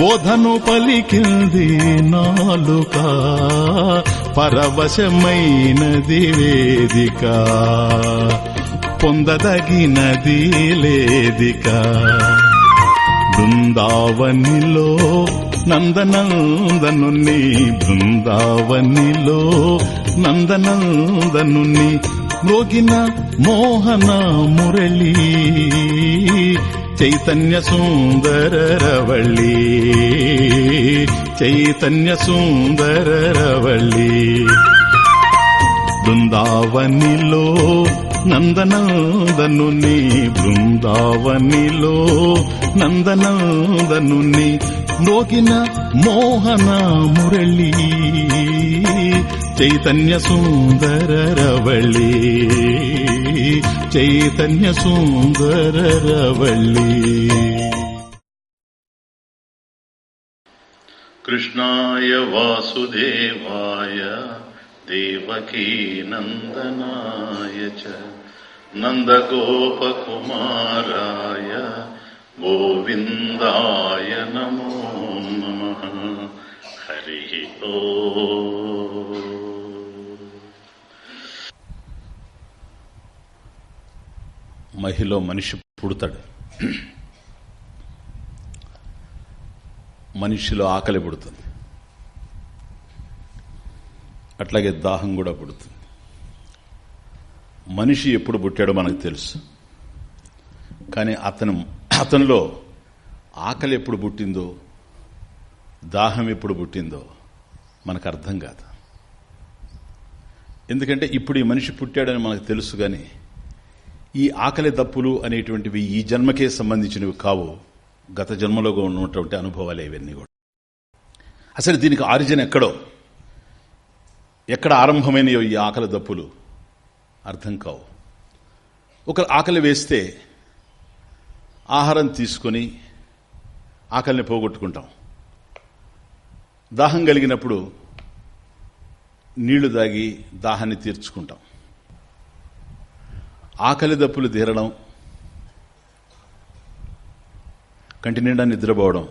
బోధను పలికింది నాలుక పరవశమైనది వేదిక. పొందదగినది లేదిక. బృందావనిలో నందనందనుని బృందావనిలో నందనందనుని మ్రోగిన మోహన మురళీ. చైతన్య సుందర రవళి చైతన్య సుందర రవళి. బృందావనిలో నందనందనుని బృందావనిలో నందనందనుని మోగిన మోహన మురళీ. చైతన్య సుందర రవళి చైతన్య సుందర రవళి కృష్ణాయ వాసుదేవాయ దేవకీనందనాయ నందగోపకుమారాయ గోవిందాయ నమో నమ. హరి ఓ. ओ మహిళ మనిషి పుడతాడు. మనిషిలో ఆకలి పుడుతుంది. అట్లాగే దాహం కూడా పుడుతుంది. మనిషి ఎప్పుడు పుట్టాడో మనకు తెలుసు. కానీ అతను అతనిలో ఆకలి ఎప్పుడు పుట్టిందో దాహం ఎప్పుడు పుట్టిందో మనకు అర్థం కాదు. ఎందుకంటే ఇప్పుడు ఈ మనిషి పుట్టాడని మనకు తెలుసు కానీ ఈ ఆకలి దప్పులు అనేటువంటివి ఈ జన్మకే సంబంధించినవి కావు. గత జన్మలో ఉన్నటువంటి అనుభవాలు ఇవన్నీ కూడా. అసలు దీనికి ఆరిజిన్ ఎక్కడో? ఎక్కడ ఆరంభమైనయో ఈ ఆకలి దప్పులు? అర్థం కావు. ఒక ఆకలి వేస్తే ఆహారం తీసుకొని ఆకలిని పోగొట్టుకుంటాం. దాహం కలిగినప్పుడు నీళ్ళు దాగి దాహాన్ని తీర్చుకుంటాం. ఆకలి దప్పులు తీరడం కంటి నిండా నిద్రపోవడం.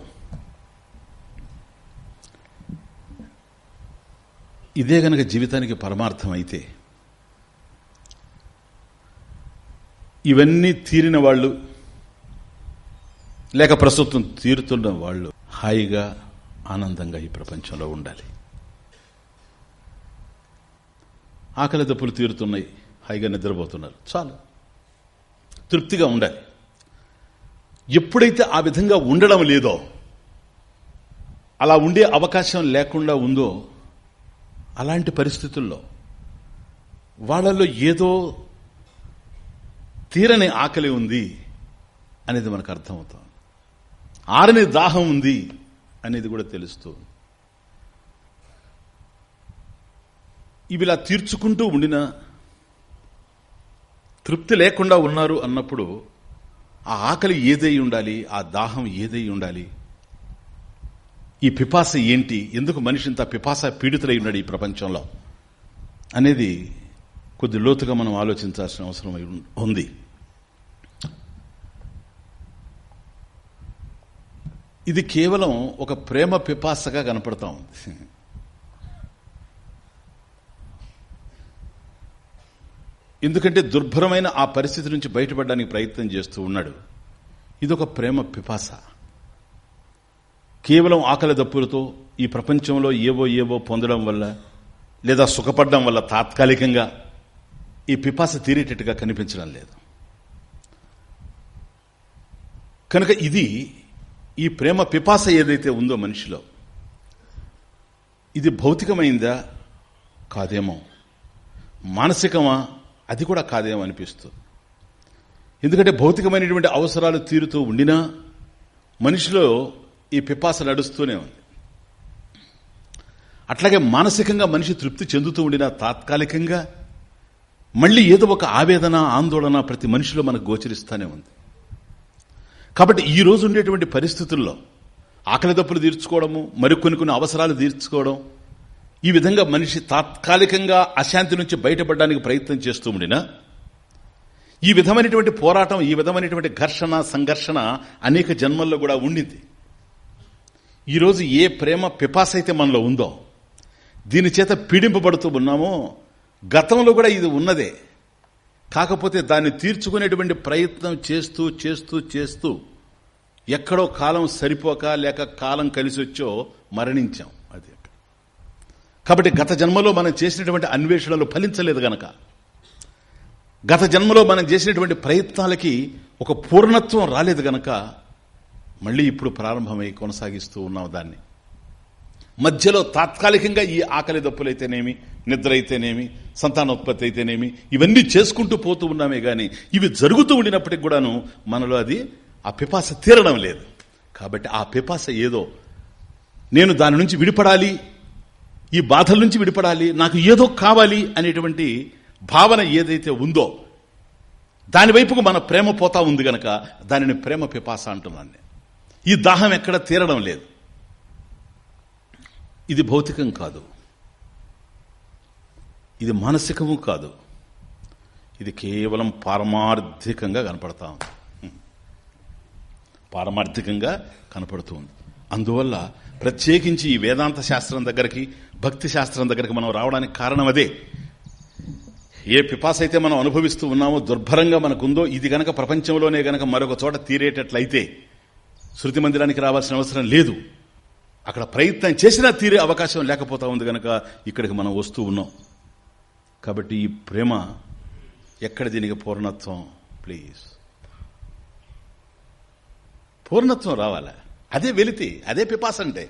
ఇదే గనక జీవితానికి పరమార్థం అయితే ఇవన్నీ తీరిన వాళ్ళు లేక ప్రస్తుతం తీరుతున్న వాళ్ళు హాయిగా ఆనందంగా ఈ ప్రపంచంలో ఉండాలి. ఆకలి దప్పులు తీరుతున్నాయి. హాయిగా నిద్రపోతున్నారు. చాలు. తృప్తిగా ఉండాలి. ఎప్పుడైతే ఆ విధంగా ఉండడం లేదో అలా ఉండే అవకాశం లేకుండా ఉందో అలాంటి పరిస్థితుల్లో వాళ్ళలో ఏదో తీరని ఆకలి ఉంది అనేది మనకు అర్థమవుతాం ఆరని దాహం ఉంది అనేది కూడా తెలుస్తూ ఇవిలా తీర్చుకుంటూ ఉండిన తృప్తి లేకుండా ఉన్నారు అన్నప్పుడు ఆ ఆకలి ఏదై ఉండాలి ఆ దాహం ఏదై ఉండాలి? ఈ పిపాస ఏంటి? ఎందుకు మనిషి ఇంత పిపాస పీడితులై ఉన్నాడు ఈ ప్రపంచంలో? అనేది కొద్ది లోతుగా మనం ఆలోచించాల్సిన అవసరం ఉంది. ఇది కేవలం ఒక ప్రేమ పిపాసగా కనపడతా ఉంది. ఎందుకంటే దుర్భరమైన ఆ పరిస్థితి నుంచి బయటపడడానికి ప్రయత్నం చేస్తూ ఉన్నాడు. ఇదొక ప్రేమ పిపాస. కేవలం ఆకలి దప్పులతో ఈ ప్రపంచంలో ఏవో ఏవో పొందడం వల్ల లేదా సుఖపడడం వల్ల తాత్కాలికంగా ఈ పిపాస తీరేటట్టుగా కనిపించడం లేదు. కనుక ఇది ఈ ప్రేమ పిపాస ఏదైతే ఉందో మనిషిలో ఇది భౌతికమైందా? కాదేమో. మానసికమా? అది కూడా కాదేమో అనిపిస్తుంది ఎందుకంటే భౌతికమైనటువంటి అవసరాలు తీరుతూ ఉండినా మనిషిలో ఈ పిపాస నడుస్తూనే ఉంది. అట్లాగే మానసికంగా మనిషి తృప్తి చెందుతూ ఉండినా తాత్కాలికంగా మళ్ళీ ఏదో ఒక ఆవేదన ఆందోళన ప్రతి మనిషిలో మనకు గోచరిస్తూనే ఉంది. కాబట్టి ఈ రోజు ఉండేటువంటి పరిస్థితుల్లో ఆకలి దప్పులు తీర్చుకోవడము మరికొన్ని కొన్ని అవసరాలు తీర్చుకోవడం ఈ విధంగా మనిషి తాత్కాలికంగా అశాంతి నుంచి బయటపడడానికి ప్రయత్నం చేస్తూ ఉండినా ఈ విధమైనటువంటి పోరాటం ఈ విధమైనటువంటి ఘర్షణ సంఘర్షణ అనేక జన్మల్లో కూడా ఉండింది. ఈరోజు ఏ ప్రేమ పిపాస అయితే మనలో ఉందో దీని చేత పీడింపబడుతూ ఉన్నామో గతంలో కూడా ఇది ఉన్నదే. కాకపోతే దాన్ని తీర్చుకునేటువంటి ప్రయత్నం చేస్తూ చేస్తూ చేస్తూ ఎక్కడో కాలం సరిపోక లేక కాలం కలిసి వచ్చో మరణించాం. కాబట్టి గత జన్మలో మనం చేసినటువంటి అన్వేషణలు ఫలించలేదు గనక. గత జన్మలో మనం చేసినటువంటి ప్రయత్నాలకి ఒక పూర్ణత్వం రాలేదు గనక మళ్ళీ ఇప్పుడు ప్రారంభమై కొనసాగిస్తూ ఉన్నాం దాన్ని. మధ్యలో తాత్కాలికంగా ఈ ఆకలి దప్పులైతేనేమి నిద్ర అయితేనేమి సంతానోత్పత్తి అయితేనేమి ఇవన్నీ చేసుకుంటూ పోతూ ఉన్నామే కానీ ఇవి జరుగుతూ ఉండినప్పటికి కూడాను మనలో అది ఆ పిపాస తీరడం లేదు. కాబట్టి ఆ పిపాస ఏదో నేను దాని నుంచి విడిపడాలి ఈ బాధల నుంచి విడిపడాలి నాకు ఏదో కావాలి అనేటువంటి భావన ఏదైతే ఉందో దాని వైపుకు మన ప్రేమ పోతా ఉంది గనక దానిని ప్రేమ పిపాస అంటున్నాను ఈ దాహం ఎక్కడ తీరడం లేదు. ఇది భౌతికం కాదు. ఇది మానసికము కాదు. ఇది కేవలం పారమార్థికంగా కనపడతా ఉంది. పారమార్థికంగా కనపడుతుంది అందువల్ల ప్రత్యేకించి ఈ వేదాంత శాస్త్రం దగ్గరికి భక్తి శాస్త్రం దగ్గరికి మనం రావడానికి కారణం అదే. ఏ పిపాస అయితే మనం అనుభవిస్తూ ఉన్నామో దుర్భరంగా మనకుందో ఇది గనక ప్రపంచంలోనే గనక మరొక చోట తీరేటట్లయితే శృతి మందిరానికి రావాల్సిన అవసరం లేదు. అక్కడ ప్రయత్నం చేసినా తీరే అవకాశం లేకపోతా ఉంది గనక ఇక్కడికి మనం వస్తూ ఉన్నాం. కాబట్టి ఈ ప్రేమ ఎక్కడ దీనికి పూర్ణత్వం? ప్లీజ్. పూర్ణత్వం రావాలా? అదే వెలితి అదే పిపాస అంటే.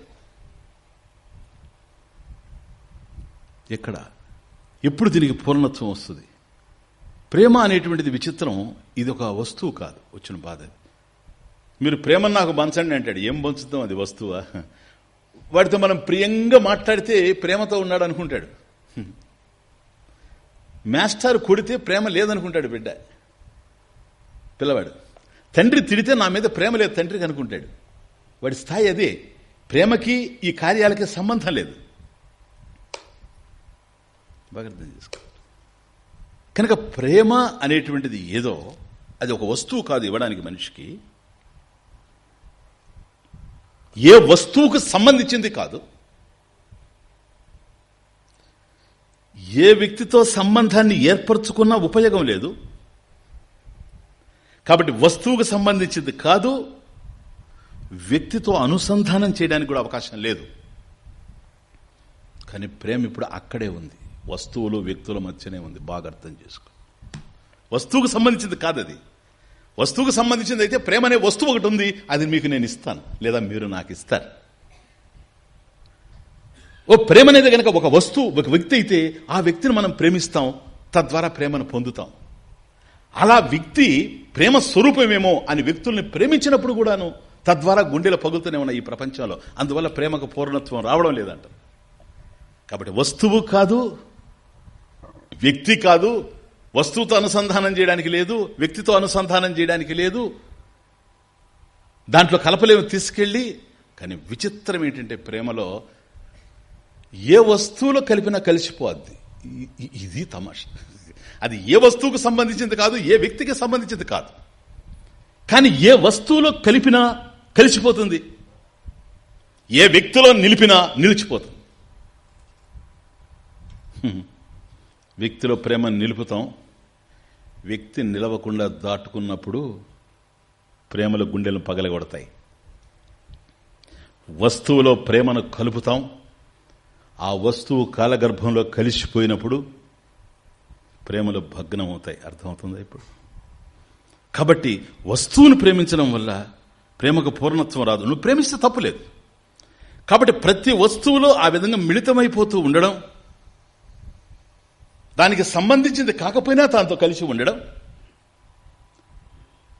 ఎక్కడ? ఎప్పుడు దీనికి పూర్ణత్వం వస్తుంది? ప్రేమ అనేటువంటిది విచిత్రం ఇది ఒక వస్తువు కాదు వచ్చిన బాధ మీరు ప్రేమను నాకు పంచండి అంటాడు. ఏం పంచుతాం? అది వస్తువా? వాడితో మనం ప్రియంగా మాట్లాడితే ప్రేమతో ఉన్నాడు అనుకుంటాడు. మాస్టర్ కొడితే ప్రేమ లేదనుకుంటాడు బిడ్డ. పిల్లవాడు తండ్రి తిడితే నా మీద ప్రేమ లేదు తండ్రికి అనుకుంటాడు. వాడి స్థాయి అదే. ప్రేమకి ఈ కార్యాలకి సంబంధం లేదు. బాగా అర్థం చేసుకో కనుక ప్రేమ అనేటువంటిది ఏదో అది ఒక వస్తువు కాదు ఇవ్వడానికి మనిషికి. ఏ వస్తువుకు సంబంధించింది కాదు. ఏ వ్యక్తితో సంబంధాన్ని ఏర్పరచుకున్నా ఉపయోగం లేదు. కాబట్టి వస్తువుకు సంబంధించింది కాదు వ్యక్తితో అనుసంధానం చేయడానికి కూడా అవకాశం లేదు. కానీ ప్రేమ ఇప్పుడు అక్కడే ఉంది. వస్తువులు వ్యక్తుల మధ్యనే ఉంది. బాగా అర్థం చేసుకో. వస్తువుకు సంబంధించింది కాదు అది వస్తువుకు సంబంధించింది అయితే ప్రేమ అనే వస్తువు ఒకటి ఉంది. అది మీకు నేను ఇస్తాను. లేదా మీరు నాకు ఇస్తారు. ఓ ప్రేమ అనేది కనుక ఒక వస్తువు ఒక వ్యక్తి అయితే ఆ వ్యక్తిని మనం ప్రేమిస్తాం. తద్వారా ప్రేమను పొందుతాం. అలా వ్యక్తి ప్రేమ స్వరూపమేమో అని వ్యక్తుల్ని ప్రేమించినప్పుడు కూడాను తద్వారా గుండెలు పగులుతూనే ఉన్నాయి ఈ ప్రపంచంలో. అందువల్ల ప్రేమకు పూర్ణత్వం రావడం లేదంట. కాబట్టి వస్తువు కాదు వ్యక్తి కాదు వస్తువుతో అనుసంధానం చేయడానికి లేదు వ్యక్తితో అనుసంధానం చేయడానికి లేదు. దాంట్లో కలపలేము తీసుకెళ్ళి కానీ విచిత్రం ఏంటంటే ప్రేమలో ఏ వస్తువులో కలిపినా కలిసిపోద్ది. ఇది తమాష. అది ఏ వస్తువుకు సంబంధించింది కాదు ఏ వ్యక్తికి సంబంధించింది కాదు. కానీ ఏ వస్తువులో కలిపినా కలిసిపోతుంది. ఏ వ్యక్తిలో నిలిపినా నిలిచిపోతుంది. వ్యక్తిలో ప్రేమను నిలుపుతాం. వ్యక్తి నిలవకుండా దాటుకున్నప్పుడు ప్రేమల గుండెలను పగలగొడతాయి. వస్తువులో ప్రేమను కలుపుతాం. ఆ వస్తువు కాలగర్భంలో కలిసిపోయినప్పుడు ప్రేమలు భగ్నం అవుతాయి అర్థమవుతుందా ఇప్పుడు? కాబట్టి వస్తువును ప్రేమించడం వల్ల ప్రేమకు పూర్ణత్వం రాదు. నువ్వు ప్రేమిస్తే తప్పులేదు కాబట్టి ప్రతి వస్తువులో ఆ విధంగా మిళితమైపోతూ ఉండడం దానికి సంబంధించింది కాకపోయినా దాంతో కలిసి ఉండడం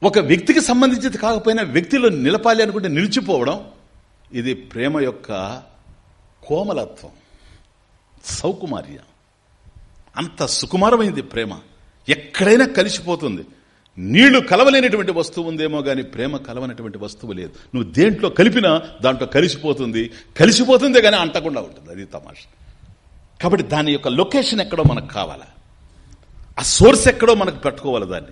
ఒక వ్యక్తికి సంబంధించింది కాకపోయినా వ్యక్తిలో నిలపాలి అనుకుంటే నిలిచిపోవడం ఇది ప్రేమ యొక్క కోమలత్వం సౌకుమార్య. అంత సుకుమారమైంది ప్రేమ. ఎక్కడైనా కలిసిపోతుంది. నీళ్ళు కలవలేనటువంటి వస్తువు ఉందేమో కానీ ప్రేమ కలవనటువంటి వస్తువు లేదు. నువ్వు దేంట్లో కలిపినా దాంట్లో కలిసిపోతుంది. కలిసిపోతుందే కానీ అంటకుండా ఉంటుంది. అది తమాష. కాబట్టి దాని యొక్క లొకేషన్ ఎక్కడో మనకు కావాలా? ఆ సోర్స్ ఎక్కడో మనకు పెట్టుకోవాలి దాన్ని?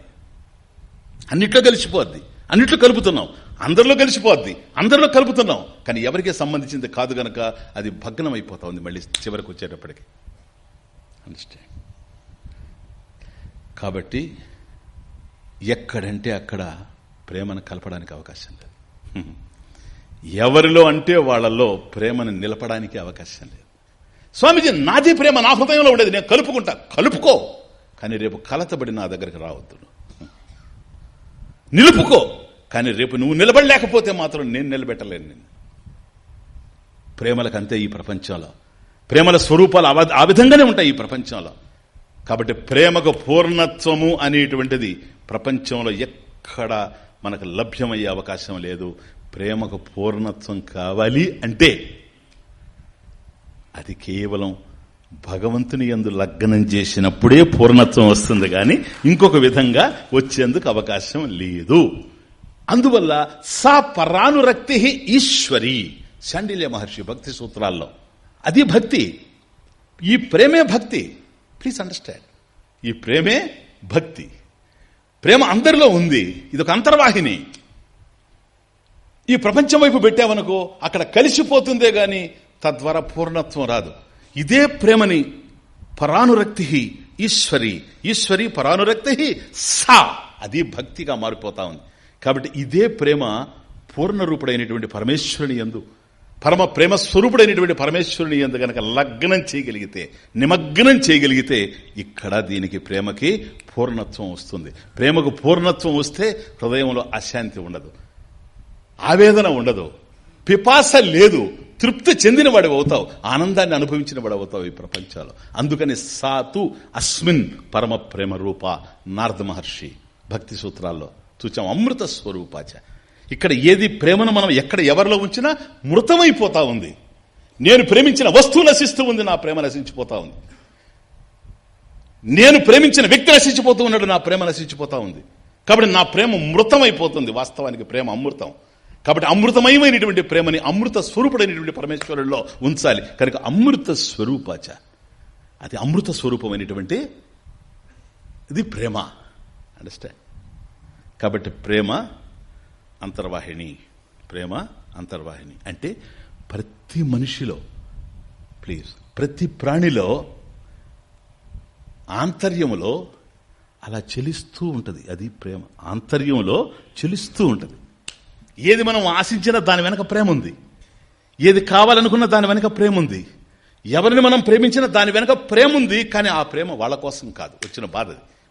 అన్నిట్లో కలిసిపోద్ది. అన్నిట్లో కలుపుతున్నాం. అందరిలో కలిసిపోద్ది. అందరిలో కలుపుతున్నాం. కానీ ఎవరికి సంబంధించింది కాదు గనక అది భగ్నం అయిపోతా ఉంది మళ్ళీ చివరికి వచ్చేటప్పటికి. అండర్స్టాండ్ కాబట్టి ఎక్కడంటే అక్కడ ప్రేమను కలపడానికి అవకాశం లేదు. ఎవరిలో అంటే వాళ్ళలో ప్రేమను నిలపడానికి అవకాశం లేదు. స్వామిజీ నాది ప్రేమ నా హృదయంలో ఉండేది. నేను కలుపుకుంటా. కలుపుకో. కానీ రేపు కలతబడి నా దగ్గరికి రావద్దు. నిలుపుకో. కానీ రేపు నువ్వు నిలబడలేకపోతే మాత్రం నేను నిలబెట్టలేను నేను ప్రేమలకు అంతే ఈ ప్రపంచంలో. ప్రేమల స్వరూపాలు ఆ విధంగానే ఉంటాయి ఈ ప్రపంచంలో. కాబట్టి ప్రేమకు పూర్ణత్వము అనేటువంటిది ప్రపంచంలో ఎక్కడ మనకు లభ్యమయ్యే అవకాశం లేదు. ప్రేమకు పూర్ణత్వం కావాలి అంటే అది కేవలం భగవంతుని యందు లగ్నం చేసినప్పుడే పూర్ణత్వం వస్తుంది కానీ ఇంకొక విధంగా వచ్చేందుకు అవకాశం లేదు. అందువల్ల సా పరానురక్తి ఈశ్వరి శాండిల్య మహర్షి భక్తి సూత్రాల్లో. అది భక్తి. ఈ ప్రేమే భక్తి. ప్లీజ్ అండర్స్టాండ్ ఈ ప్రేమే భక్తి. ప్రేమ అందరిలో ఉంది. ఇది ఒక అంతర్వాహిని. ఈ ప్రపంచం వైపు పెట్టావనుకో అక్కడ కలిసిపోతుందే గాని తద్వారా పూర్ణత్వం రాదు. ఇదే ప్రేమని పరానురక్తి ఈశ్వరి. ఈశ్వరి పరానురక్తి సా. అది భక్తిగా మారిపోతా ఉంది. కాబట్టి ఇదే ప్రేమ పూర్ణరూపుడైనటువంటి పరమేశ్వరుని ఎందు పరమ ప్రేమ స్వరూపుడైనటువంటి పరమేశ్వరుని ఎందు గనక లగ్నం చేయగలిగితే నిమగ్నం చేయగలిగితే ఇక్కడ దీనికి ప్రేమకి పూర్ణత్వం వస్తుంది. ప్రేమకు పూర్ణత్వం వస్తే హృదయంలో అశాంతి ఉండదు. ఆవేదన ఉండదు. పిపాస లేదు. తృప్తి చెందిన వాడు అవుతావు. ఆనందాన్ని అనుభవించిన వాడు అవుతావు ఈ ప్రపంచంలో. అందుకని సాతు అస్మిన్ పరమ ప్రేమ రూప నారద మహర్షి భక్తి సూత్రాల్లో చూచాం అమృత స్వరూపాచ. ఇక్కడ ఏది ప్రేమను మనం ఎక్కడ ఎవరిలో ఉంచినా మృతమైపోతా ఉంది. నేను ప్రేమించిన వస్తువు నశిస్తూ ఉంది నా ప్రేమ నశించిపోతా ఉంది. నేను ప్రేమించిన వ్యక్తి నశించిపోతూ ఉన్నాడు నా ప్రేమ నశించిపోతా ఉంది. కాబట్టి నా ప్రేమ మృతమైపోతుంది వాస్తవానికి ప్రేమ అమృతం. కాబట్టి అమృతమయమైనటువంటి ప్రేమని అమృత స్వరూపుడైనటువంటి పరమేశ్వరుల్లో ఉంచాలి. కనుక అమృత స్వరూపాచ. అది అమృత స్వరూపమైనటువంటి ఇది ప్రేమ. అండర్స్టాండ్ కాబట్టి ప్రేమ అంతర్వాహిని. ప్రేమ అంతర్వాహిని. అంటే ప్రతి మనిషిలో ప్లీజ్ ప్రతి ప్రాణిలో ఆంతర్యములో అలా చెలిస్తూ ఉంటుంది. అది ప్రేమ. ఆంతర్యంలో చెలిస్తూ ఉంటుంది. ఏది మనం ఆశించినా దాని వెనక ప్రేమ ఉంది. ఏది కావాలనుకున్న దాని వెనక ప్రేమ ఉంది. ఎవరిని మనం ప్రేమించినా దాని వెనక ప్రేమ ఉంది కానీ ఆ ప్రేమ వాళ్ళ కోసం కాదు. వచ్చిన బాధ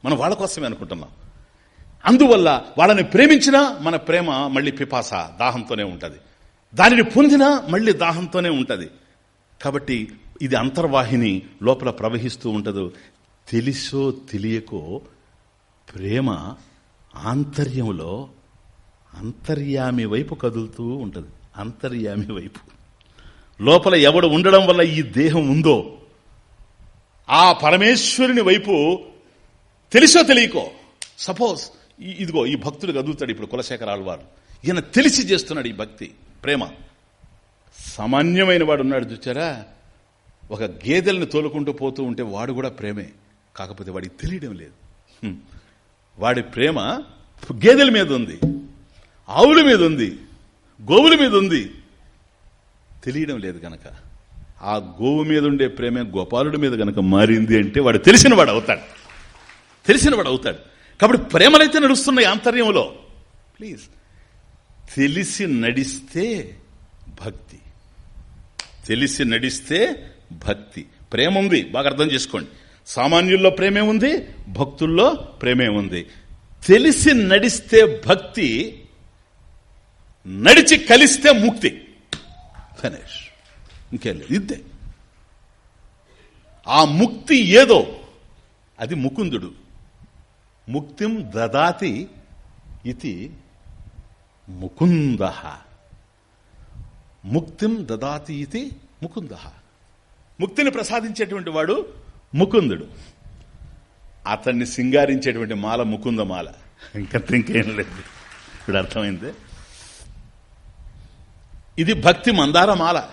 మనం వాళ్ళ కోసమే అనుకుంటున్నాం. అందువల్ల వాళ్ళని ప్రేమించినా మన ప్రేమ మళ్ళీ పిపాస దాహంతోనే ఉంటుంది. దానిని పొందినా మళ్ళీ దాహంతోనే ఉంటుంది. కాబట్టి ఇది అంతర్వాహిని లోపల ప్రవహిస్తూ ఉండదు తెలిసో తెలియకో ప్రేమ ఆంతర్యంలో అంతర్యామి వైపు కదులుతూ ఉంటుంది. అంతర్యామి వైపు. లోపల ఎవడు ఉండడం వల్ల ఈ దేహం ఉందో ఆ పరమేశ్వరుని వైపు తెలిసో తెలియకో సపోజ్ ఇదిగో ఈ భక్తుడు కదులుతాడు ఇప్పుడు కులశేఖర ఆళ్వారు ఈయన తెలిసి చేస్తున్నాడు ఈ భక్తి ప్రేమ. సామాన్యమైన వాడు ఉన్నాడు చూచారా? ఒక గేదెల్ని తోలుకుంటూ పోతూ ఉంటే వాడు కూడా ప్రేమే. కాకపోతే వాడికి తెలియడం లేదు. వాడి ప్రేమ గేదెల మీద ఉంది. ఆవుల మీద ఉంది గోవుల మీద ఉంది. తెలియడం లేదు గనక. ఆ గోవు మీద ఉండే ప్రేమే గోపాలుడి మీద గనక మారింది అంటే వాడు తెలిసిన వాడు అవుతాడు. తెలిసిన వాడు అవుతాడు. కాబట్టి ప్రేమలైతే నడుస్తున్నాయి ఆంతర్యంలో. ప్లీజ్. తెలిసి నడిస్తే భక్తి. తెలిసి నడిస్తే భక్తి. ప్రేమ ఉంది బాగా అర్థం చేసుకోండి. సామాన్యుల్లో ప్రేమే ఉంది భక్తుల్లో ప్రేమే ఉంది. తెలిసి నడిస్తే భక్తి నడిచి కలిస్తే ముక్తి. ఫినిష్ ఇంకేం లేదు ఇద్దే. ఆ ముక్తి ఏదో అది ముకుందుడు. ముక్తిం దదాతి ఇది ముకుంద. ముక్తిం దదాతి ఇది ముకుంద. ముక్తిని ప్రసాదించేటువంటి వాడు ముకుందుడు. అతన్ని సింగారించేటువంటి మాల ముకుంద మాల. ఇంకా ఇంకేం లేదు. ఇప్పుడు అర్థమైంది? ఇది భక్తి మందారమాల.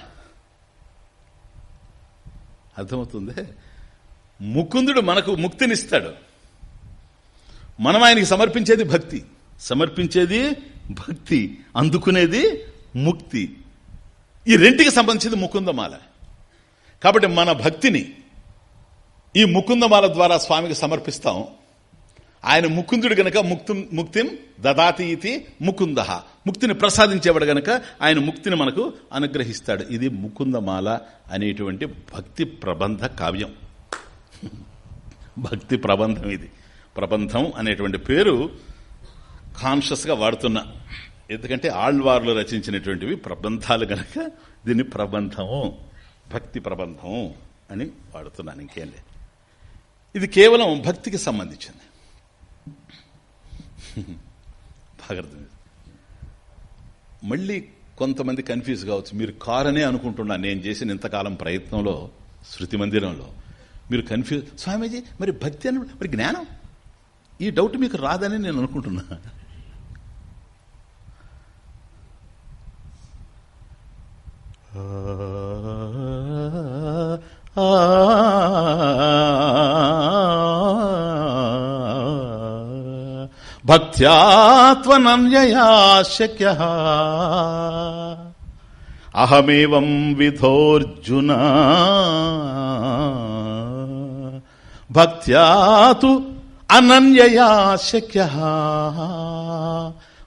అర్థమవుతుంది? ముకుందుడు మనకు ముక్తినిస్తాడు. మనం ఆయనకి సమర్పించేది భక్తి. సమర్పించేది భక్తి. అందుకునేది ముక్తి. ఈ రెంటికి సంబంధించింది ముకుందమాల. కాబట్టి మన భక్తిని ఈ ముకుందమాల ద్వారా స్వామికి సమర్పిస్తాం. ఆయన ముకుందుడు గనక ముక్తి ముక్తిం దదాతి ఇది ముకుంద. ముక్తిని ప్రసాదించేవాడు గనక ఆయన ముక్తిని మనకు అనుగ్రహిస్తాడు. ఇది ముకుందమాల అనేటువంటి భక్తి ప్రబంధ కావ్యం. భక్తి ప్రబంధం ఇది. ప్రబంధం అనేటువంటి పేరు కాన్షియస్గా వాడుతున్నా. ఎందుకంటే ఆళ్వార్లు రచించినటువంటివి ప్రబంధాలు గనక దీన్ని ప్రబంధము భక్తి ప్రబంధం అని వాడుతున్నాను ఇంకేం లేదు. ఇది కేవలం భక్తికి సంబంధించింది. బాగా మళ్ళీ కొంతమంది కన్ఫ్యూజ్ కావచ్చు మీరు కారనే అనుకుంటున్నా నేను చేసిన ఇంతకాలం ప్రయత్నంలో శృతి మందిరంలో మీరు కన్ఫ్యూజ్ స్వామీజీ మరి భక్తి అని మరి జ్ఞానం ఈ డౌట్ మీకు రాదని నేను అనుకుంటున్నా భక్త్యాత్వనన్యయా శక్య అహమేవం విధోర్జున భక్త్యాతు అనన్యయా శక్య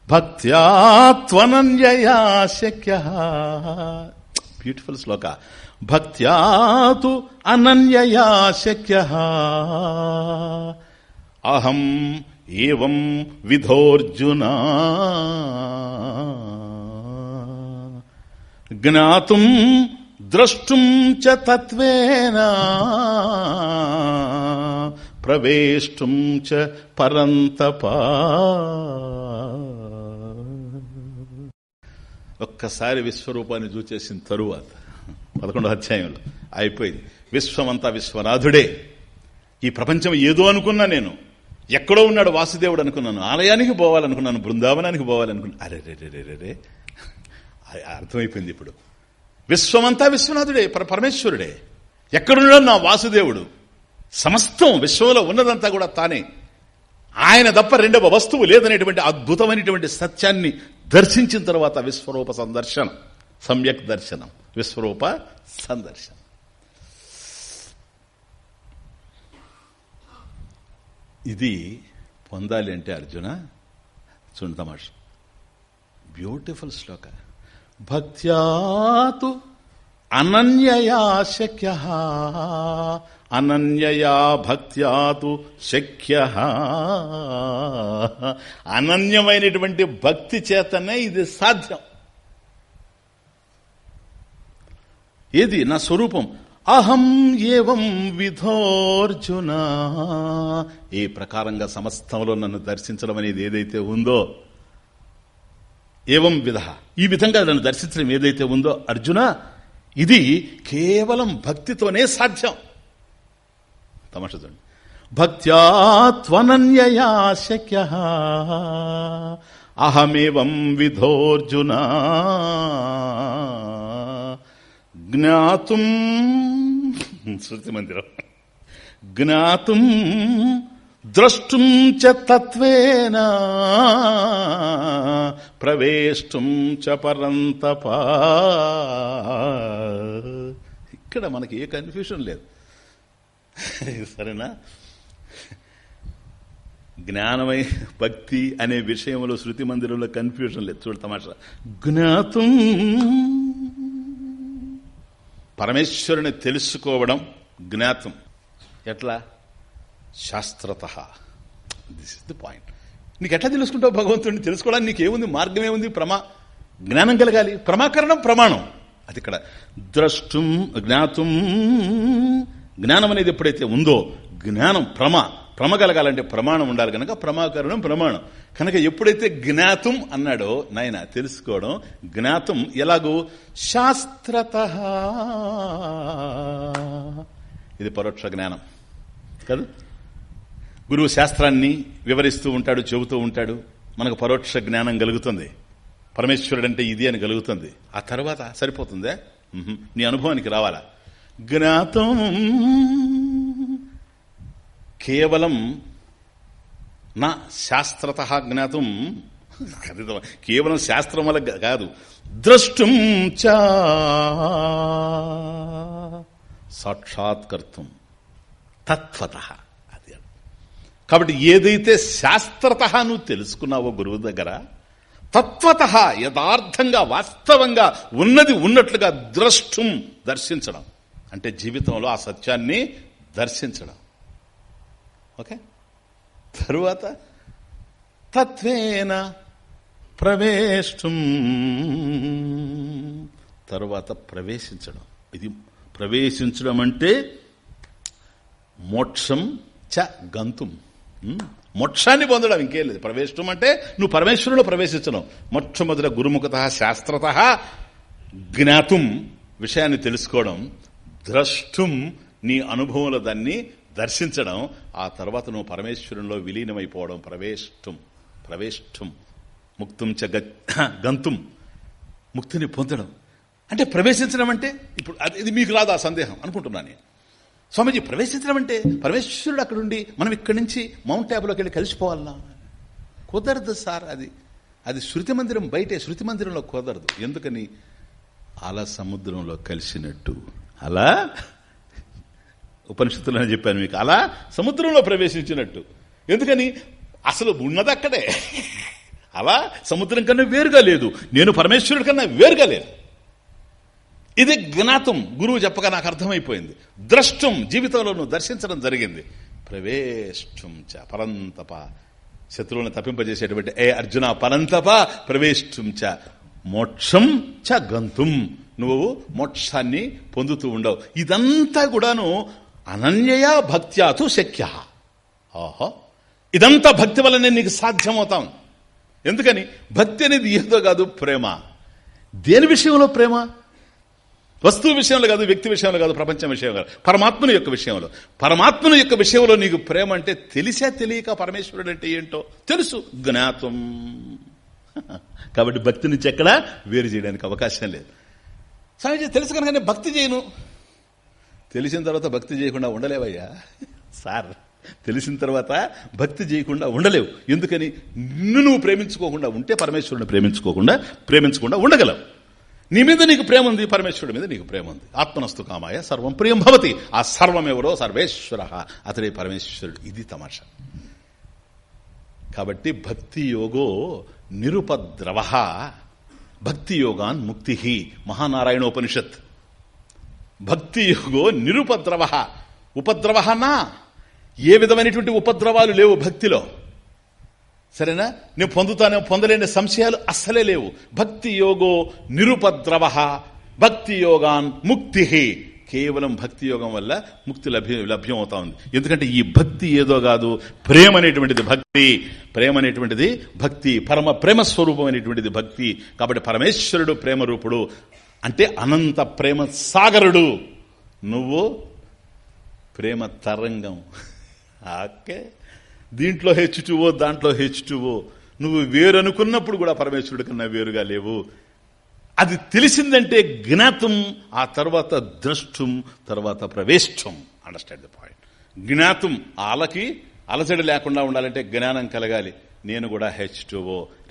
భక్త్యాత్వనన్యయా శక్య బ్యూటిఫుల్ శ్లోక భక్త్యాతు అనన్యయా శక్య అహం ఏం విధోర్జున? జ్ఞాతుం ద్రష్టుం చ తత్వేనా ప్రవేష్టం చ పరంతపా. ఒక్కసారి విశ్వరూపాన్ని చూచేసిన తరువాత పదకొండో అధ్యాయంలో అయిపోయింది. విశ్వమంతా విశ్వనాథుడే. ఈ ప్రపంచం ఏదో అనుకున్నా నేను. ఎక్కడో ఉన్నాడు వాసుదేవుడు అనుకున్నాను. ఆలయానికి పోవాలనుకున్నాను బృందావనానికి పోవాలనుకున్నాను. అరే రే రే రే రే అర్థమైపోయింది ఇప్పుడు. విశ్వమంతా విశ్వనాథుడే పర పరమేశ్వరుడే. ఎక్కడున్నాడు నా వాసుదేవుడు? సమస్తం విశ్వంలో ఉన్నదంతా కూడా తానే. ఆయన తప్ప రెండవ వస్తువు లేదనేటువంటి అద్భుతమైనటువంటి సత్యాన్ని దర్శించిన తర్వాత విశ్వరూప సందర్శనం. సమ్యక్ దర్శనం. విశ్వరూప సందర్శనం. ఇది పొందాలి అంటే అర్జున చూడు తమాష. బ్యూటిఫుల్ శ్లోక. భక్త్యాతు అనన్యయా శక్య అనన్యయా భక్త్యాతు శక్య. అనన్యమైనటువంటి భక్తి చేతనే ఇది సాధ్యం. ఏది? నా స్వరూపం. అహం ఏవం విధోర్జున. ఏ ప్రకారంగా సమస్తంలో నన్ను దర్శించడం అనేది ఏదైతే ఉందో ఏవం విధ? ఈ విధంగా నన్ను దర్శించడం ఏదైతే ఉందో అర్జున ఇది కేవలం భక్తితోనే సాధ్యం. తమాష చూడండి. భక్త్యాత్వనన్యయా శక్య అహమేవం విధోర్జున. జ్ఞాతుం శృతి మందిరం జ్ఞాతుం ద్రష్టుం చ తత్వేన ప్రవేష్టుం చ పరంతప. ఇక్కడ మనకి ఏ కన్ఫ్యూషన్ లేదు. సరేనా? జ్ఞానమై భక్తి అనే విషయంలో శృతి మందిరంలో కన్ఫ్యూషన్ లేదు. చూడు తమాషా. జ్ఞాతం పరమేశ్వరుని తెలుసుకోవడం జ్ఞాతం. ఎట్లా? శాస్త్రత. దిస్ ఇస్ ది పాయింట్ నీకు ఎట్లా తెలుసుకుంటావు భగవంతుడిని? తెలుసుకోవడానికి నీకేముంది? మార్గం ఏముంది ప్రమా? జ్ఞానం కలగాలి. ప్రమాకరణం ప్రమాణం. అది ఇక్కడ. ద్రష్టుం జ్ఞాతం. జ్ఞానం అనేది ఎప్పుడైతే ఉందో జ్ఞానం ప్రమ ప్రమ కలగాలంటే ప్రమాణం ఉండాలి కనుక ప్రమాకరణం ప్రమాణం. కనుక ఎప్పుడైతే జ్ఞాతం అన్నాడో నాయన తెలుసుకోవడం జ్ఞాతం ఎలాగో? శాస్త్రత. ఇది పరోక్ష జ్ఞానం. కదా? గురువు శాస్త్రాన్ని వివరిస్తూ ఉంటాడు చెబుతూ ఉంటాడు. మనకు పరోక్ష జ్ఞానం కలుగుతుంది. పరమేశ్వరుడు అంటే ఇది అని కలుగుతుంది. ఆ తర్వాత సరిపోతుందే? నీ అనుభవానికి రావాలా? జ్ఞాతం కేవలం నా శాస్త్రత జ్ఞాతం కేవలం శాస్త్రం వల్ల కాదు. ద్రష్టం చ సాక్షాత్కర్తం. తత్వత. అది కాబట్టి ఏదైతే శాస్త్రత నువ్వు తెలుసుకున్నావో గురువు దగ్గర తత్వత యథార్థంగా వాస్తవంగా ఉన్నది ఉన్నట్లుగా ద్రష్టం దర్శించడం. అంటే జీవితంలో ఆ సత్యాన్ని దర్శించడం. ఓకే. తరువాత? తత్వేన ప్రవేశం తరువాత ప్రవేశించడం. ఇది ప్రవేశించడం అంటే మోక్షం చ గంతుం. మోక్షాన్ని పొందడం ఇంకేం లేదు. ప్రవేశం అంటే నువ్వు పరమేశ్వరులో ప్రవేశించడం. మొట్టమొదట గురుముఖత శాస్త్రత జ్ఞాతుం విషయాన్ని తెలుసుకోవడం. ద్రష్టం నీ అనుభవంలో దాన్ని దర్శించడం ఆ తర్వాత నువ్వు పరమేశ్వరంలో విలీనమైపోవడం ప్రవేశం ప్రవేశం ముక్తం చ గ- గంతుం ముక్తిని పొందడం. అంటే ప్రవేశించడం అంటే ఇప్పుడు అది- ఇది మీకు రాదు ఆ సందేహం అనుకుంటున్నాను నేను. స్వామీజీ ప్రవేశించడం అంటే పరమేశ్వరుడు అక్కడుండి మనం ఇక్కడి నుంచి మౌంట్ ట్యాబ్లోకి వెళ్ళి కలిసిపోవాలన్నా కుదరదు సార్ అది. అది శృతి మందిరం బయటే శృతి మందిరంలో కుదరదు. ఎందుకని? అలా సముద్రంలో కలిసినట్టు. అలా? ఉపనిషత్తులని చెప్పాను మీకు. అలా సముద్రంలో ప్రవేశించినట్టు. ఎందుకని? అసలు ఉన్నది అక్కడే. అలా సముద్రం కన్నా వేరుగా లేదు. నేను పరమేశ్వరుడి కన్నా వేరుగా లేదు. ఇది జ్ఞాతం. గురువు చెప్పగా నాకు అర్థమైపోయింది. ద్రష్టం జీవితంలో దర్శించడం జరిగింది. ప్రవేశం చ పరంతప. శత్రువులను తప్పింపజేసేటువంటి ఏ అర్జున పరంతప? ప్రవేశం చ మోక్షం చ గంతుం. నువ్వు మోక్షాన్ని పొందుతూ ఉండవు. ఇదంతా కూడాను అనన్యయా భక్త్యాతు శక్య. ఓహో ఇదంతా భక్తి వల్లనే నీకు సాధ్యమవుతాం ఎందుకని? భక్తి అనేది ఏదో కాదు ప్రేమ. దేని విషయంలో ప్రేమ? వస్తువు విషయంలో కాదు వ్యక్తి విషయంలో కాదు ప్రపంచం విషయంలో కాదు. పరమాత్మని యొక్క విషయంలో. పరమాత్మను యొక్క విషయంలో నీకు ప్రేమ అంటే తెలిసే తెలియక పరమేశ్వరుడు అంటే ఏంటో తెలుసు. జ్ఞాతం. కాబట్టి భక్తి నుంచి ఎక్కడా వేరు చేయడానికి అవకాశం లేదు. స్వామిజీ తెలుసు కనుక నేను భక్తి చేయను. తెలిసిన తర్వాత భక్తి చేయకుండా ఉండలేవయ్యా? సార్ తెలిసిన తర్వాత భక్తి చేయకుండా ఉండలేవు. ఎందుకని? నిన్ను నువ్వు ప్రేమించుకోకుండా ఉంటే పరమేశ్వరుని ప్రేమించుకోకుండా ప్రేమించకుండా ఉండగలవు. నీ మీద నీకు ప్రేమ ఉంది పరమేశ్వరుడి మీద నీకు ప్రేమ ఉంది. ఆత్మనస్తు కామాయ సర్వం ప్రియం భవతి. ఆ సర్వం ఎవరో? సర్వేశ్వర. అతడే పరమేశ్వరుడు. ఇది తమాషా. కాబట్టి భక్తి యోగో నిరుపద్రవ. భక్తి యోగాన్ ముక్తి. మహానారాయణోపనిషత్. భక్తి యోగో నిరుపద్రవ. ఉపద్రవహనా? ఏ విధమైనటువంటి ఉపద్రవాలు లేవు భక్తిలో? సరేనా? నేను పొందుతానే పొందలేని సంశయాలు అస్సలే లేవు. భక్తి యోగో నిరుపద్రవ. భక్తి యోగాన్ ముక్తి. కేవలం భక్తి యోగం వల్ల ముక్తి లభ్య లభ్యం అవుతా ఉంది. ఎందుకంటే ఈ భక్తి ఏదో కాదు. ప్రేమ అనేటువంటిది భక్తి. ప్రేమ అనేటువంటిది భక్తి. పరమ ప్రేమ స్వరూపం అనేటువంటిది భక్తి. కాబట్టి పరమేశ్వరుడు ప్రేమ రూపుడు అంటే అనంత ప్రేమ సాగరుడు. నువ్వు ప్రేమ తరంగం. ఓకే దీంట్లో హెచ్చుటువో దాంట్లో హెచ్చుటువో నువ్వు వేరు అనుకున్నప్పుడు కూడా పరమేశ్వరుడి కన్నా వేరుగా లేవు. అది తెలిసిందంటే జ్ఞాతం ఆ తర్వాత ద్రష్టం తర్వాత ప్రవేశం అండర్స్టాండ్ ద పాయింట్ జ్ఞాతం ఆలకి అలసడి లేకుండా ఉండాలంటే జ్ఞానం కలగాలి. నేను కూడా హెచ్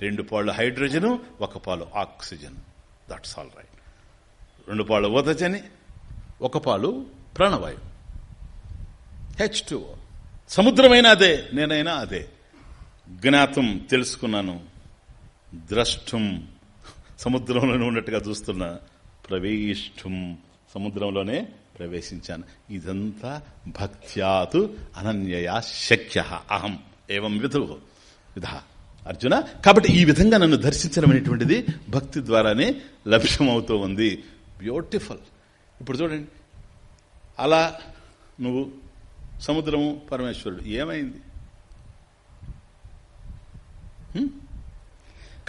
రెండు పాళ్ళు హైడ్రోజను ఒక పాలు ఆక్సిజన్. దట్స్ ఆల్ రైట్ రెండు పాళ్ళు ఓదజని ఒక పాలు ప్రాణవాయు హెచ్ సముద్రమైనా అదే నేనైనా అదే. జ్ఞాతం తెలుసుకున్నాను ద్రష్టం సముద్రంలోనే ఉన్నట్టుగా చూస్తున్నా ప్రవేష్టం సముద్రంలోనే ప్రవేశించాను. ఇదంతా భక్త్యాతు అనన్యయా శక్య. అహం ఏవం విధు విధ అర్జున కాబట్టి ఈ విధంగా నన్ను దర్శించడం అనేటువంటిది భక్తి ద్వారానే లభ్యమవుతూ ఉంది. బ్యూటిఫుల్. ఇప్పుడు చూడండి. అలా నువ్వు సముద్రము పరమేశ్వరుడు. ఏమైంది?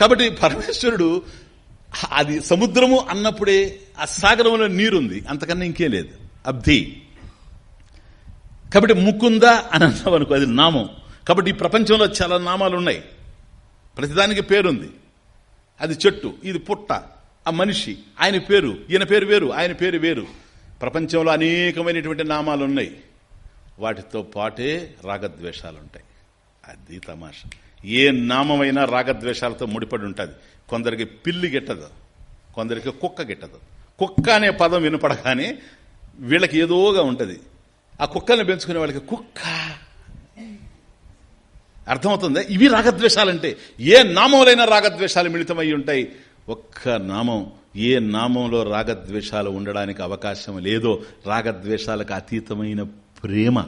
కాబట్టి పరమేశ్వరుడు అది సముద్రము అన్నప్పుడే ఆ సాగరంలో నీరుంది. అంతకన్నా ఇంకేం లేదు. అబ్ధి. కాబట్టి ముకుంద అని అన్నావు అనుకో అది నామం. కాబట్టి ఈ ప్రపంచంలో చాలా నామాలు ఉన్నాయి ప్రతిదానికి పేరుంది. అది చెట్టు ఇది పుట్ట. ఆ మనిషి ఆయన పేరు ఈయన పేరు వేరు ఆయన పేరు వేరు. ప్రపంచంలో అనేకమైనటువంటి నామాలు ఉన్నాయి వాటితో పాటే రాగద్వేషాలు ఉంటాయి అది తమాష. ఏ నామమైనా రాగద్వేషాలతో ముడిపడి ఉంటుంది. కొందరికి పిల్లి గిట్టదు. కొందరికి కుక్క గిట్టదు. కుక్క అనే పదం వినపడగానే వీళ్ళకి ఏదోగా ఉంటుంది. ఆ కుక్కల్ని పెంచుకునే వాళ్ళకి కుక్క. అర్థమవుతుందా? ఇవి రాగద్వేషాలంటే ఏ నామంలోనైనా రాగద్వేషాలు మిళితమై ఉంటాయి. ఒక్క నామం ఏ నామంలో రాగద్వేషాలు ఉండడానికి అవకాశం లేదో రాగద్వేషాలకు అతీతమైన ప్రేమ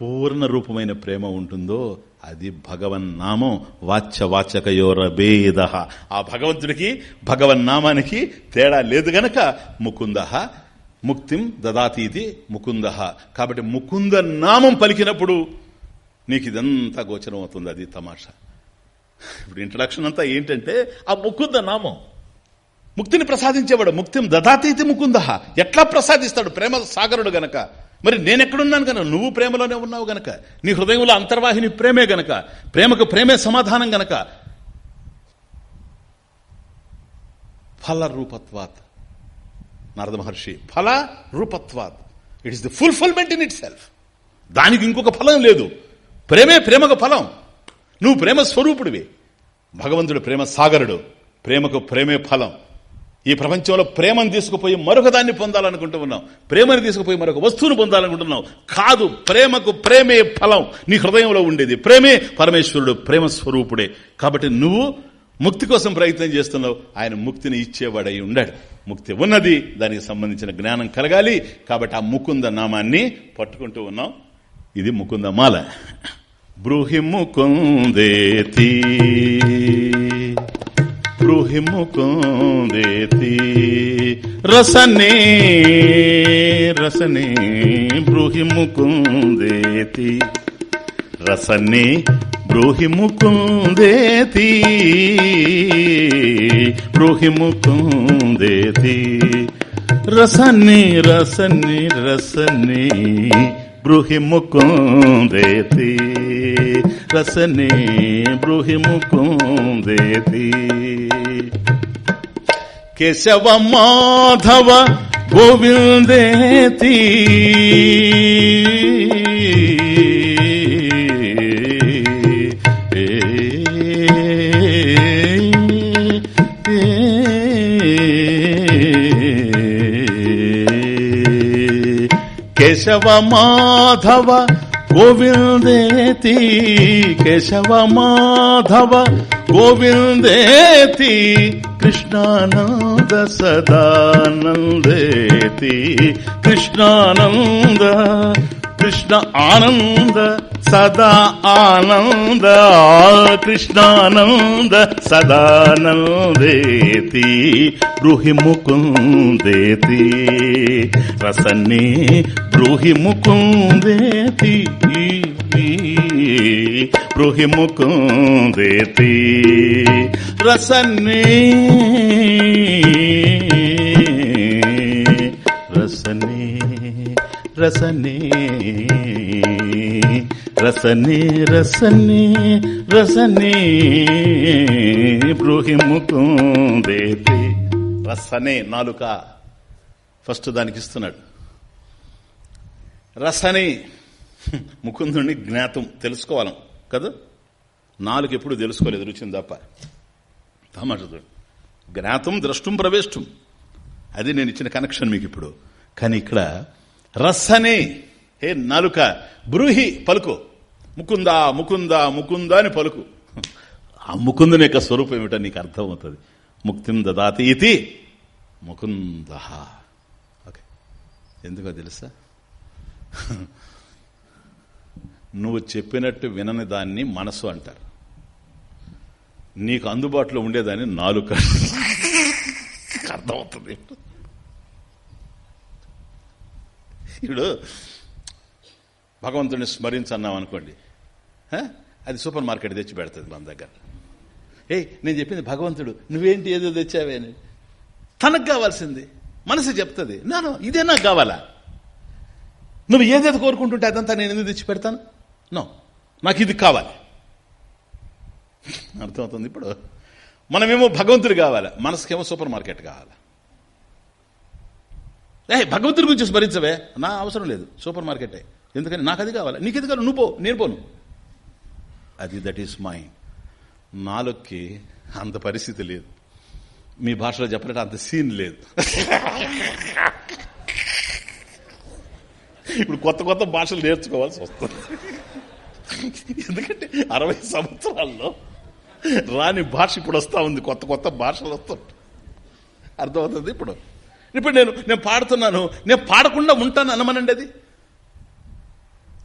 పూర్ణ రూపమైన ప్రేమ ఉంటుందో అది భగవన్ నామం. వాచ్య వాచకయోరభేద ఆ భగవంతుడికి భగవన్ నామానికి తేడా లేదు గనక ముకుంద. ముక్తిం దదాతీతి ముకుంద. కాబట్టి ముకుంద నామం పలికినప్పుడు నీకు ఇదంతా గోచరం అవుతుంది అది తమాషా. ఇప్పుడు ఇంట్రడక్షన్ అంతా ఏంటంటే ఆ ముకుంద నామం. ముక్తిని ప్రసాదించేవాడు ముక్తిం దదాతీతి ముకుంద. ఎట్లా ప్రసాదిస్తాడు? ప్రేమ సాగరుడు గనక. మరి నేనెక్కడున్నాను గనక? నువ్వు ప్రేమలోనే ఉన్నావు గనక. నీ హృదయంలో అంతర్వాహిని ప్రేమే గనక. ప్రేమకు ప్రేమే సమాధానం గనక. ఫల రూపత్వాత్ నారద మహర్షి ఫల రూపత్వాత్ it is the fulfilment in itself దానికి ఇంకొక ఫలం లేదు. ప్రేమే ప్రేమకు ఫలం. నువ్వు ప్రేమ స్వరూపుడివి భగవంతుడు ప్రేమ సాగరుడు ప్రేమకు ప్రేమే ఫలం. ఈ ప్రపంచంలో ప్రేమను తీసుకుపోయి మరొక దాన్ని పొందాలనుకుంటూ ఉన్నాం ప్రేమను తీసుకుపోయి మరొక వస్తువును పొందాలనుకుంటున్నావు. కాదు ప్రేమకు ప్రేమే ఫలం. నీ హృదయంలో ఉండేది ప్రేమే పరమేశ్వరుడు ప్రేమ స్వరూపుడే కాబట్టి నువ్వు ముక్తి కోసం ప్రయత్నం చేస్తున్నావు. ఆయన ముక్తిని ఇచ్చేవాడై ఉండాడు ముక్తి ఉన్నది దానికి సంబంధించిన జ్ఞానం కలగాలి. కాబట్టి ఆ ముకుంద నామాన్ని పట్టుకుంటూ ఉన్నాం ఇది ముకుంద మాల. బ్రూహి ముకుందేతి బ్రూహి ముకుందేతి రసనే రసనే బ్రూహి ముకుందేతి రసనే బ్రూహి ముకుందేతి బ్రూహి ముకుందేతి రసనే రసనే రసనే బ్రూహి ముకుందేతి రసనే బ్రూహి ముకుందేతి కేశవ మాధవ గోవిందేతి. కేశవ మాధవ గోవిందేతి కేశవ మాధవ గోవిందేతి కృష్ణానంద సదానందేతి కృష్ణానంద కృష్ణ ఆనంద సదా ఆనంద కృష్ణానంద సదానందేతి బ్రూహి ముకుందేతి రసన్నే బ్రూహి ముకుందేతి బ్రూహి ముకుందేతి రసన్నే రసనే రసనే రసనే రసనే బ్రూహిముకుందేతి రసనే నాలుక ఫస్ట్ దానికి ఇస్తున్నాడు. రసనే ముకుందుని జ్ఞాతం తెలుసుకోవాలి కదా? నాలుగు ఎప్పుడు తెలుసుకోలేదు రుచిని తప్ప. తమాషుడు జ్ఞాతం ద్రష్టం ప్రవేష్టం. అది నేను ఇచ్చిన కనెక్షన్ మీకు ఇప్పుడు. కానీ ఇక్కడ రసనే హే నాలుక బ్రూహి పలుకు. ముకుందా ముకుందా ముకుందా అని పలుకు. ఆ ముకుందుని యొక్క స్వరూపం ఏమిటో నీకు అర్థమవుతుంది. ముక్తిం దాతి ఇది ముకుంద. ఓకే. ఎందుకో తెలుసా? నువ్వు చెప్పినట్టు వినని దాన్ని మనసు అంటారు. నీకు అందుబాటులో ఉండేదాన్ని నాలుక. అర్థమవుతుంది. ఇప్పుడు భగవంతుడిని స్మరించన్నాం అనుకోండి. అది సూపర్ మార్కెట్ తెచ్చి పెడుతుంది మన దగ్గర. ఏ నేను చెప్పింది భగవంతుడు నువ్వేంటి ఏదో తెచ్చావే అని. తనకు కావాల్సింది. మనసు చెప్తుంది. నాను ఇదే నాకు కావాలా? నువ్వు ఏదేది కోరుకుంటుంటే అదంతా నేను ఎందుకు తెచ్చి పెడతాను? నో నాకు ఇది కావాలి. అర్థమవుతుంది ఇప్పుడు? మనమేమో భగవంతుడు కావాలి. మనసుకేమో సూపర్ మార్కెట్ కావాలి. ఏ భగవంతుడి గురించి స్మరించవే. నా అవసరం లేదు. సూపర్ మార్కెటే. ఎందుకని? నాకు అది కావాలి. నీకు ఇది కావాలి? నువ్వు పో. నేను పోను. అది దట్ ఈస్ మైండ్ నాలుగుకి అంత పరిస్థితి లేదు. మీ భాషలో చెప్పినట్టు అంత సీన్ లేదు. ఇప్పుడు కొత్త కొత్త భాషలు నేర్చుకోవాల్సి వస్తుంది. ఎందుకంటే అరవై సంవత్సరాల్లో రాని భాష ఇప్పుడు వస్తూ ఉంది. కొత్త కొత్త భాషలు వస్తుంటాయి. అర్థమవుతుంది ఇప్పుడు? ఇప్పుడు నేను నేను పాడుతున్నాను. నేను పాడకుండా ఉంటాను అనమనండి అది?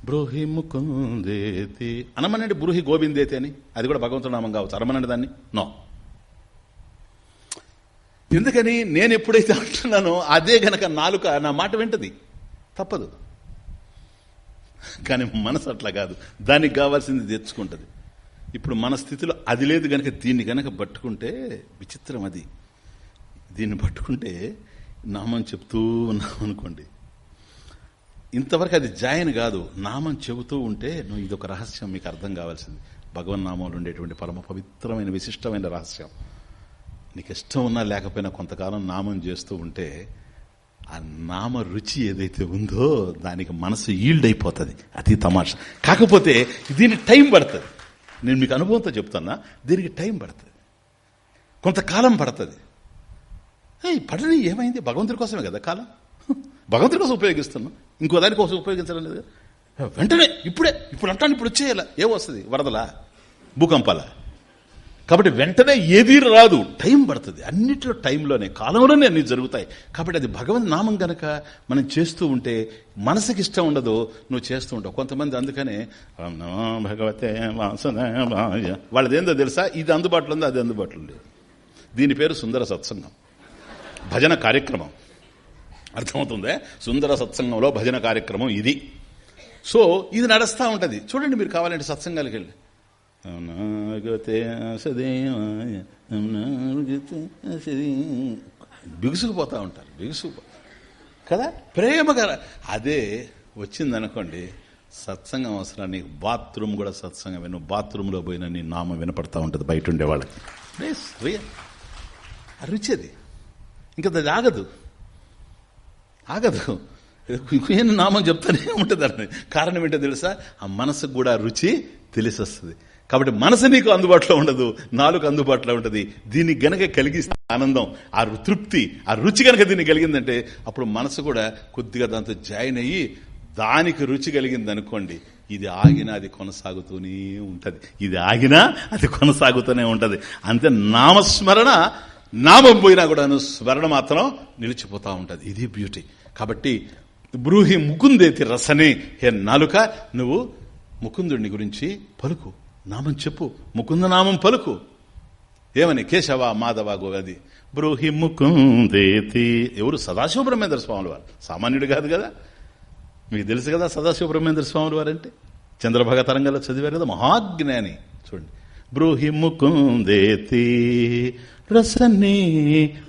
బ్రూహి ముకుందేతి. అనమనండి బ్రూహి గోవిందేతి అని. అది కూడా భగవంతుడు నామం కావచ్చు. అనమనండి దాన్ని? నో. ఎందుకని? నేను ఎప్పుడైతే అంటున్నానో అదే గనక నాలుక నా మాట వింటది. తప్పదు. కానీ మనసు అట్లా కాదు. దానికి కావాల్సింది తెచ్చుకుంటుంది. ఇప్పుడు మన స్థితిలో అది లేదు గనక దీన్ని గనక పట్టుకుంటే విచిత్రం అది. దీన్ని పట్టుకుంటే నామం చెప్తూ ఉన్నాం అనుకోండి. ఇంతవరకు అది జాయిన్ కాదు. నామం చెబుతూ ఉంటే నువ్వు ఇదొక రహస్యం మీకు అర్థం కావాల్సింది. భగవన్ నామంలో ఉండేటువంటి పరమ పవిత్రమైన విశిష్టమైన రహస్యం. నీకు ఇష్టం ఉన్నా లేకపోయినా కొంతకాలం నామం చేస్తూ ఉంటే ఆ నామ రుచి ఏదైతే ఉందో దానికి మనసు ఈల్డ్ అయిపోతుంది అది తమాష. కాకపోతే దీనికి టైం పడుతుంది. నేను మీకు అనుభవంతో చెప్తున్నా దీనికి టైం పడుతుంది. కొంతకాలం పడుతుంది. ఏయ్ పడని ఏమైంది? భగవంతుడి కోసమే కదా కాలం? భగవంతుడి కోసం ఉపయోగిస్తున్నాం. ఇంకో దాని కోసం ఉపయోగించడం లేదు వెంటనే ఇప్పుడే ఇప్పుడు అంటాను ఇప్పుడు వచ్చేయాల? ఏమొస్తుంది వరదలా? భూకంపాల? కాబట్టి వెంటనే ఏది రాదు. టైం పడుతుంది. అన్నిట్లో టైంలోనే కాలంలోనే అన్ని జరుగుతాయి. కాబట్టి అది భగవంత్ నామం గనక మనం చేస్తూ ఉంటే మనసుకి ఇష్టం ఉండదు. నువ్వు చేస్తూ ఉంటావు. కొంతమంది అందుకనే భగవతే వాళ్ళదేందో తెలుసా? ఇది అందుబాటులో ఉంది? అది అందుబాటులో లేదు. దీని పేరు సుందర సత్సంగం. భజన కార్యక్రమం. అర్థమవుతుందే? సుందర సత్సంగంలో భజన కార్యక్రమం ఇది. సో ఇది నడుస్తూ ఉంటుంది. చూడండి మీరు కావాలంటే సత్సంగాలకు వెళ్ళి. బిగుసుకుపోతూ ఉంటారు బిగుసుకుపో. కదా? ప్రేమగా అదే వచ్చిందనుకోండి సత్సంగం అవసరం నీకు బాత్రూమ్ కూడా సత్సంగం నువ్వు బాత్రూంలో పోయిన నీ నామం వినపడతా ఉంటుంది బయట ఉండే వాళ్ళకి. ప్లీజ్ రియల్ రుచి అది. ఇంకా అది ఆగదు. ఆగదు. నేను నామం చెప్తానే ఉంటుంది అని కారణం ఏంటో తెలుసా? ఆ మనసుకు కూడా రుచి తెలిసి వస్తుంది కాబట్టి మనసు నీకు అందుబాటులో ఉండదు నాలుగు అందుబాటులో ఉంటుంది. దీన్ని గనక కలిగిస్తే ఆనందం ఆ తృప్తి ఆ రుచి గనక దీన్ని కలిగిందంటే అప్పుడు మనసు కూడా కొద్దిగా దాంతో జాయిన్ అయ్యి దానికి రుచి కలిగింది అనుకోండి ఇది ఆగినా అది కొనసాగుతూనే ఉంటుంది. ఇది ఆగినా అది కొనసాగుతూనే ఉంటుంది. అంతే నామస్మరణ నామం పోయినా కూడాను స్మరణ మాత్రం నిలిచిపోతూ ఉంటుంది. ఇది బ్యూటీ కాబట్టి బ్రూహి ముకుందేతి రసనే హే నాలుక నువ్వు ముకుందుడిని గురించి పలుకు. నామం చెప్పు. ముకుంద నామం పలుకు. ఏమని? కేశవ మాధవ గోగది. బ్రూహి ముకుందేతి. ఎవరు? సదాశివ బ్రహ్మేంద్ర స్వాములు వారు. సామాన్యుడు కాదు కదా. మీకు తెలుసు కదా సదాశివ బ్రహ్మేంద్ర స్వాములు వారంటే? చంద్రభాగ తరంగంలో చదివారు కదా మహాజ్ఞాని. చూడండి. బ్రూహి ముకుందేతి. రసనే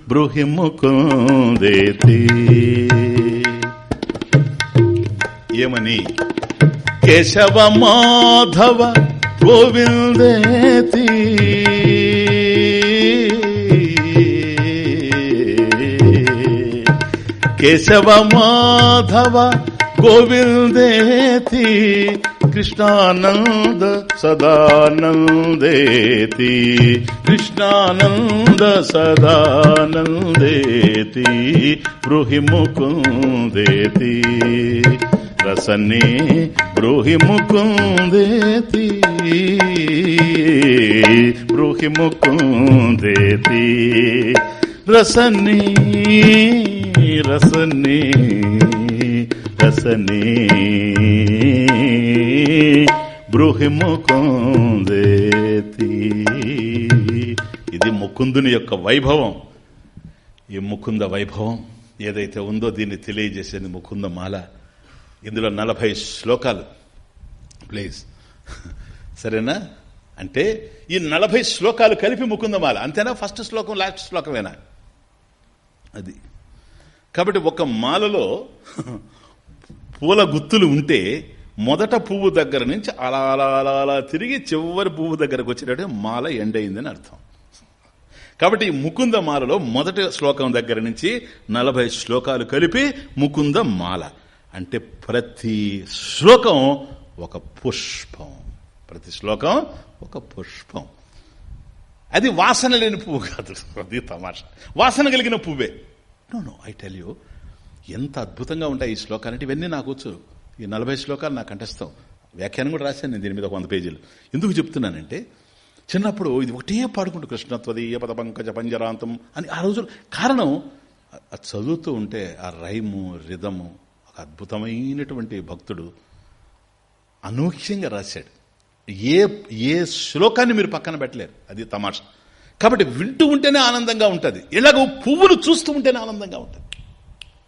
బ్రూహి ముకుందేతి ఏమని కేశవ మాధవ గోవిందేతి కేశవ మాధవ గోవిందేతి కృష్ణానంద సదానందేతి. కృష్ణానంద సదానందేతి. బ్రూహి ముకుందేతి రసనే బ్రూహి ముకుందేతి బ్రూహి ముకుందేతి రసనే రసనే. రసనే బ్రూహి ముకుందేతి ఇది ముకుందుని యొక్క వైభవం. ఈ ముకుంద వైభవం ఏదైతే ఉందో దీన్ని తెలియజేసేది ముకుంద మాల. ఇందులో నలభై శ్లోకాలు. ప్లీజ్ సరేనా? అంటే ఈ నలభై శ్లోకాలు కలిపి ముకుందమాల అంతేనా? ఫస్ట్ శ్లోకం లాస్ట్ శ్లోకమేనా? అది. కాబట్టి ఒక మాలలో పూల గుత్తులు ఉంటే మొదట పువ్వు దగ్గర నుంచి అలా అలా అలా అలా తిరిగి చివరి పువ్వు దగ్గరకు వచ్చేటట్టు మాల ఎండయిందని అర్థం. కాబట్టి ముకుంద మాలలో మొదటి శ్లోకం దగ్గర నుంచి నలభై శ్లోకాలు కలిపి ముకుంద మాల. అంటే ప్రతి శ్లోకం ఒక పుష్పం. ప్రతి శ్లోకం ఒక పుష్పం. అది వాసన లేని పువ్వు కాదు. అది తమాషా. వాసన కలిగిన పువ్వే. No no I tell you ఎంత అద్భుతంగా ఉంటాయి ఈ శ్లోకాలు. అంటే ఇవన్నీ నాకు వచ్చు. ఈ నలభై శ్లోకాలు నా కంఠస్థం వ్యాఖ్యానం కూడా రాశాను నేను దీని మీద ఒక వంద పేజీలు. ఎందుకు చెప్తున్నానంటే చిన్నప్పుడు ఇది ఒకటే పాడుకుంటూ కృష్ణత్వదీయ పద పంకజ పంజరాంతం అని ఆ రోజులు కారణం చదువుతూ ఉంటే ఆ రైము రిధము ఒక అద్భుతమైనటువంటి భక్తుడు అనూహ్యంగా రాశాడు. ఏ ఏ శ్లోకాన్ని మీరు పక్కన పెట్టలేరు. అది తమాషా. కాబట్టి వింటూ ఉంటేనే ఆనందంగా ఉంటుంది. ఇలాగ పువ్వును చూస్తూ ఉంటేనే ఆనందంగా ఉంటుంది.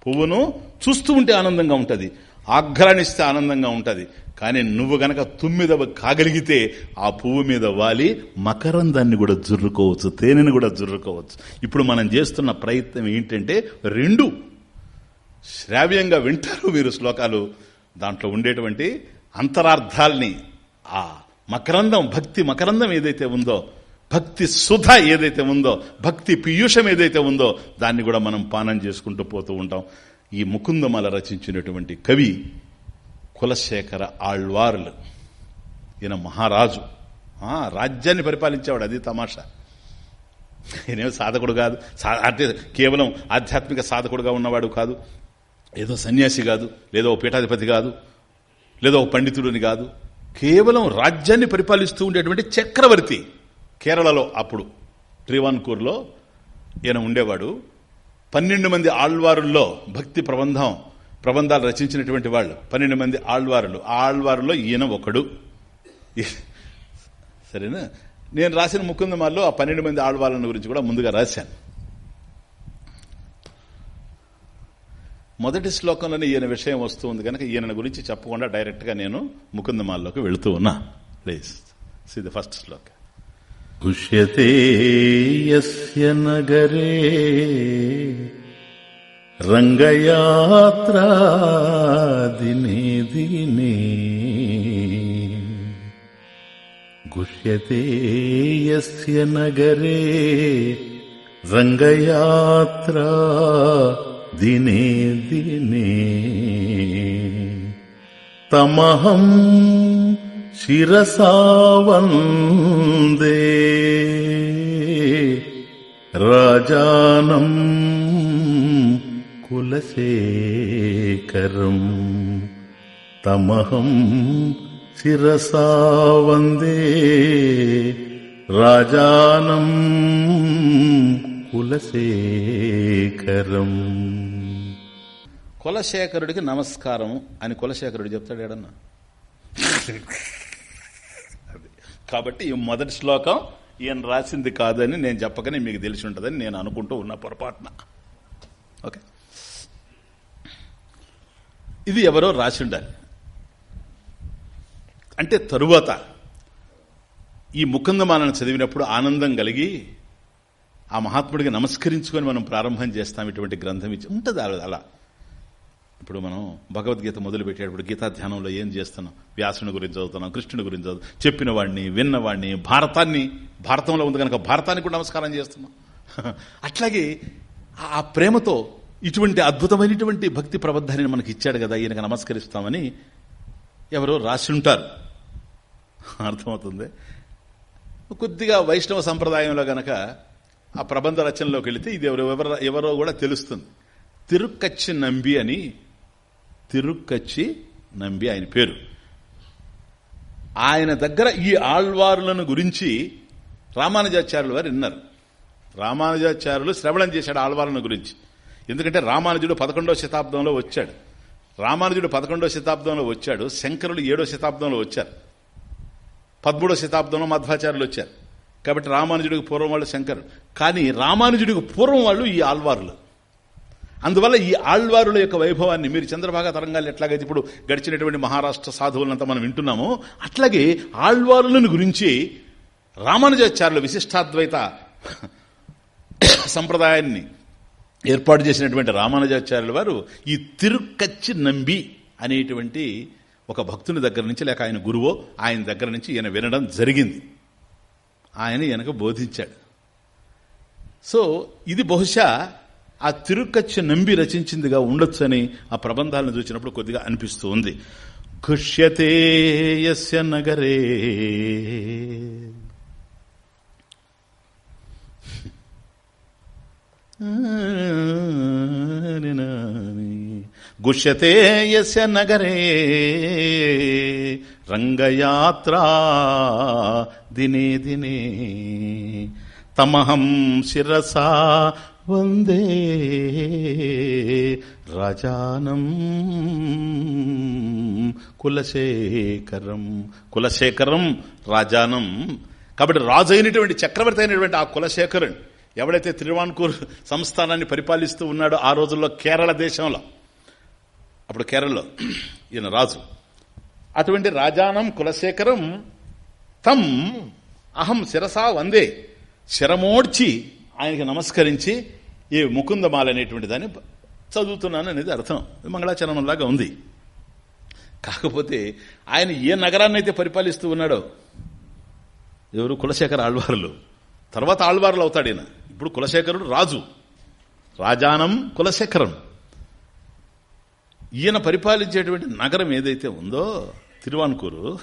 పువ్వును చూస్తూ ఉంటే ఆనందంగా ఉంటుంది ఆఘ్రానిస్తే ఆనందంగా ఉంటుంది. కానీ నువ్వు గనక తుమ్మిదవ కాగలిగితే ఆ పువ్వు మీద వాలి మకరందాన్ని కూడా జుర్రుకోవచ్చు తేనెని కూడా జుర్రుకోవచ్చు. ఇప్పుడు మనం చేస్తున్న ప్రయత్నం ఏంటంటే రెండు శ్రావ్యంగా వింటారు మీరు శ్లోకాలు. దాంట్లో ఉండేటువంటి అంతరార్థాల్ని ఆ మకరందం భక్తి మకరందం ఏదైతే ఉందో భక్తి సుధ ఏదైతే ఉందో భక్తి పీయూషం ఏదైతే ఉందో దాన్ని కూడా మనం పానం చేసుకుంటూ పోతూ ఉంటాం. ఈ ముకుందమాల రచించినటువంటి కవి కులశేఖర ఆళ్వార్లు. ఈయన మహారాజు. రాజ్యాన్ని పరిపాలించేవాడు అది తమాషా. ఈయనేం సాధకుడు కాదు. అంటే కేవలం ఆధ్యాత్మిక సాధకుడుగా ఉన్నవాడు కాదు. ఏదో సన్యాసి కాదు లేదో ఓ పీఠాధిపతి కాదు లేదో ఓ పండితుడిని కాదు. కేవలం రాజ్యాన్ని పరిపాలిస్తూ ఉండేటువంటి చక్రవర్తి. కేరళలో అప్పుడు త్రివాన్కూర్లో ఈయన ఉండేవాడు. పన్నెండు మంది ఆళ్వారుల్లో భక్తి ప్రబంధం ప్రబంధాలు రచించినటువంటి వాళ్ళు. పన్నెండు మంది ఆళ్వారులు. ఆ ఆళ్వారులో ఈయన ఒకడు. సరేనా? నేను రాసిన ముకుందమాల్లో ఆ పన్నెండు మంది ఆళ్వాళ్ళ గురించి కూడా ముందుగా రాశాను. మొదటి శ్లోకంలోనే ఈయన విషయం వస్తుంది కనుక ఈయన గురించి చెప్పకుండా డైరెక్ట్గా నేను ముకుందమాల్లోకి వెళుతూ ఉన్నా. ప్లీజ్. సి ద ఫస్ట్ శ్లోకం. दुश्यते यस्य नगरे। रङ्गयात्रा दिने दिने गुष्यते यस्य नगरे। रङ्गयात्रा दिने दिने। तमहम् शिरसावन्दि రాజానం కులశేఖరం తమహం శిరసా వందే రాజానం కులశేఖరం కులశేఖరుడికి నమస్కారం అని కులశేఖరుడు చెప్తాడు ఏడన్నా అది. కాబట్టి ఈ మొదటి శ్లోకం ఈయన రాసింది కాదని నేను చెప్పకనే మీకు తెలిసి ఉంటుందని నేను అనుకుంటూ ఉన్న పొరపాటున. ఓకే? ఇది ఎవరో రాసి ఉండాలి అంటే తరువాత ఈ ముకుందమాలను చదివినప్పుడు ఆనందం కలిగి ఆ మహాత్ముడికి నమస్కరించుకొని మనం ప్రారంభం చేస్తాం ఇటువంటి గ్రంథం ఇచ్చి ఉంటుంది అలా అలా. ఇప్పుడు మనం భగవద్గీత మొదలు పెట్టేటప్పుడు గీతా ధ్యానంలో ఏం చేస్తున్నాం? వ్యాసుని గురించి చదువుతున్నాం కృష్ణుని గురించి చదువు చెప్పిన వాడిని విన్నవాడిని భారతాన్ని భారతంలో ఉంది కనుక భారతానికి కూడా నమస్కారం చేస్తున్నాం. అట్లాగే ఆ- ఆ ప్రేమతో ఇటువంటి అద్భుతమైనటువంటి భక్తి ప్రబద్ధాన్ని మనకి ఇచ్చాడు కదా ఈయనకు నమస్కరిస్తామని ఎవరో రాసి ఉంటారు అర్థమవుతుంది? కొద్దిగా వైష్ణవ సంప్రదాయంలో గనక ఆ ప్రబంధ రచనలోకి వెళితే ఇది ఎవరు ఎవరు ఎవరో కూడా తెలుస్తుంది. తిరుక్కచ్చి నంబి అని తిరుక్కచ్చి నంబి ఆయన పేరు. ఆయన దగ్గర ఈ ఆళ్వారులను గురించి రామానుజాచార్యులు వారు విన్నారు. రామానుజాచార్యులు శ్రవణం చేశాడు ఆళ్వారులను గురించి. ఎందుకంటే రామానుజుడు పదకొండవ శతాబ్దంలో వచ్చాడు. రామానుజుడు పదకొండవ శతాబ్దంలో వచ్చాడు. శంకరులు ఏడో శతాబ్దంలో వచ్చారు. పదమూడో శతాబ్దంలో మధ్వాచార్యులు వచ్చారు. కాబట్టి రామానుజుడికి పూర్వం వాళ్ళు శంకరుడు కానీ రామానుజుడికి పూర్వం వాళ్ళు ఈ ఆల్వారులు అందువల్ల ఈ ఆళ్వారుల యొక్క వైభవాన్ని మీరు చంద్రభాగ తరంగాలు ఎట్లాగైతే ఇప్పుడు గడిచినటువంటి మహారాష్ట్ర సాధువులంతా మనం వింటున్నామో అట్లాగే ఆళ్వారులను గురించి రామానుజాచార్యులు విశిష్టాద్వైత సంప్రదాయాన్ని ఏర్పాటు చేసినటువంటి రామానుజాచార్యుల వారు ఈ తిరుక్కచ్చి నంబి అనేటువంటి ఒక భక్తుని దగ్గర నుంచి లేక ఆయన గురువో ఆయన దగ్గర నుంచి ఈయన వినడం జరిగింది. ఆయన ఈయనకు బోధించాడు. సో ఇది బహుశా ఆ తిరుకచ్చ నంబి రచించిందిగా ఉండొచ్చని ఆ ప్రబంధాలను చూసినప్పుడు కొద్దిగా అనిపిస్తూ ఉంది. ఘుష్యతే యస్య నగరే. గుష్యతే యస్య నగరే. రంగయాత్ర దినే దినే. తమహం శిరసా వందే రాజానం. కులశేఖరం కులశేఖరం రాజానం. కాబట్టి రాజు అయినటువంటి చక్రవర్తి అయినటువంటి ఆ కులశేఖరుడు ఎవడైతే తిరువాన్కూర్ సంస్థానాన్ని పరిపాలిస్తూ ఉన్నాడో ఆ రోజుల్లో కేరళ దేశంలో. అప్పుడు కేరళలో ఈయన రాజు. అటువంటి రాజానం కులశేఖరం తం అహం శిరసా వందే. శరమోడ్చి ఆయనకి నమస్కరించి ఈ ముకుందమాల అనేటువంటి దాన్ని చదువుతున్నాను అనేది అర్థం. మంగళాచరణంలాగా ఉంది. కాకపోతే ఆయన ఏ నగరాన్ని అయితే పరిపాలిస్తూ ఉన్నాడో ఎవరు కులశేఖర ఆళ్వారులు? తర్వాత ఆళ్వారులు అవుతాడు ఈయన. ఇప్పుడు కులశేఖరుడు రాజు. రాజానం కులశేఖరం. ఈయన పరిపాలించేటువంటి నగరం ఏదైతే ఉందో తిరువాన్కూరు.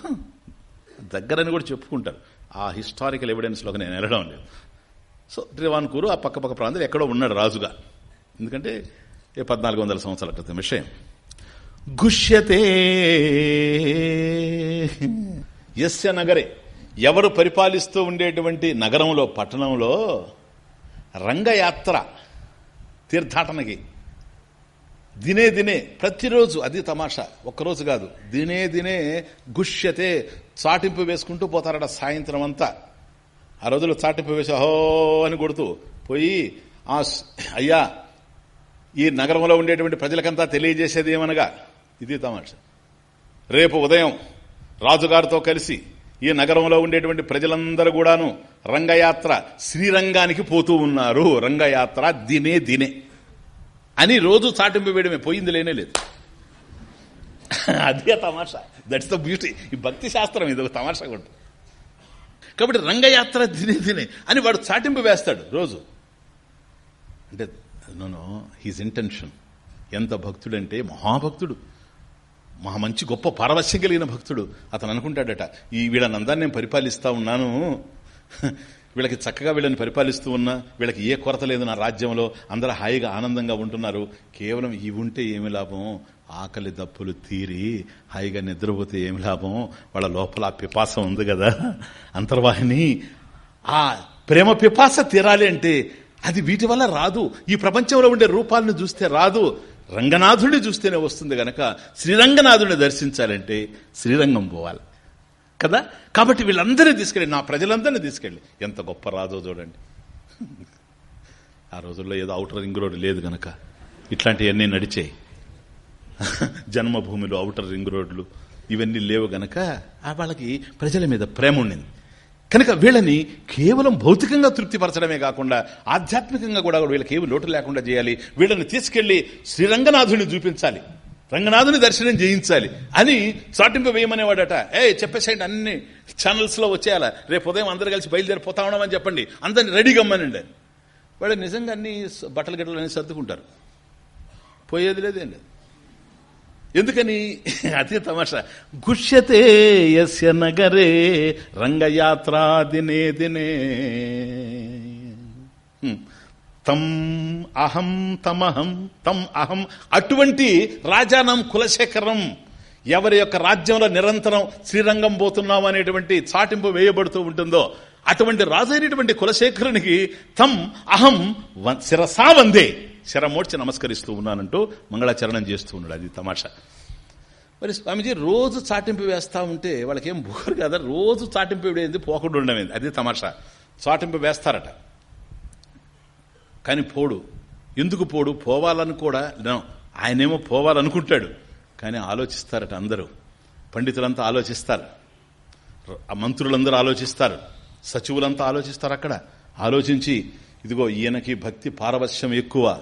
దగ్గరని కూడా చెప్పుకుంటారు. ఆ హిస్టారికల్ ఎవిడెన్స్లోకి నేను వెళ్ళడం లేదు. సో తిరువాన్కూరు ఆ పక్క పక్క ప్రాంతాలు ఎక్కడో ఉన్నాడు రాజుగా. ఎందుకంటే ఏ పద్నాలుగు వందల సంవత్సరాల క్రితం విషయం. గుష్యతే. ఎస్య నగరే. ఎవరు పరిపాలిస్తూ ఉండేటువంటి నగరంలో పట్టణంలో రంగయాత్ర తీర్థాటనకి దినే దినే ప్రతిరోజు అది తమాషా ఒక్కరోజు కాదు. దినే దినే గుష్యతే చాటింపు వేసుకుంటూ పోతారట సాయంత్రం అంతా ఆ రోజులు చాటింపు అహో అని కొడుతూ పోయి ఆ అయ్యా ఈ నగరంలో ఉండేటువంటి ప్రజలకంతా తెలియజేసేది ఏమనగా ఇది తమాష. రేపు ఉదయం రాజుగారితో కలిసి ఈ నగరంలో ఉండేటువంటి ప్రజలందరూ కూడాను రంగయాత్ర శ్రీరంగానికి పోతూ ఉన్నారు. రంగయాత్ర దినే దినే. అని రోజు చాటింపు వేయడమే పోయింది లేనే లేదు. అదే తమాషా. దట్స్ ద బ్యూటీ ఈ భక్తి శాస్త్రం ఇది ఒక తమాషా కూడా కాబట్టి రంగయాత్ర దినే దినే అని వాడు చాటింపు వేస్తాడు రోజు. అంటే నో హీజ్ ఇంటెన్షన్ ఎంత భక్తుడంటే మహాభక్తుడు. మహా మంచి గొప్ప పారవశ్యం కలిగిన భక్తుడు. అతను అనుకుంటాడట ఈ వీళ్ళనందరినీ నేను పరిపాలిస్తా ఉన్నాను. వీళ్ళకి చక్కగా వీళ్ళని పరిపాలిస్తూ ఉన్నా వీళ్ళకి ఏ కొరత లేదు నా రాజ్యంలో. అందరూ హాయిగా ఆనందంగా ఉంటున్నారు. కేవలం ఇవి ఉంటే ఏమి లాభం? ఆకలి దప్పులు తీరి హాయిగా నిద్రపోతే ఏమి లాభం? వాళ్ళ లోపల ఆ పిపాస ఉంది కదా. అంతర్వాహిని ఆ ప్రేమ పిపాస తీరాలి అంటే అది వీటి వల్ల రాదు. ఈ ప్రపంచంలో ఉండే రూపాలను చూస్తే రాదు. రంగనాథుడిని చూస్తేనే వస్తుంది గనక శ్రీరంగనాథుడిని దర్శించాలంటే శ్రీరంగం పోవాలి. కదా? కాబట్టి వీళ్ళందరినీ తీసుకెళ్ళి నా ప్రజలందరినీ తీసుకెళ్ళి. ఎంత గొప్ప రాదో చూడండి. ఆ రోజుల్లో ఏదో అవుటర్ రింగ్ రోడ్ లేదు గనక. ఇట్లాంటివన్నీ నడిచాయి. జన్మభూమిలో అవుటర్ రింగ్ రోడ్లు ఇవన్నీ లేవు గనక ఆ వాళ్ళకి ప్రజల మీద ప్రేమ ఉండింది. కనుక వీళ్ళని కేవలం భౌతికంగా తృప్తిపరచడమే కాకుండా ఆధ్యాత్మికంగా కూడా వీళ్ళకి ఏమి లోటు లేకుండా చేయాలి వీళ్ళని తీసుకెళ్ళి శ్రీరంగనాథుని చూపించాలి రంగనాథుని దర్శనం చేయించాలి అని చాటింపు వేయమనేవాడట. ఏ చెప్పేసేయండి అన్ని ఛానల్స్లో వచ్చేయాల? రేపు ఉదయం అందరు కలిసి బయలుదేరిపోతా ఉన్నామని చెప్పండి. అందరిని రెడీగా అమ్మనండి వాళ్ళు నిజంగా అన్ని బట్టలు గిట్టలు అన్ని సర్దుకుంటారు. పోయేది లేదేం లేదు. ఎందుకని? అతి తమాషా. గుష్యతే యస్య నగరే రంగయాత్రా దినే. దినే తం అహం తమహం తం అహం. అటువంటి రాజానం కులశేఖరం ఎవరి యొక్క రాజ్యంలో నిరంతరం శ్రీరంగం పోతున్నాం అనేటువంటి చాటింపు వేయబడుతూ ఉంటుందో అటువంటి రాజైనటువంటి కులశేఖరునికి తం అహం శిరసా వందే. శరమోడ్చి నమస్కరిస్తూ ఉన్నానంటూ మంగళాచరణం చేస్తూ ఉన్నాడు. అది తమాషా. మరి స్వామిజీ రోజు చాటింపు వేస్తా ఉంటే వాళ్ళకేం బోరు కదా? రోజు చాటింపు వేడేది పోకుండా ఉండమేది అది తమాషా. చాటింపు వేస్తారట. కానీ పోడు. ఎందుకు పోడు? పోవాలని కూడా ఆయనేమో పోవాలనుకుంటాడు. కానీ ఆలోచిస్తారట అందరూ. పండితులంతా ఆలోచిస్తారు. మంత్రులందరూ ఆలోచిస్తారు. సచివులంతా ఆలోచిస్తారు అక్కడ. ఆలోచించి ఇదిగో ఈయనకి భక్తి పారవశ్యం ఎక్కువ.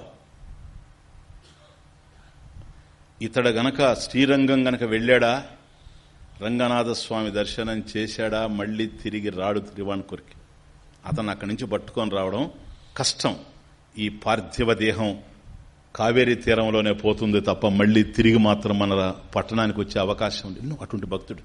ఇతడు గనక శ్రీరంగం గనక వెళ్ళాడా? రంగనాథస్వామి దర్శనం చేశాడా? మళ్ళీ తిరిగి రాడు తిరువాన్కూరికి అతను అక్కడి నుంచి పట్టుకొని రావడం కష్టం. ఈ పార్థివ దేహం కావేరీ తీరంలోనే పోతుంది తప్ప మళ్ళీ తిరిగి మాత్రం మన పట్టణానికి వచ్చే అవకాశం ఉంది అటువంటి భక్తుడు.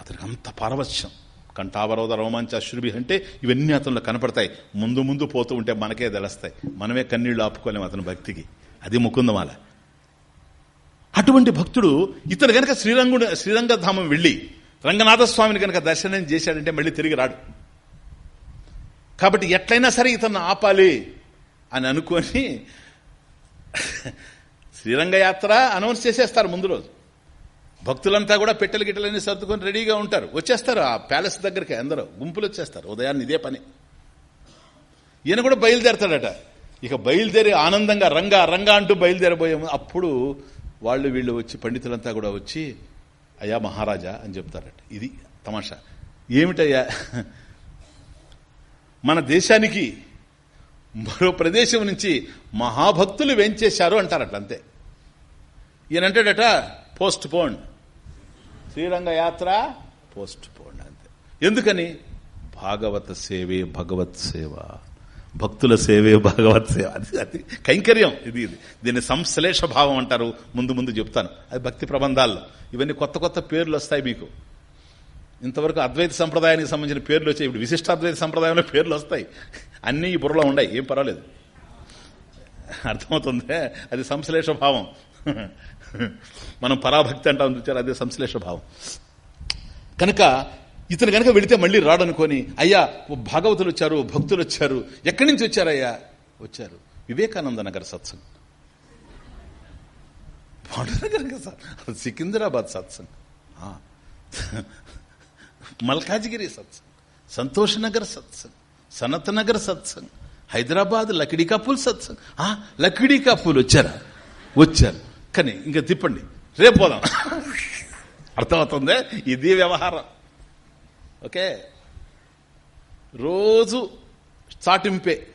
అతనికి అంత పారవశ్యం. కంఠావరోధ రోమాంచ అశ్రుభి అంటే ఇవన్నీ అతనిలో కనపడతాయి. ముందు ముందు పోతూ ఉంటే మనకే తెలుస్తాయి. మనమే కన్నీళ్ళు ఆపుకోలేము అతని భక్తికి. అది ముకుందమాల. అటువంటి భక్తుడు ఇతను గనక శ్రీరంగుడు శ్రీరంగధామం వెళ్ళి రంగనాథస్వామిని కనుక దర్శనం చేశాడంటే మళ్ళీ తిరిగి రాడు. కాబట్టి ఎట్లయినా సరే ఇతను ఆపాలి అని అనుకొని శ్రీరంగయాత్ర అనౌన్స్ చేసేస్తారు ముందు రోజు. భక్తులంతా కూడా పెట్టెలు గిట్టెలన్నీ సర్దుకొని రెడీగా ఉంటారు. వచ్చేస్తారు ఆ ప్యాలెస్ దగ్గరికి అందరూ. గుంపులు వచ్చేస్తారు. ఉదయాన్ని ఇదే పని. ఈయన కూడా బయలుదేరతాడట. ఇక బయలుదేరి ఆనందంగా రంగా రంగా అంటూ బయలుదేరబోయే అప్పుడు వాళ్ళు వీళ్ళు వచ్చి పండితులంతా కూడా వచ్చి అయ్యా మహారాజా అని చెప్తారట. ఇది తమాషా. ఏమిటయ్యా? మన దేశానికి మరో ప్రదేశం నుంచి మహాభక్తులు వెంచేశారు అంటారట అంతే. ఈయనంటాడట పోస్ట్ పోన్ శ్రీరంగ యాత్ర పోస్ట్ పోన్ అంతే. ఎందుకని? భాగవత సేవే భగవత్ సేవ. భక్తుల సేవే భగవత్ సేవ. అది అది కైంకర్యం. ఇది ఇది. దీన్ని సంశ్లేష భావం అంటారు. ముందు ముందు చెప్తాను. అది భక్తి ప్రబంధాల్లో. ఇవన్నీ కొత్త కొత్త పేర్లు వస్తాయి మీకు. ఇంతవరకు అద్వైత సంప్రదాయానికి సంబంధించిన పేర్లు వచ్చాయి. ఇప్పుడు విశిష్టాద్వైత సంప్రదాయంలో పేర్లు వస్తాయి. అన్నీ ఈ బుర్రలో ఉన్నాయి. ఏం పర్వాలేదు. అర్థమవుతుంది? అది సంశ్లేష భావం. మనం పరాభక్తి అంటాం చూచారు? అదే సంశ్లేష భావం. కనుక ఇతను కనుక వెళితే మళ్ళీ రాడనుకొని అయ్యా భాగవతులు వచ్చారు భక్తులు వచ్చారు ఎక్కడి నుంచి వచ్చారయ్యా? వచ్చారు వివేకానంద నగర్ సత్సంగ్. పాండునగర్ సికింద్రాబాద్ సత్సంగ్. మల్కాజ్గిరి సత్సంగ్ సంతోష్ నగర్ సత్సంగ్ సనత్ నగర్ సత్సంగ్ హైదరాబాద్ లకిడీ కాపులు సత్సంగ్. ఆ, లకిడీ కాపులు వచ్చారా? వచ్చారు. కానీ ఇంకా తిప్పండి రేపు పోదాం. అర్థమవుతుంది? ఇది వ్యవహారం. ఓకే? రోజు చాటింపే.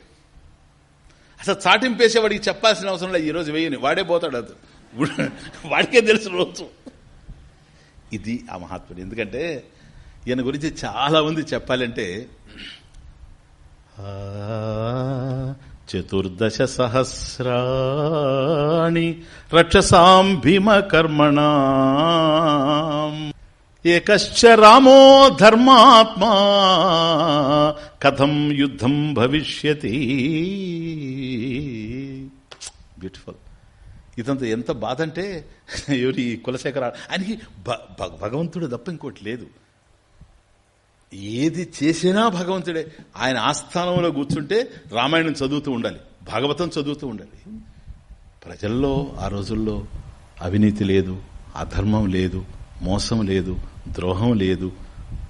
అసలు చాటింపేసేవాడికి చెప్పాల్సిన అవసరం లేదు ఈరోజు వేయని వాడే పోతాడు అది. వాడికే తెలుసు రోజు. ఇది ఆ మహాత్ముడు. ఎందుకంటే ఈయన గురించి చాలా మంది చెప్పాలంటే ఆ, చతుర్దశ సహస్రాణి రక్షసాం భీమ కర్మణ. ఏకశ్చ రామో ధర్మాత్మా కథం యుద్ధం భవిష్యతి. బ్యూటిఫుల్ ఇదంతా ఎంత బాధ అంటే ఎవరి కులశేఖర ఆయనకి భ- భగవంతుడు తప్ప ఇంకోటి లేదు. ఏది చేసినా భగవంతుడే. ఆయన ఆస్థానంలో కూర్చుంటే రామాయణం చదువుతూ ఉండాలి భాగవతం చదువుతూ ఉండాలి. ప్రజల్లో ఆ రోజుల్లో అవినీతి లేదు అధర్మం లేదు మోసం లేదు ద్రోహం లేదు.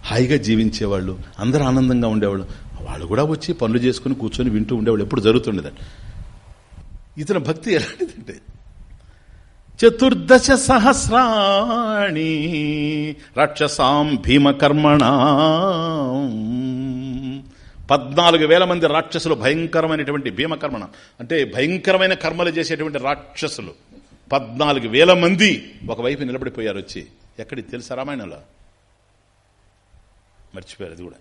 హాయిగా జీవించేవాళ్ళు అందరూ ఆనందంగా ఉండేవాళ్ళు. వాళ్ళు కూడా వచ్చి పనులు చేసుకుని కూర్చొని వింటూ ఉండేవాళ్ళు. ఎప్పుడు జరుగుతుండేదండి ఇతని భక్తి ఎలాంటిదంటే చతుర్దశ సహస్రాణి రాక్షసాం భీమకర్మణ. పద్నాలుగు వేల మంది రాక్షసులు భయంకరమైనటువంటి భీమకర్మణ. అంటే భయంకరమైన కర్మలు చేసేటువంటి రాక్షసులు. పద్నాలుగు వేల మంది ఒకవైపు నిలబడిపోయారు వచ్చి. ఎక్కడికి తెలుసా రామాయణంలో? మర్చిపోయారు అది కూడా.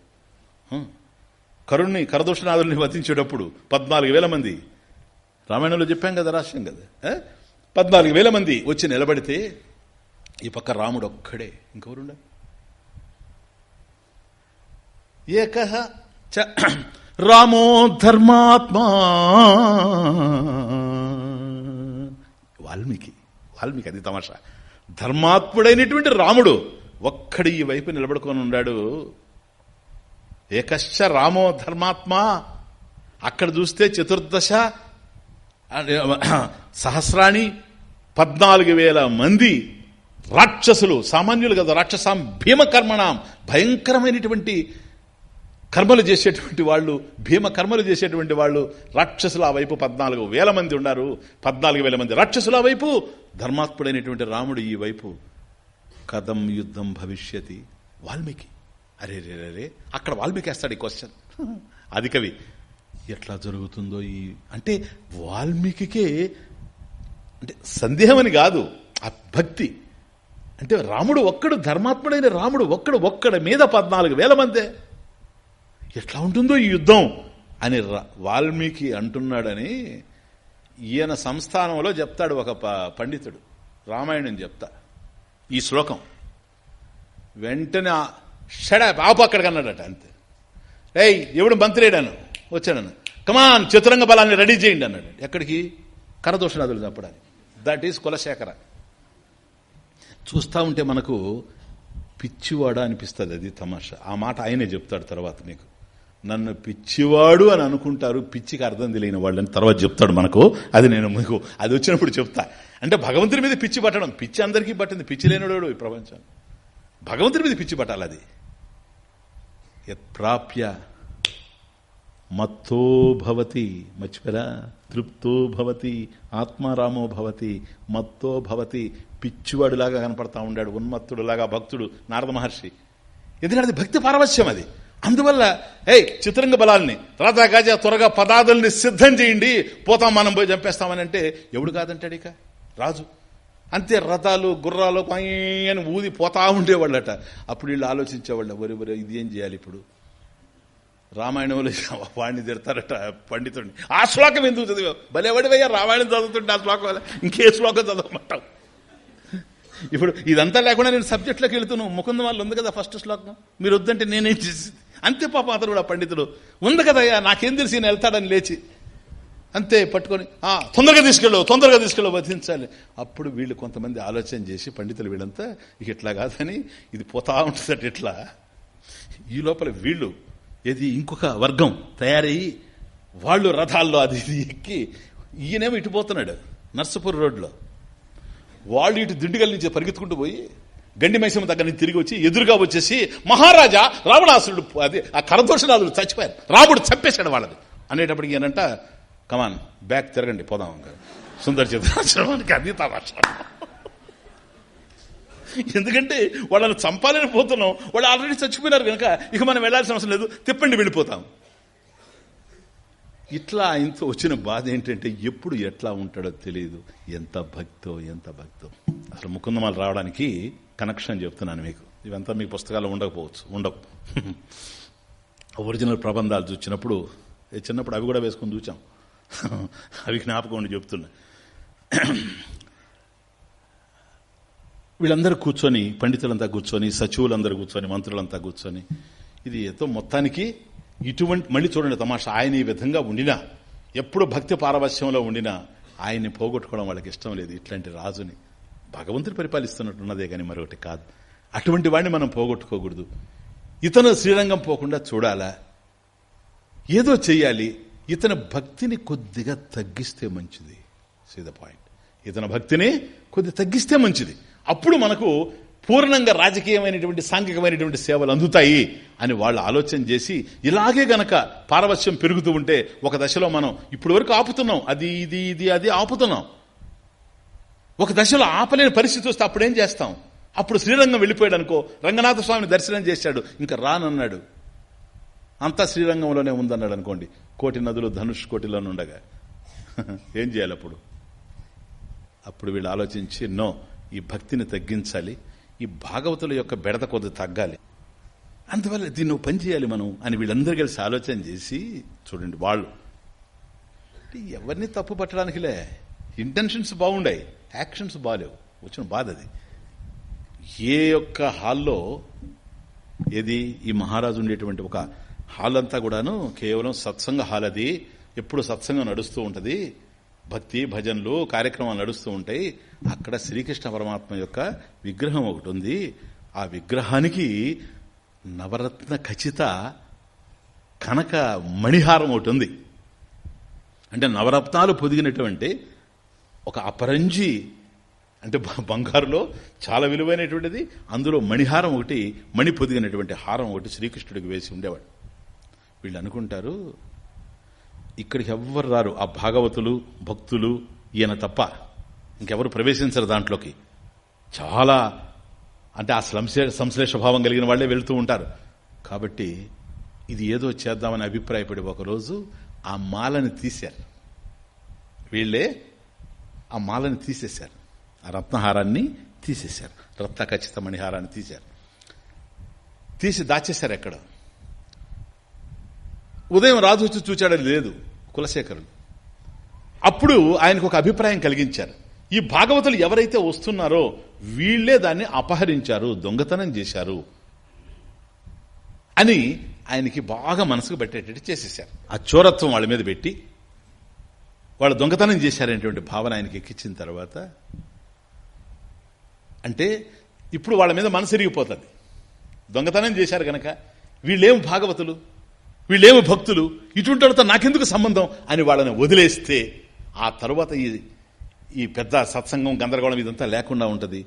కరుణ్ణి కరదోషనాథుల్ని వధించేటప్పుడు పద్నాలుగు వేల మంది. రామాయణంలో చెప్పాం కదా రాశాం కదా పద్నాలుగు వేల మంది వచ్చి నిలబడితే ఈ పక్క రాముడు ఒక్కడే. ఇంకెవరుండ? ఏక చ రామో ధర్మాత్మా. వాల్మీకి వాల్మీకి అది తమాషా. ధర్మాత్ముడైనటువంటి రాముడు ఒక్కడు ఈ వైపు నిలబడుకొని ఉన్నాడు. ఏకశ్చ రామో ధర్మాత్మ? అక్కడ చూస్తే చతుర్దశ సహస్రాణి పద్నాలుగు వేల మంది రాక్షసులు సామాన్యులు కదా రాక్షసాం భీమకర్మణం భయంకరమైనటువంటి కర్మలు చేసేటువంటి వాళ్ళు భీమ కర్మలు చేసేటువంటి వాళ్ళు రాక్షసుల ఆ వైపు పద్నాలుగు వేల మంది ఉన్నారు. పద్నాలుగు వేల మంది రాక్షసుల వైపు. ధర్మాత్ముడైనటువంటి రాముడు ఈ వైపు. కథం యుద్ధం భవిష్యతి. వాల్మీకి. అరే రే రే రే. అక్కడ వాల్మీకి వేస్తాడు ఈ క్వశ్చన్ అది కవి. ఎట్లా జరుగుతుందో ఈ అంటే వాల్మీకికే అంటే సందేహం అని కాదు ఆ భక్తి అంటే రాముడు ఒక్కడు ధర్మాత్ముడైన రాముడు ఒక్కడు ఒక్కడ మీద పద్నాలుగు వేల మందే. ఎట్లా ఉంటుందో ఈ యుద్ధం అని వాల్మీకి అంటున్నాడని ఈయన సంస్థానంలో చెప్తాడు ఒక ప- పండితుడు. రామాయణం చెప్తా. ఈ శ్లోకం. వెంటనే షడా ఆపు అక్కడికి అన్నాడట అంతే. ఏయ్ ఎవడు మంత్రేడాను వచ్చాడను. కమాన్ చతురంగ బలాన్ని రెడీ చేయండి అన్నాడు. ఎక్కడికి? కరదోషనాథులు చంపడానికి. That is Kulasekhara. చూస్తా ఉంటే మనకు పిచ్చివాడ అనిపిస్తుంది అది తమాషా. ఆ మాట ఆయనే చెప్తాడు తర్వాత మీకు. నన్ను పిచ్చివాడు అని అనుకుంటారు. పిచ్చికి అర్థం తెలియని వాళ్ళని తర్వాత చెప్తాడు మనకు. అది నేను మీకు అది వచ్చినప్పుడు చెప్తా. అంటే భగవంతుడి మీద పిచ్చి పట్టడం. పిచ్చి అందరికీ పట్టింది. పిచ్చి లేనివాడు ఈ ప్రపంచం. భగవంతుడి మీద పిచ్చి పట్టాలి అది. ప్రాప్య మత్తో భవతి. మర్చిపోరా తృప్తో భవతి. ఆత్మారామో భవతి. మత్తో భవతి. పిచ్చివాడులాగా కనపడతా ఉండాడు. ఉన్మత్తుడులాగా భక్తుడు. నారద మహర్షి. ఎందుకంటే భక్తి పారవశ్యం అది. అందువల్ల ఏ చిత్రంగ బలాల్ని రాజా త్వరగా పదార్థుల్ని సిద్ధం చేయండి పోతాం మనం పోయి చంపేస్తామని అంటే ఎవడు కాదంటాడు ఇక? రాజు. అంతే రథాలు గుర్రాలు కొయ్ అని ఊది పోతా ఉండేవాళ్ళట. అప్పుడు వీళ్ళు ఆలోచించేవాళ్ళ వరి ఒరి ఇది ఏం చేయాలి ఇప్పుడు? రామాయణంలో వాడిని తిడతారట పండితుడిని. ఆ శ్లోకం ఎందుకు చదివావు? భలేవాడివయ్యా రామాయణం చదువుతుంటే ఆ శ్లోకం వల్ల ఇంకే శ్లోకం చదవమంటావు. ఇప్పుడు ఇదంతా లేకుండా నేను సబ్జెక్ట్లోకి వెళుతున్నాను ముకుందం వాళ్ళు ఉంది కదా ఫస్ట్ శ్లోకం. మీరు వద్దంటే నేనేం చేసింది? అంతే పాప అతను కూడా పండితుడు ఉంది కదయ్యా నాకేం తెలిసి నేను వెళ్తాడని లేచి. అంతే పట్టుకొని ఆ తొందరగా తీసుకెళ్ళు తొందరగా తీసుకెళ్ళు వధించాలి. అప్పుడు వీళ్ళు కొంతమంది ఆలోచన చేసి పండితులు వీళ్ళంతా ఇక ఇట్లా కాదని ఇది పోతా ఉంటుందట ఇట్లా. ఈ లోపల వీళ్ళు ఏది ఇంకొక వర్గం తయారయ్యి వాళ్ళు రథాల్లో అది ఇది ఎక్కి ఈయనేమో ఇటు పోతున్నాడు నర్సపూర్ రోడ్లో. వాళ్ళు ఇటు దిండుగల్ నుంచి పరిగెత్తుకుంటూ పోయి గండి మైసమ్మ దగ్గర నుంచి తిరిగి వచ్చి ఎదురుగా వచ్చేసి మహారాజా రావణాసురుడు అది ఆ కరదోషనాథుడు చచ్చిపోయారు. రాముడు చంపేశాడు వాళ్ళది అనేటప్పటికి ఏనంట కమాన్ బ్యాక్ తిరగండి పోదాం ఇంకా. సుందర చిత్రాశ్రమానికి అది తమాషా ఎందుకంటే వాళ్ళని చంపాలని పోతున్నాం. వాళ్ళు ఆల్రెడీ చచ్చిపోయినారు కనుక ఇక మనం వెళ్ళాల్సిన అవసరం లేదు. తిప్పండి వెళ్ళిపోతాం. ఇట్లా ఆయనతో వచ్చిన బాధ ఏంటంటే ఎప్పుడు ఎట్లా ఉంటాడో తెలియదు ఎంత భక్తో ఎంత భక్తో. అసలు ముకుందమాలు రావడానికి కనెక్షన్ చెప్తున్నాను మీకు. ఇవంతా మీ పుస్తకాలు ఉండకపోవచ్చు ఉండవు. ఒరిజినల్ ప్రబంధాలు చూసినప్పుడు చిన్నప్పుడు అవి కూడా వేసుకొని చూచాం. అవి జ్ఞాపకం ఉండి చెప్తున్నా. వీళ్ళందరూ కూర్చొని పండితులంతా కూర్చొని సచివులందరూ కూర్చొని మంత్రులంతా కూర్చొని ఇది ఎంతో మొత్తానికి ఇటువంటి మళ్ళీ చూడండి తమాషా ఆయన ఈ విధంగా ఉండినా ఎప్పుడు భక్తి పారవశ్యంలో ఉండినా ఆయన్ని పోగొట్టుకోవడం వాళ్ళకి ఇష్టం లేదు ఇట్లాంటి రాజుని. భగవంతుడు పరిపాలిస్తున్నట్టున్నదే కానీ మరొకటి కాదు. అటువంటి వాడిని మనం పోగొట్టుకోకూడదు. ఇతను శ్రీరంగం పోకుండా చూడాలా? ఏదో చేయాలి ఇతని భక్తిని కొద్దిగా తగ్గిస్తే మంచిది. సీ ద పాయింట్ ఇతని భక్తిని కొద్ది తగ్గిస్తే మంచిది. అప్పుడు మనకు పూర్ణంగా రాజకీయమైనటువంటి సాంఘికమైనటువంటి సేవలు అందుతాయి అని వాళ్ళు ఆలోచన చేసి ఇలాగే గనక పారవశ్యం పెరుగుతూ ఉంటే ఒక దశలో మనం ఇప్పటివరకు ఆపుతున్నాం. అది ఇది ఇది అది ఆపుతున్నాం. ఒక దశలో ఆపలేని పరిస్థితి వస్తే అప్పుడేం చేస్తాం? అప్పుడు శ్రీరంగం వెళ్ళిపోయాడు అనుకో రంగనాథ స్వామిని దర్శనం చేశాడు. ఇంకా రానన్నాడు. అంతా శ్రీరంగంలోనే ఉందన్నాడు అనుకోండి. కోటి నదులు ధనుష్ కోటిలోనే ఉండగా. ఏం చేయాలి అప్పుడు? అప్పుడు వీళ్ళు ఆలోచించి నో ఈ భక్తిని తగ్గించాలి. ఈ భాగవతుల యొక్క బెడత కొద్ది తగ్గాలి. అందువల్ల దీన్ని పని చేయాలి మనం అని వీళ్ళందరూ కలిసి ఆలోచన చేసి చూడండి వాళ్ళు. ఎవరిని తప్పు పట్టడానికిలే? ఇంటెన్షన్స్ బాగుండాయి. యాక్షన్స్ బాగాలేవు వచ్చిన బాధ అది. ఏ యొక్క హాల్లో ఏది ఈ మహారాజు ఉండేటువంటి ఒక హాల్ అంతా కూడాను కేవలం సత్సంగ హాల్ అది. ఎప్పుడు సత్సంగం నడుస్తూ ఉంటుంది. భక్తి భజనలు కార్యక్రమాలు నడుస్తూ ఉంటాయి. అక్కడ శ్రీకృష్ణ పరమాత్మ యొక్క విగ్రహం ఒకటి ఉంది. ఆ విగ్రహానికి నవరత్న ఖచ్చిత కనక మణిహారం ఒకటి ఉంది. అంటే నవరత్నాలు పొదిగినటువంటి ఒక అపరంజి అంటే బ- బంగారులో చాలా విలువైనటువంటిది అందులో మణిహారం ఒకటి మణి పొదిగినటువంటి హారం ఒకటి శ్రీకృష్ణుడికి వేసి ఉండేవాడు. వీళ్ళు అనుకుంటారు ఇక్కడికి ఎవ్వరు రారు. ఆ భాగవతులు భక్తులు ఈయన తప్ప ఇంకెవరు ప్రవేశించరు దాంట్లోకి. చాలా అంటే ఆ సంశ్లే సంశ్లేష భావం కలిగిన వాళ్ళే వెళ్తూ ఉంటారు. కాబట్టి ఇది ఏదో చేద్దామని అభిప్రాయపడి ఒకరోజు ఆ మాలని తీశారు. వీళ్ళే ఆ మాలని తీసేశారు. ఆ రత్నహారాన్ని తీసేశారు. రత్న ఖచ్చిత మణిహారాన్ని తీశారు. తీసి దాచేశారు ఎక్కడ? ఉదయం రాజు వచ్చి చూచాడని లేదు కులశేఖరుడు. అప్పుడు ఆయనకు ఒక అభిప్రాయం కలిగించారు. ఈ భాగవతులు ఎవరైతే వస్తున్నారో వీళ్ళే దాన్ని అపహరించారు దొంగతనం చేశారు అని ఆయనకి బాగా మనసుకు పెట్టేటట్టు చేసేసారు ఆ చోరత్వం వాళ్ళ మీద పెట్టి వాళ్ళు దొంగతనం చేశారనేటువంటి భావన ఆయనకి ఎక్కించిన తర్వాత అంటే ఇప్పుడు వాళ్ళ మీద మనసు ఎరిగిపోతుంది దొంగతనం చేశారు గనక వీళ్ళేం భాగవతులు? వీళ్ళేమి భక్తులు? ఇటువంటి వాళ్ళతో నాకెందుకు సంబంధం? అని వాళ్ళని వదిలేస్తే ఆ తర్వాత ఈ ఈ పెద్ద సత్సంగం గందరగోళం ఇదంతా లేకుండా ఉంటుంది.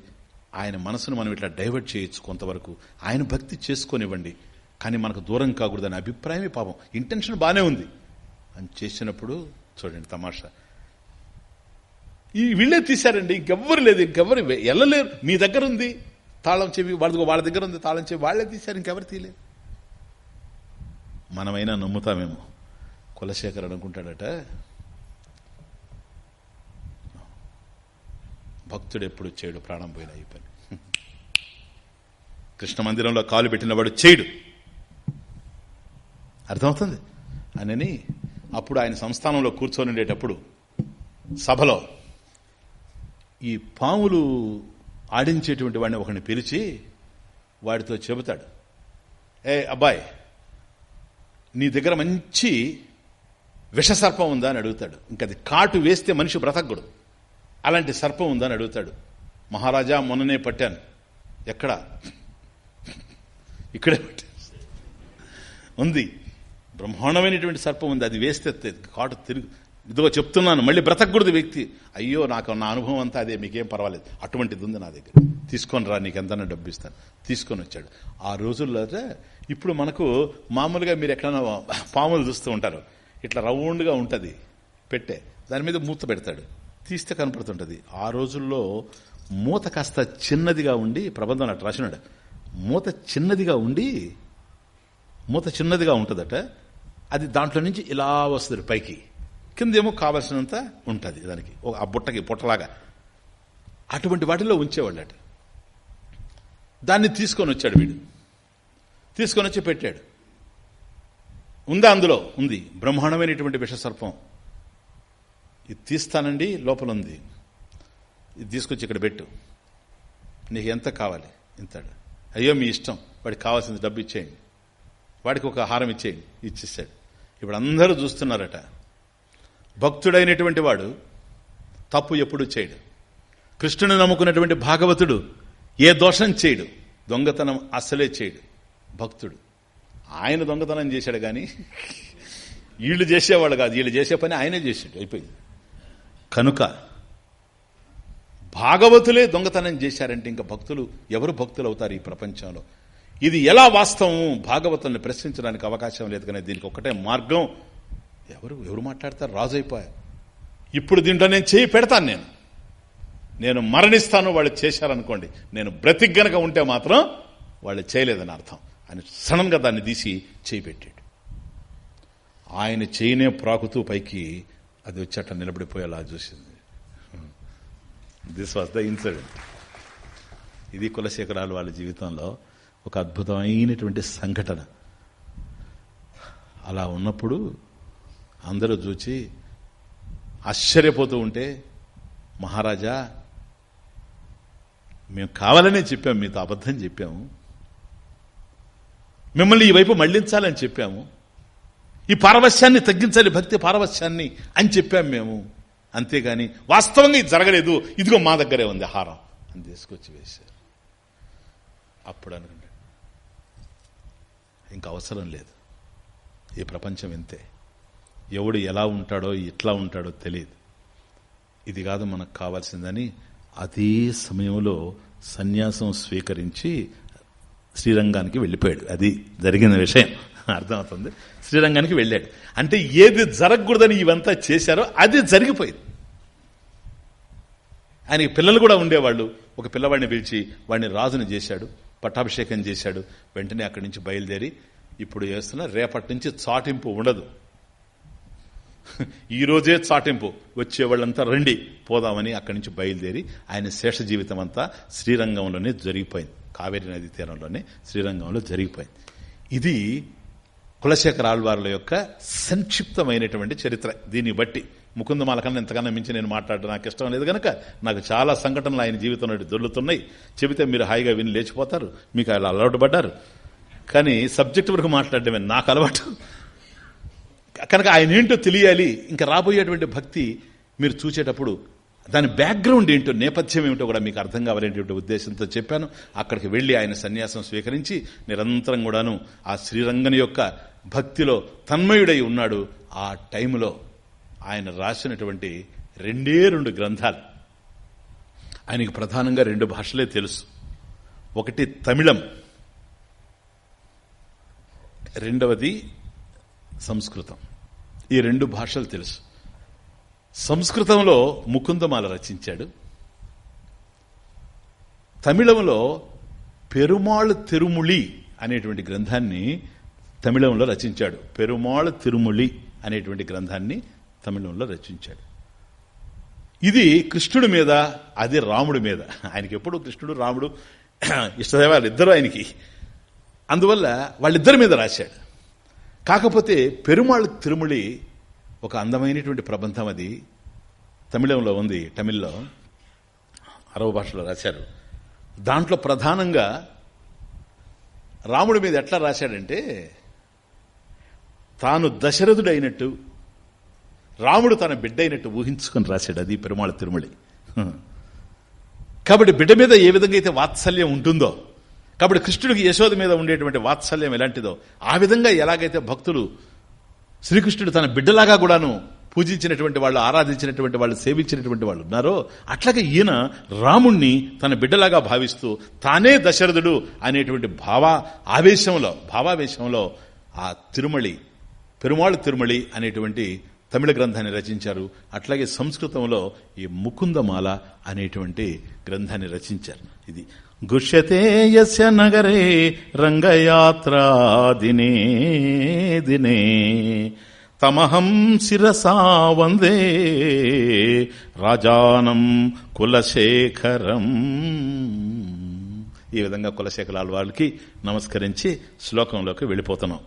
ఆయన మనసును మనం ఇట్లా డైవర్ట్ చేయొచ్చు కొంతవరకు. ఆయన భక్తి చేసుకొనివ్వండి. కానీ మనకు దూరం కాకూడదనే అభిప్రాయమే పాపం. ఇంటెన్షన్ బాగానే ఉంది. అని చేసినప్పుడు చూడండి తమాషా. ఈ వీళ్ళే తీశారండి. ఇంకెవ్వరు లేదు ఇంకెవ్వరు వెళ్ళలేరు మీ దగ్గర ఉంది తాళం చెవి వాళ్ళ వాళ్ళ దగ్గర ఉంది తాళం చెవి వాళ్ళే తీశారు ఇంకెవరు తీయలేరు మనమైనా నమ్ముతామేమో. కులశేఖర్ అనుకుంటాడట భక్తుడు ఎప్పుడు చేయడు ప్రాణం పోయిన ఈ పని. కృష్ణ మందిరంలో కాలు పెట్టినవాడు చేయడు అర్థమవుతుంది? అనని అప్పుడు ఆయన సంస్థానంలో కూర్చొని ఉండేటప్పుడు సభలో ఈ పాములు ఆడించేటువంటి వాడిని ఒకరిని పిలిచి వాడితో చెబుతాడు. ఏ అబ్బాయి నీ దగ్గర మంచి విషసర్పం ఉందా? అని అడుగుతాడు. ఇంకా అది కాటు వేస్తే మనిషి బ్రతకడు. అలాంటి సర్పం ఉందా? అని అడుగుతాడు. మహారాజా మొన్ననే పట్టాను. ఎక్కడ? ఇక్కడే పట్టాను. ఉంది. బ్రహ్మాండమైనటువంటి సర్పం ఉంది అది వేస్తే కాటు తిరుగు. ఇదిగో చెప్తున్నాను మళ్ళీ బ్రతకూడదు వ్యక్తి. అయ్యో నాకు నా అనుభవం అంతా అదే మీకేం పర్వాలేదు. అటువంటిది ఉంది నా దగ్గర. తీసుకొని రా నీకు ఎంతైనా డబ్బు ఇస్తాను తీసుకొని వచ్చాడు. ఆ రోజుల్లో ఇప్పుడు మనకు మామూలుగా మీరు ఎక్కడైనా పాములు చూస్తూ ఉంటారు. ఇట్లా రౌండ్గా ఉంటుంది పెట్టే. దాని మీద మూత పెడతాడు. తీస్తే కనపడుతుంటుంది. ఆ రోజుల్లో మూత కాస్త చిన్నదిగా ఉండి ప్రబంధం అట్లా రాసినాడు. మూత చిన్నదిగా ఉండి మూత చిన్నదిగా ఉంటుందట. అది దాంట్లో నుంచి ఇలా వస్తుంది పైకి. కిందేమో కావలసినంత ఉంటుంది దానికి. ఒక ఆ బుట్టకి బుట్టలాగా. అటువంటి వాటిలో ఉంచేవాళ్ళట. దాన్ని తీసుకొని వచ్చాడు వీడు. తీసుకొని వచ్చి పెట్టాడు. ఉందా అందులో? ఉంది. బ్రహ్మాండమైనటువంటి విషసర్పం. ఇది తీస్తానండి లోపల ఉంది ఇది తీసుకొచ్చి ఇక్కడ పెట్టు. నీకు ఎంత కావాలి? ఇంతాడు. అయ్యో మీ ఇష్టం. వాడికి కావాల్సింది డబ్బు ఇచ్చేయండి. వాడికి ఒక హారం ఇచ్చేయండి ఇచ్చేసాడు ఇప్పుడు అందరూ చూస్తున్నారట. భక్తుడైనటువంటి వాడు తప్పు ఎప్పుడు చేయడు. కృష్ణుని నమ్ముకున్నటువంటి భాగవతుడు ఏ దోషం చేయడు. దొంగతనం అస్సలే చేయడు. భక్తుడు. ఆయన దొంగతనం చేశాడు కానీ వీళ్ళు చేసేవాళ్ళు కాదు. వీళ్ళు చేసే పని ఆయనే చేసాడు అయిపోయింది. కనుక భాగవతులే దొంగతనం చేశారంటే ఇంకా భక్తులు ఎవరు భక్తులు అవుతారు ఈ ప్రపంచంలో? ఇది ఎలా వాస్తవం? భాగవతుల్ని ప్రశ్నించడానికి అవకాశం లేదు కానీ దీనికి ఒకటే మార్గం. ఎవరు ఎవరు మాట్లాడతారు? రాజు అయిపోయా ఇప్పుడు దీంట్లో నేను చేయి పెడతాను నేను. నేను మరణిస్తాను వాళ్ళు చేశారనుకోండి. నేను బ్రతిక్ గనక ఉంటే మాత్రం వాళ్ళు చేయలేదని అర్థం. ఆయన సడన్గా దాన్ని తీసి చేయి పెట్టాడు. ఆయన చేయినే ప్రాకుతూ పైకి అది వచ్చేట నిలబడిపోయేలా చూసింది. దిస్ వాస్ ద ఇన్సిడెంట్ ఇది కులశేఖరాలు వాళ్ళ జీవితంలో ఒక అద్భుతమైనటువంటి సంఘటన. అలా ఉన్నప్పుడు అందరూ చూచి ఆశ్చర్యపోతూ ఉంటే మహారాజా మేము కావాలనే చెప్పాము మీతో అబద్ధం చెప్పాము. మిమ్మల్ని ఈ వైపు మళ్ళించాలని చెప్పాము. ఈ పారవశ్యాన్ని తగ్గించాలి భక్తి పారవశ్యాన్ని అని చెప్పాము మేము. అంతేగాని వాస్తవంగా ఇది జరగలేదు. ఇదిగో మా దగ్గరే ఉంది హారం. అని తీసుకొచ్చి వేశారు. అప్పుడు అనుకుంటే ఇంకా అవసరం లేదు. ఈ ప్రపంచం ఇంతే. ఎవడు ఎలా ఉంటాడో ఎట్లా ఉంటాడో తెలియదు ఇది కాదు మనకు కావాల్సిందని అదే సమయంలో సన్యాసం స్వీకరించి శ్రీరంగానికి వెళ్ళిపోయాడు. అది జరిగిన విషయం. అర్థమవుతుంది? శ్రీరంగానికి వెళ్ళాడు. అంటే ఏది జరగకూడదని ఇవంతా చేశారో అది జరిగిపోయింది. ఆయనకి పిల్లలు కూడా ఉండేవాళ్ళు. ఒక పిల్లవాడిని పిలిచి వాడిని రాజుని చేశాడు. పట్టాభిషేకం చేశాడు. వెంటనే అక్కడి నుంచి బయలుదేరి ఇప్పుడు చేస్తున్న రేపటి నుంచి చాటింపు ఉండదు. ఈ రోజే చాటింపు. వచ్చేవాళ్ళంతా రండి పోదామని అక్కడి నుంచి బయలుదేరి ఆయన శేష జీవితం అంతా శ్రీరంగంలోనే జరిగిపోయింది. కావేరీ నదీ తీరంలోనే శ్రీరంగంలో జరిగిపోయింది. ఇది కులశేఖర ఆళ్వార్ల యొక్క సంక్షిప్తమైనటువంటి చరిత్ర. దీన్ని బట్టి ముకుందమాల కన్నా ఎంతకన్నా మించి నేను మాట్లాడడం నాకు ఇష్టం లేదు కనుక నాకు చాలా సంఘటనలు ఆయన జీవితంలో దొర్లుతున్నాయి. చెబితే మీరు హాయిగా విని లేచిపోతారు. మీకు అలా అలవాటు పడ్డారు. కానీ సబ్జెక్ట్ వరకు మాట్లాడడమే నాకు అలవాటు. కనుక ఆయన ఏంటో తెలియాలి. ఇంకా రాబోయేటువంటి భక్తి మీరు చూసేటప్పుడు దాని బ్యాక్గ్రౌండ్ ఏంటో నేపథ్యం ఏమిటో కూడా మీకు అర్థం కావాలనేటువంటి ఉద్దేశంతో చెప్పాను. అక్కడికి వెళ్ళి ఆయన సన్యాసం స్వీకరించి నిరంతరం కూడాను ఆ శ్రీరంగని యొక్క భక్తిలో తన్మయుడై ఉన్నాడు ఆ టైంలో ఆయన రాసినటువంటి రెండే రెండు గ్రంథాలు. ఆయనకి ప్రధానంగా రెండు భాషలే తెలుసు. ఒకటి తమిళం. రెండవది సంస్కృతం. ఈ రెండు భాషలు తెలుసు. సంస్కృతంలో ముకుందమాల రచించాడు. తమిళంలో పెరుమాళ్ తిరుముళి అనేటువంటి గ్రంథాన్ని తమిళంలో రచించాడు. పెరుమాళ్ తిరుముళి అనేటువంటి గ్రంథాన్ని తమిళంలో రచించాడు. ఇది కృష్ణుడి మీద అది రాముడి మీద. ఆయనకి ఎప్పుడు కృష్ణుడు రాముడు ఇష్టదేవాలు ఇద్దరు ఆయనకి. అందువల్ల వాళ్ళిద్దరి మీద రాశాడు. కాకపోతే పెరుమాళ్ తిరుమలి ఒక అందమైనటువంటి ప్రబంధం అది. తమిళంలో ఉంది తమిళ్ళో. అరవ భాషలో రాశారు. దాంట్లో ప్రధానంగా రాముడి మీద ఎట్లా రాశాడంటే తాను దశరథుడైనట్టు రాముడు తన బిడ్డ అయినట్టు ఊహించుకొని రాశాడు. అది పెరుమాళ తిరుమలి. కాబట్టి బిడ్డ మీద ఏ విధంగా అయితే వాత్సల్యం ఉంటుందో కాబట్టి కృష్ణుడికి యశోద మీద ఉండేటువంటి వాత్సల్యం ఎలాంటిదో ఆ విధంగా ఎలాగైతే భక్తులు శ్రీకృష్ణుడు తన బిడ్డలాగా కూడాను పూజించినటువంటి వాళ్ళు ఆరాధించినటువంటి వాళ్ళు సేవించినటువంటి వాళ్ళు ఉన్నారో అట్లాగే ఈయన రాముణ్ణి తన బిడ్డలాగా భావిస్తూ తానే దశరథుడు అనేటువంటి భావ ఆవేశంలో భావావేశంలో ఆ తిరుమలి పెరుమాళ్ తిరుమలి అనేటువంటి తమిళ గ్రంథాన్ని రచించారు. అట్లాగే సంస్కృతంలో ఈ ముకుందమాల అనేటువంటి గ్రంథాన్ని రచించారు. ఇది గుష్యతే యస్య నగరే రంగయాత్రా దినే దినే. తమహం శిరసా వందే రాజానం కులశేఖరం. ఈ విధంగా కులశేఖరాల వాళ్ళకి నమస్కరించి శ్లోకంలోకి వెళ్ళిపోతున్నాం.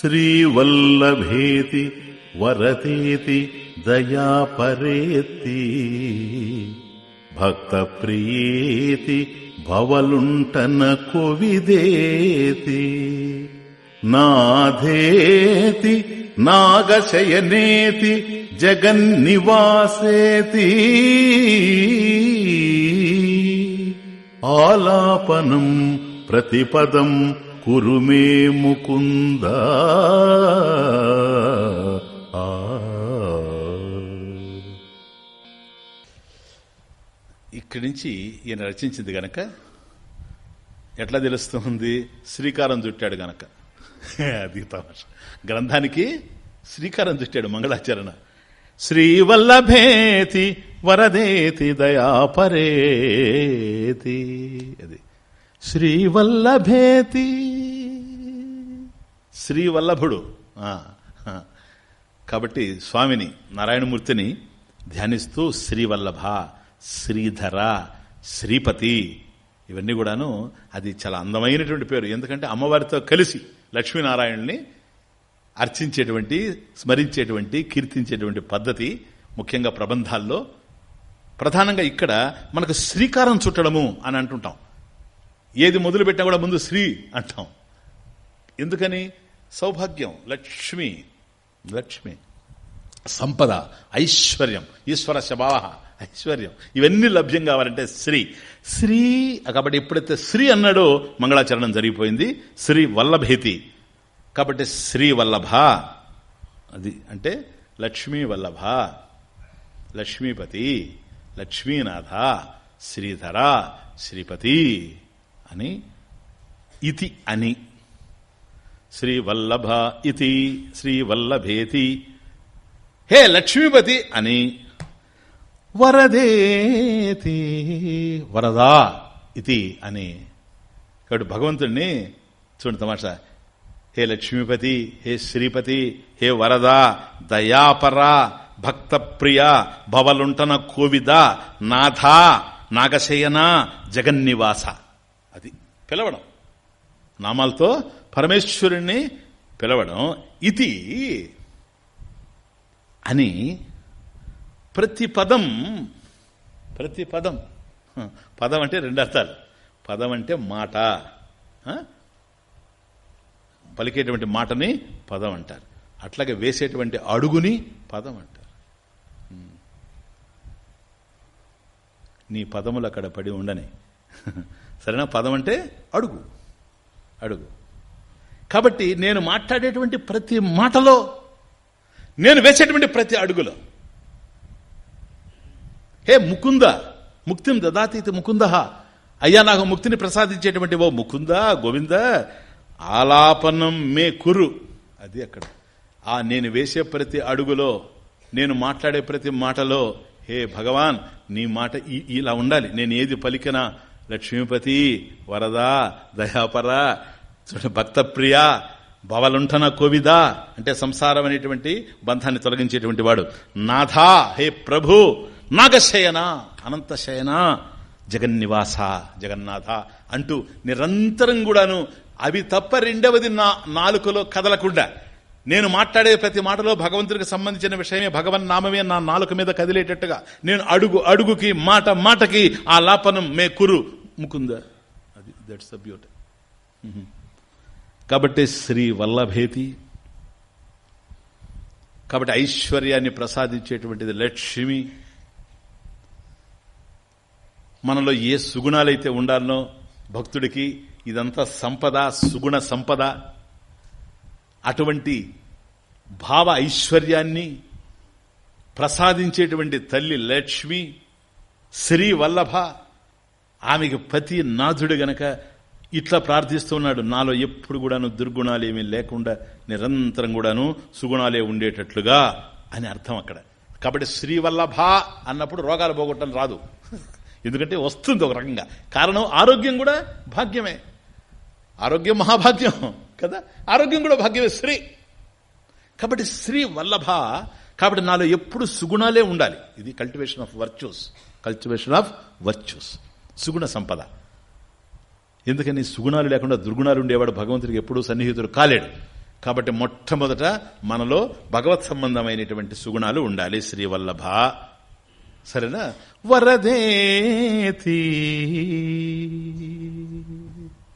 శ్రీవల్లభేతి వరతేతి దయాపరేతి భక్త ప్రియేతి భవలుంటన కొవిదేతి నాధేతి నాగశయనేతి జగన్నివాసేతి. ఆలాపనం ప్రతిపదం కురుమే ముకుందా. ఇక్కడి నుంచి ఈయన రచించింది గనక ఎట్లా తెలుస్తుంది? శ్రీకారం చుట్టాడు గనక. అది తమాష. గ్రంథానికి శ్రీకారం చుట్టాడు మంగళాచరణ. శ్రీవల్లభేతి వరదేతి దయాపరేతి. అది. శ్రీవల్లభేతి. శ్రీవల్లభుడు. కాబట్టి స్వామిని నారాయణమూర్తిని ధ్యానిస్తూ శ్రీవల్లభ శ్రీధర శ్రీపతి. ఇవన్నీ కూడాను అది చాలా అందమైనటువంటి పేరు. ఎందుకంటే అమ్మవారితో కలిసి లక్ష్మీనారాయణుని అర్చించేటువంటి స్మరించేటువంటి కీర్తించేటువంటి పద్ధతి ముఖ్యంగా ప్రబంధాల్లో. ప్రధానంగా ఇక్కడ మనకు శ్రీకారం చుట్టడము అని అంటుంటాం. ఏది మొదలుపెట్టా కూడా ముందు శ్రీ అంటాం. ఎందుకని? సౌభాగ్యం లక్ష్మి లక్ష్మి సంపద ఐశ్వర్యం ఈశ్వర శభావ ఐశ్వర్యం. ఇవన్నీ లభ్యం కావాలంటే శ్రీ. శ్రీ కాబట్టి ఎప్పుడైతే శ్రీ అన్నాడో మంగళాచరణం జరిగిపోయింది శ్రీ వల్లభేతి. కాబట్టి శ్రీ వల్లభ. అది అంటే లక్ష్మీ వల్లభ లక్ష్మీపతి లక్ష్మీనాథ శ్రీధర శ్రీపతి అని ఇతి అని. శ్రీవల్లభ ఇతి శ్రీవల్లభేతి హే లక్ష్మీపతి అని. వరదేతి వరదా ఇది అని కాబట్టి భగవంతుణ్ణి చూడండి తమాషా. హే లక్ష్మీపతి హే శ్రీపతి హే వరద దయాపర భక్త ప్రియ భవలుంటన కోవిద నాథ నాగశయన జగన్నివాస. అది పిలవడం. నామాలతో పరమేశ్వరుణ్ణి పిలవడం. ఇది అని ప్రతి పదం ప్రతి పదం. పదం అంటే రెండు అర్థాలు. పదం అంటే మాట. పలికేటువంటి మాటని పదం అంటారు. అట్లాగే వేసేటువంటి అడుగుని పదం అంటారు. నీ పదములు అక్కడ పడి ఉండని. సరేనా? పదం అంటే అడుగు. అడుగు. కాబట్టి నేను మాట్లాడేటువంటి ప్రతి మాటలో నేను వేసేటువంటి ప్రతి అడుగులో హే ముకుంద ముక్తిం దదాతీతి ముకుంద. అయ్యా నాకు ముక్తిని ప్రసాదించేటువంటి ఓ ముకుంద గోవింద ఆలాపనం మే కురు. అది అక్కడ. ఆ నేను వేసే ప్రతి అడుగులో నేను మాట్లాడే ప్రతి మాటలో హే భగవాన్ నీ మాట ఈ- ఇలా ఉండాలి. నేను ఏది పలికినా లక్ష్మీపతి వరదా దయాపర భక్తప్రియ భవలుంఠన కోవిద అంటే సంసారం అనేటువంటి బంధాన్ని తొలగించేటువంటి వాడు. నాథా హే ప్రభు నాగశయన అనంతశయన జగన్నివాస జగన్నాథ అంటూ నిరంతరం కూడాను అవి తప్ప రెండవది నా నాలుకలో కదలకుండా. నేను మాట్లాడే ప్రతి మాటలో భగవంతుడికి సంబంధించిన విషయమే భగవన్ నామమే నా నాలుక మీద కదిలేటట్టుగా. నేను అడుగు అడుగుకి మాట మాటకి ఆ లాపనం మే కురు ముకుంద. అది దట్స్ ద బ్యూటీ కాబట్టి శ్రీ వల్లభేతి కాబట్టి ఐశ్వర్యాన్ని ప్రసాదించేటువంటిది లక్ష్మి మనలో ఏ సుగుణాలైతే ఉండాలనో భక్తుడికి ఇదంతా సంపద సుగుణ సంపద. అటువంటి భావ ఐశ్వర్యాన్ని ప్రసాదించేటువంటి తల్లి లక్ష్మి శ్రీ వల్లభ ఆమెకి పతి నాథుడు గనక ఇట్లా ప్రార్థిస్తున్నాడు నాలో ఎప్పుడు కూడాను దుర్గుణాలు ఏమీ లేకుండా నిరంతరం కూడాను సుగుణాలే ఉండేటట్లుగా అని అర్థం అక్కడ. కాబట్టి శ్రీవల్లభ అన్నప్పుడు రోగాలు పోగొట్టడం రాదు. ఎందుకంటే వస్తుంది ఒక రకంగా. కారణం ఆరోగ్యం కూడా భాగ్యమే. ఆరోగ్యం మహాభాగ్యం కదా? ఆరోగ్యం కూడా భాగ్యమే శ్రీ కాబట్టి శ్రీ వల్లభ కాబట్టి నాలో ఎప్పుడు సుగుణాలే ఉండాలి. ఇది cultivation of virtues cultivation of virtues సుగుణ సంపద. ఎందుకని సుగుణాలు లేకుండా దుర్గుణాలు ఉండేవాడు భగవంతుడికి ఎప్పుడూ సన్నిహితుడు కాలేడు. కాబట్టి మొట్టమొదట మనలో భగవత్ సంబంధమైనటువంటి సుగుణాలు ఉండాలి. శ్రీవల్లభ సరేనా? వరదేతి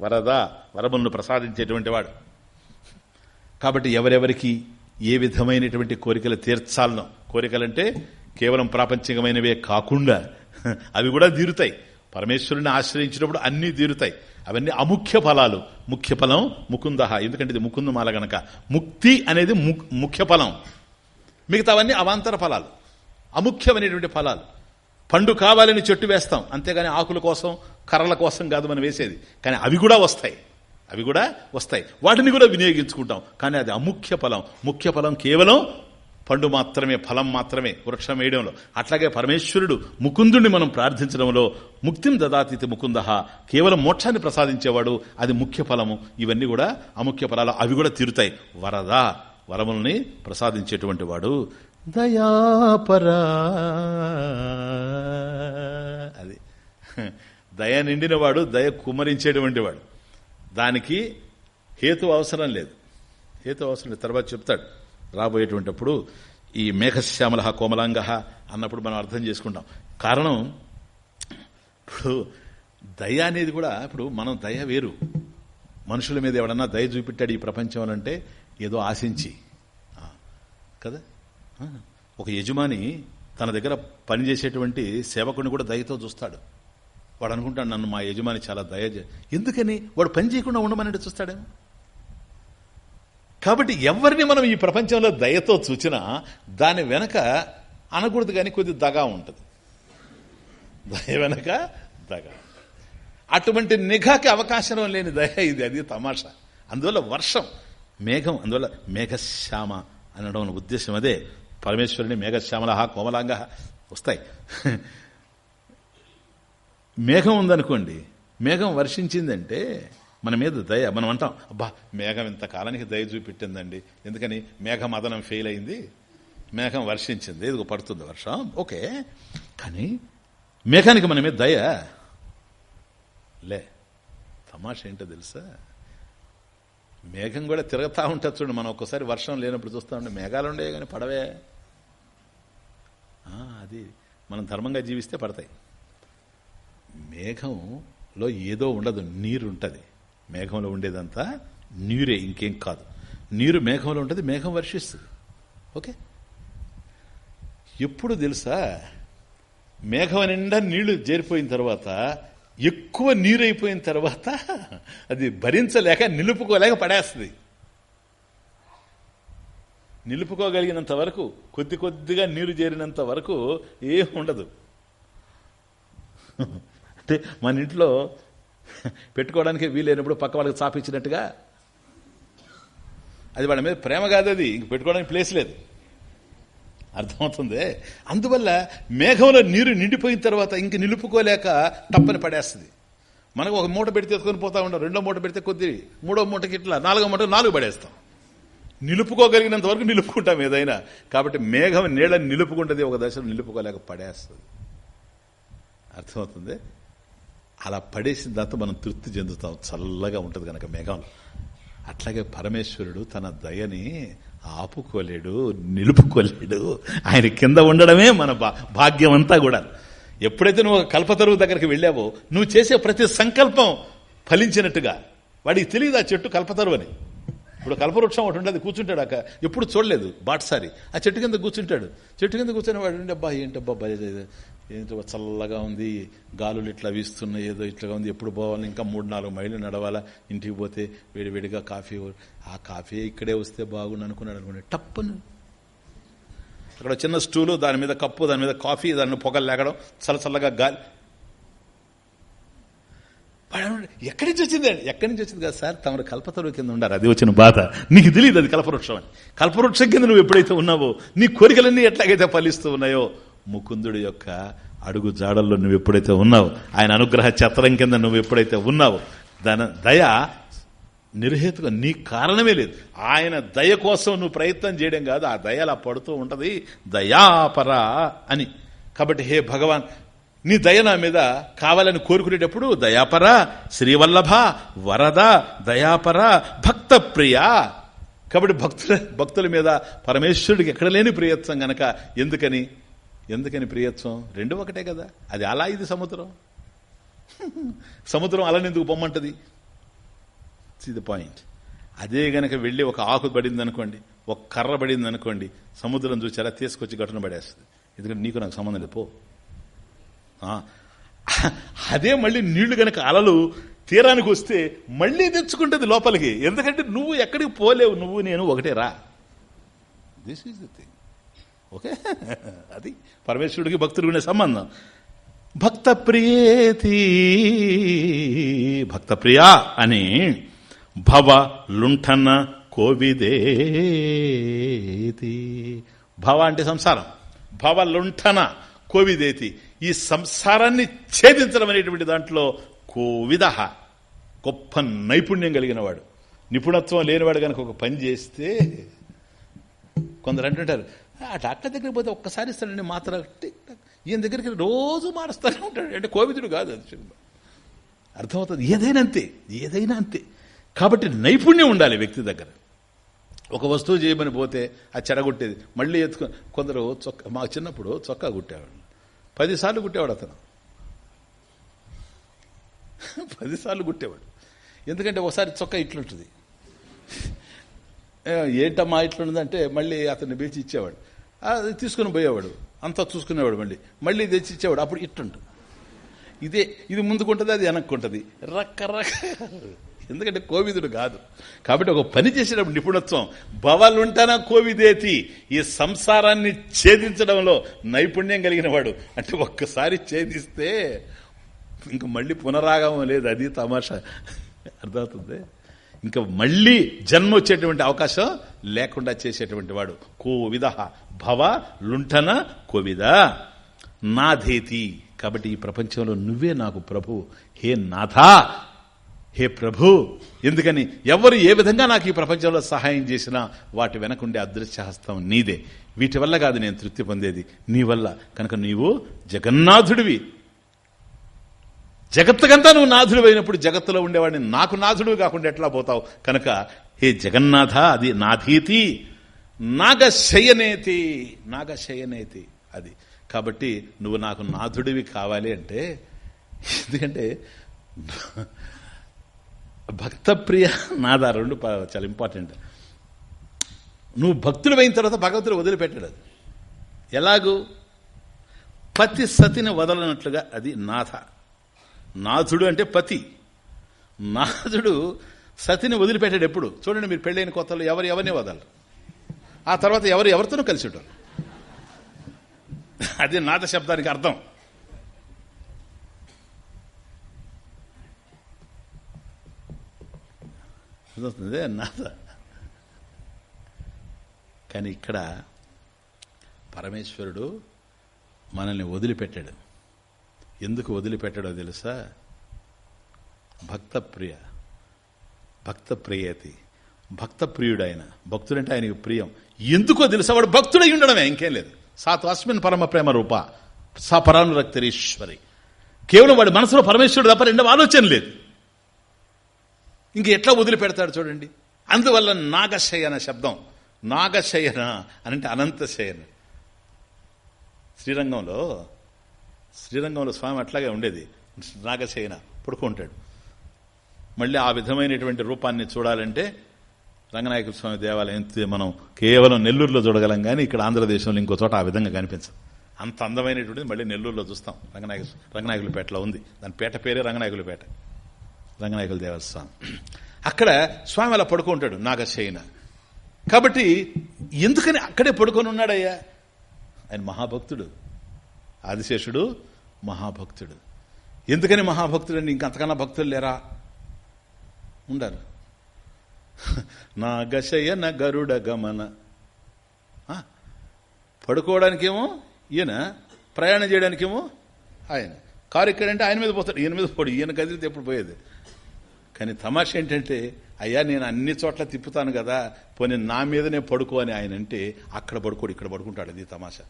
వరద వరములను ప్రసాదించేటువంటి వాడు. కాబట్టి ఎవరెవరికి ఏ విధమైనటువంటి కోరికలు తీర్చాలనో కోరికలంటే కేవలం ప్రాపంచికమైనవే కాకుండా అవి కూడా తీరుతాయి. పరమేశ్వరుని ఆశ్రయించినప్పుడు అన్నీ తీరుతాయి. అవన్నీ అముఖ్య ఫలాలు. ముఖ్య ఫలం ముకుందహ. ఎందుకంటే ఇది ముకుందమాల గనక. ముక్తి అనేది ముఖ్య ఫలం. మిగతావన్నీ అవాంతర ఫలాలు. అముఖ్యమైనటువంటి ఫలాలు. పండు కావాలని చెట్టు వేస్తాం. అంతేగాని ఆకుల కోసం కర్రల కోసం కాదు మనం వేసేది. కానీ అవి కూడా వస్తాయి. అవి కూడా వస్తాయి. వాటిని కూడా వినియోగించుకుంటాం. కానీ అది అముఖ్య ఫలం. ముఖ్య ఫలం కేవలం పండు మాత్రమే ఫలం మాత్రమే వృక్షం వేయడంలో. అట్లాగే పరమేశ్వరుడు ముకుందుణ్ణి మనం ప్రార్థించడంలో ముక్తిం దదాతీతి ముకుంద. కేవలం మోక్షాన్ని ప్రసాదించేవాడు అది ముఖ్య ఫలము. ఇవన్నీ కూడా అముఖ్య ఫలాలు. అవి కూడా తీరుతాయి. వరద వరముల్ని ప్రసాదించేటువంటి వాడు దయాపరా. అది. దయ నిండినవాడు దయ కుమరించేటువంటి వాడు. దానికి హేతు అవసరం లేదు. హేతు అవసరం లేదు. తర్వాత చెప్తాడు. రాబోయేటువంటిప్పుడు ఈ మేఘశ్యామల కోమలాంగ అన్నప్పుడు మనం అర్థం చేసుకుంటాం. కారణం ఇప్పుడు దయ అనేది కూడా ఇప్పుడు మనం దయ వేరు. మనుషుల మీద ఎవడన్నా దయ చూపెట్టాడు ఈ ప్రపంచం అంటే ఏదో ఆశించి. కదా? ఒక యజమాని తన దగ్గర పనిచేసేటువంటి సేవకుని కూడా దయతో చూస్తాడు. వాడు అనుకుంటాడు నన్ను మా యజమాని చాలా దయ ఎందుకని? వాడు పని చేయకుండా ఉండమని చూస్తాడేమో కాబట్టి ఎవరిని మనం ఈ ప్రపంచంలో దయతో చూచినా దాని వెనక అనకూడదు కానీ కొద్ది దగా ఉంటుంది. దయ వెనక దగ. అటువంటి నిఘాకి అవకాశం లేని దయ ఇది అది తమాషా. అందువల్ల వర్షం మేఘం అందువల్ల మేఘశ్యామ అనడం ఉద్దేశం అదే. పరమేశ్వరుని మేఘశ్యామల కోమలాంగ వస్తాయి. మేఘం ఉందనుకోండి మేఘం వర్షించిందంటే మన మీద దయ మనం అంటాం అబ్బా మేఘం ఇంత కాలానికి దయ చూపెట్టిందండి. ఎందుకని? మేఘ మదనం ఫెయిల్ అయింది. మేఘం వర్షించింది. ఇది పడుతుంది వర్షం. ఓకే. కానీ మేఘానికి మన మీద దయ లే. తమాష ఏంటో తెలుసా? మేఘం కూడా తిరగతా ఉంటుంది చూడండి మనం ఒక్కసారి వర్షం లేనప్పుడు చూస్తూ ఉండే మేఘాలు ఉండేవి కానీ పడవే. ఆ, అది మనం ధర్మంగా జీవిస్తే పడతాయి. మేఘంలో ఏదో ఉండదు నీరు ఉంటుంది. మేఘంలో ఉండేదంతా నీరే ఇంకేం కాదు. నీరు మేఘంలో ఉంటుంది మేఘం వర్షిస్తుంది. ఓకే? ఎప్పుడు తెలుసా? మేఘం నిండా నీళ్ళు చేరిపోయిన తర్వాత ఎక్కువ నీరు అయిపోయిన తర్వాత అది భరించలేక నిలుపుకోలేక పడేస్తుంది. నిలుపుకోగలిగినంత వరకు కొద్ది కొద్దిగా నీరు చేరినంత వరకు ఏం ఉండదు. అంటే మన ఇంట్లో పెట్టుకోవడానికి వీలైనప్పుడు పక్క వాళ్ళకి చాపించినట్టుగా అది వాళ్ళ మీద ప్రేమ కాదు అది ఇంక పెట్టుకోవడానికి ప్లేస్ లేదు. అర్థమవుతుంది? అందువల్ల మేఘంలో నీరు నిండిపోయిన తర్వాత ఇంక నిలుపుకోలేక తప్పని పడేస్తుంది. మనకు ఒక మూట పెడితే ఎత్తుకొని పోతా ఉంటాం రెండో మూట పెడితే కొద్ది మూడో మూటకి ఇట్లా నాలుగో మూట నాలుగు పడేస్తాం. నిలుపుకోగలిగినంత వరకు నిలుపుకుంటాం ఏదైనా. కాబట్టి మేఘం నీళ్ళని నిలుపుకుంటుంది ఒక దశలో నిలుపుకోలేక పడేస్తుంది. అర్థమవుతుంది? అలా పడేసిన తర్వాత మనం తృప్తి చెందుతాం. చల్లగా ఉంటుంది కనుక మేఘంలో. అట్లాగే పరమేశ్వరుడు తన దయని ఆపుకోలేడు నిలుపుకోలేడు. ఆయన కింద ఉండడమే మన భా- భాగ్యం అంతా కూడా. ఎప్పుడైతే నువ్వు కల్పతరువు దగ్గరికి వెళ్ళావో నువ్వు చేసే ప్రతి సంకల్పం ఫలించినట్టుగా. వాడికి తెలియదు ఆ చెట్టు కల్పతరువు అని ఇప్పుడు కల్పవృక్షం ఒకటి ఉండదు కూర్చుంటాడు అక్క. ఎప్పుడు చూడలేదు బాటసారి. ఆ చెట్టు కింద కూర్చుంటాడు. చెట్టు కింద కూర్చొని వాడు ఉండే అబ్బా ఏంటబ్బా ఏంటో చల్లగా ఉంది గాలులు ఇట్లా వీస్తున్నాయి ఏదో ఇట్లా ఉంది. ఎప్పుడు పోవాలి? ఇంకా మూడు నాలుగు మైళ్ళు నడవాలా? ఇంటికి పోతే వేడివేడిగా కాఫీ ఆ కాఫీ ఇక్కడే వస్తే బాగుండు అనుకున్నాడు అనుకోండి. టప్పును. అక్కడ చిన్న స్టూలు దాని మీద కప్పు దాని మీద కాఫీ దాన్ని పొగలు లేకడం చల్లచల్లగా గాలి. ఎక్కడి నుంచి వచ్చింది ఎక్కడి నుంచి వచ్చింది కదా సార్ తమరు కల్పతరు కింద ఉండారు. అది వచ్చిన బాధ. నీకు తెలియదు అది కల్పవృక్షం అని. కల్పవృక్షం కింద నువ్వు ఎప్పుడైతే ఉన్నావో నీ కోరికలన్నీ ఎట్లాగైతే ఫలిస్తూ ఉన్నాయో ముకుందుడి యొక్క అడుగు జాడల్లో నువ్వు ఎప్పుడైతే ఉన్నావు ఆయన అనుగ్రహ చత్రం కింద నువ్వు ఎప్పుడైతే ఉన్నావో దాని దయ నిర్హేతుగా నీ కారణమే లేదు. ఆయన దయ కోసం నువ్వు ప్రయత్నం చేయడం కాదు ఆ దయ అలా పడుతూ ఉంటుంది. దయాపరా అని. కాబట్టి హే భగవాన్ నీ దయ నా మీద కావాలని కోరుకునేటప్పుడు దయాపర శ్రీవల్లభ వరద దయాపర భక్త ప్రియ కాబట్టి భక్తుల భక్తుల మీద పరమేశ్వరుడికి ఎక్కడ లేని ప్రియత్వం గనక ఎందుకని? ఎందుకని ప్రియత్వం? రెండు ఒకటే కదా. అది అలా ఇది సముద్రం. సముద్రం అలానెందుకు పొమ్మంటది సి ద పాయింట్ అదే గనక వెళ్ళి ఒక ఆకు పడింది అనుకోండి ఒక కర్ర పడింది అనుకోండి సముద్రం చూసారా తీసుకొచ్చి గట్టున పడేస్తుంది. ఎందుకంటే నీకు నాకు సంబంధం లేదు పో. అదే మళ్ళీ నీళ్ళు గనక అలలు తీరానికి వస్తే మళ్ళీ తెచ్చుకుంటుంది లోపలికి. ఎందుకంటే నువ్వు ఎక్కడికి పోలేవు నువ్వు నేను ఒకటే రా. This is the thing okay? అది పరమేశ్వరుడికి భక్తుడికి ఉండే సంబంధం. భక్త ప్రియేతి భక్త ప్రియా అని భవ లుంఠన కోవిదేతి. భవ అంటే సంసారం. భవ లుంఠన కోవిదేతి. ఈ సంసారాన్ని ఛేదించడం అనేటువంటి దాంట్లో కోవిద గొప్ప నైపుణ్యం కలిగిన వాడు నిపుణత్వం లేనివాడు కనుక ఒక పని చేస్తే కొందరు అంటుంటారు ఆ డాక్టర్ దగ్గరికి పోతే ఒక్కసారి ఇస్తాడండి మాత్ర ఈయన దగ్గరికి రోజు మారుస్తూనే ఉంటాడు. అంటే కోవిదుడు కాదు అది సినిమా. అర్థమవుతుంది? ఏదైనా అంతే ఏదైనా అంతే కాబట్టి నైపుణ్యం ఉండాలి వ్యక్తి దగ్గర. ఒక వస్తువు చేయమని పోతే ఆ చెడగొట్టేది మళ్ళీ ఎత్తుకు కొందరు చొక్క మా చిన్నప్పుడు చొక్కా కుట్టేవాడు పదిసార్లు కుట్టేవాడు అతను. పదిసార్లు కుట్టేవాడు. ఎందుకంటే ఒకసారి చొక్కా ఇట్లుంటుంది. ఏ, ఏంటమ్మా ఇట్లుందంటే మళ్ళీ అతన్ని పిలిచి ఇచ్చేవాడు. అది తీసుకుని పోయేవాడు. అంతా చూసుకునేవాడు మళ్ళీ. మళ్ళీ తెచ్చి ఇచ్చేవాడు. అప్పుడు ఇట్టుంటు ఇదే ఇది ముందుకుంటుంది అది వెనక్కుంటుంది. రకరక ఎందుకంటే కోవిదుడు కాదు. కాబట్టి ఒక పని చేసేటప్పుడు నిపుణత్వం. భవలుంటన కోవిదేతి? ఈ సంసారాన్ని ఛేదించడంలో నైపుణ్యం కలిగిన వాడు. అంటే ఒక్కసారి ఛేదిస్తే ఇంక మళ్ళీ పునరాగమం లేదు. అది తమాషా. అర్థమవుతుంది? ఇంకా మళ్ళీ జన్మ వచ్చేటువంటి అవకాశం లేకుండా చేసేటువంటి వాడు. కోవిద. భవ లుంఠన కోవిద. నాధేతి. కాబట్టి ఈ ప్రపంచంలో నువ్వే నాకు ప్రభు. హే నాథ! హే ప్రభు! ఎందుకని? ఎవరు ఏ విధంగా నాకు ఈ ప్రపంచంలో సహాయం చేసినా వాటి వెనకుండే అదృశ్యహస్తం నీదే. వీటి వల్ల కాదు నేను తృప్తి పొందేది. నీ వల్ల. కనుక నీవు జగన్నాథుడివి. జగత్తుకంతా నువ్వు నాథుడు అయినప్పుడు జగత్తులో ఉండేవాడిని. నాకు నాథుడు కాకుండా ఎట్లా పోతావు? కనుక హే జగన్నాథ అది నాధీతి. నాగశయనేతి నాగశయనేతి అది. కాబట్టి నువ్వు నాకు నాథుడివి కావాలి అంటే ఎందుకంటే భక్తప్రియ నాద రెండు చాలా ఇంపార్టెంట్ నువ్వు భక్తులు అయిన తర్వాత భగవంతుడు వదిలిపెట్టాడు అది. ఎలాగూ? పతి సతిని వదలనట్లుగా అది నాథ. నాథుడు అంటే పతి. నాథుడు సతిని వదిలిపెట్టాడు ఎప్పుడు? చూడండి మీరు పెళ్ళైన కొత్తలో ఎవరు ఎవరిని వదలరు? ఆ తర్వాత ఎవరు ఎవరితోనూ కలిసి ఉంటారు అది నాద శబ్దానికి అర్థం. అర్థమవుతుంది? నాద. కానీ ఇక్కడ పరమేశ్వరుడు మనల్ని వదిలిపెట్టాడు. ఎందుకు వదిలిపెట్టాడో తెలుసా? భక్త ప్రియ భక్త ప్రియతి భక్త ప్రియుడు ఆయన భక్తుడంటే ఆయనకి ప్రియం. ఎందుకో తెలుసా? వాడు భక్తుడై ఉండడమే ఇంకేం లేదు. సాత్ అస్మిన్ పరమ ప్రేమ రూప సా పరానురక్తరీశ్వరి కేవలం వాడి మనసులో పరమేశ్వరుడు తప్ప రెండవ ఆలోచన లేదు. ఇంక ఎట్లా వదిలిపెడతాడు చూడండి. అందువల్ల నాగశయన శబ్దం నాగశయన అనంటే అనంతశయన శ్రీరంగంలో శ్రీరంగంలో స్వామి అట్లాగే ఉండేది. నాగశయన పడుకుంటాడు. మళ్ళీ ఆ విధమైనటువంటి రూపాన్ని చూడాలంటే రంగనాయక స్వామి దేవాలయం మనం కేవలం నెల్లూరులో చూడగలం కానీ ఇక్కడ ఆంధ్రదేశంలో ఇంకో చోట ఆ విధంగా కనిపించదు. అంత అందమైనటువంటిది మళ్ళీ నెల్లూరులో చూస్తాం. రంగనాయక రంగనాయకులపేటలో ఉంది. దాని పేట పేరే రంగనాయకులపేట రంగనాయకుల దేవస్థానం. అక్కడ స్వామి అలా పడుకుంటాడు నాగశయన. కాబట్టి ఎందుకని అక్కడే పడుకొని ఉన్నాడయ్యా? ఆయన మహాభక్తుడు. ఆదిశేషుడు మహాభక్తుడు. ఎందుకని మహాభక్తుడు అండి ఇంకంతకన్నా భక్తులు లేరా? ఉండారు. నాగశయన గరుడ గమన. ఆ, పడుకోవడానికేమో ఈయన ప్రయాణం చేయడానికేమో ఆయన. కారు ఎక్కడంటే ఆయన మీద పోతాడు ఈయన మీద పోడు ఈయన కదిలితే ఎప్పుడు పోయేది? కానీ తమాష ఏంటంటే అయ్యా నేను అన్ని చోట్ల తిప్పుతాను కదా పోనీ నా మీదనే పడుకో అని ఆయన అంటే అక్కడ పడుకోడు ఇక్కడ పడుకుంటాడు అది తమాషా.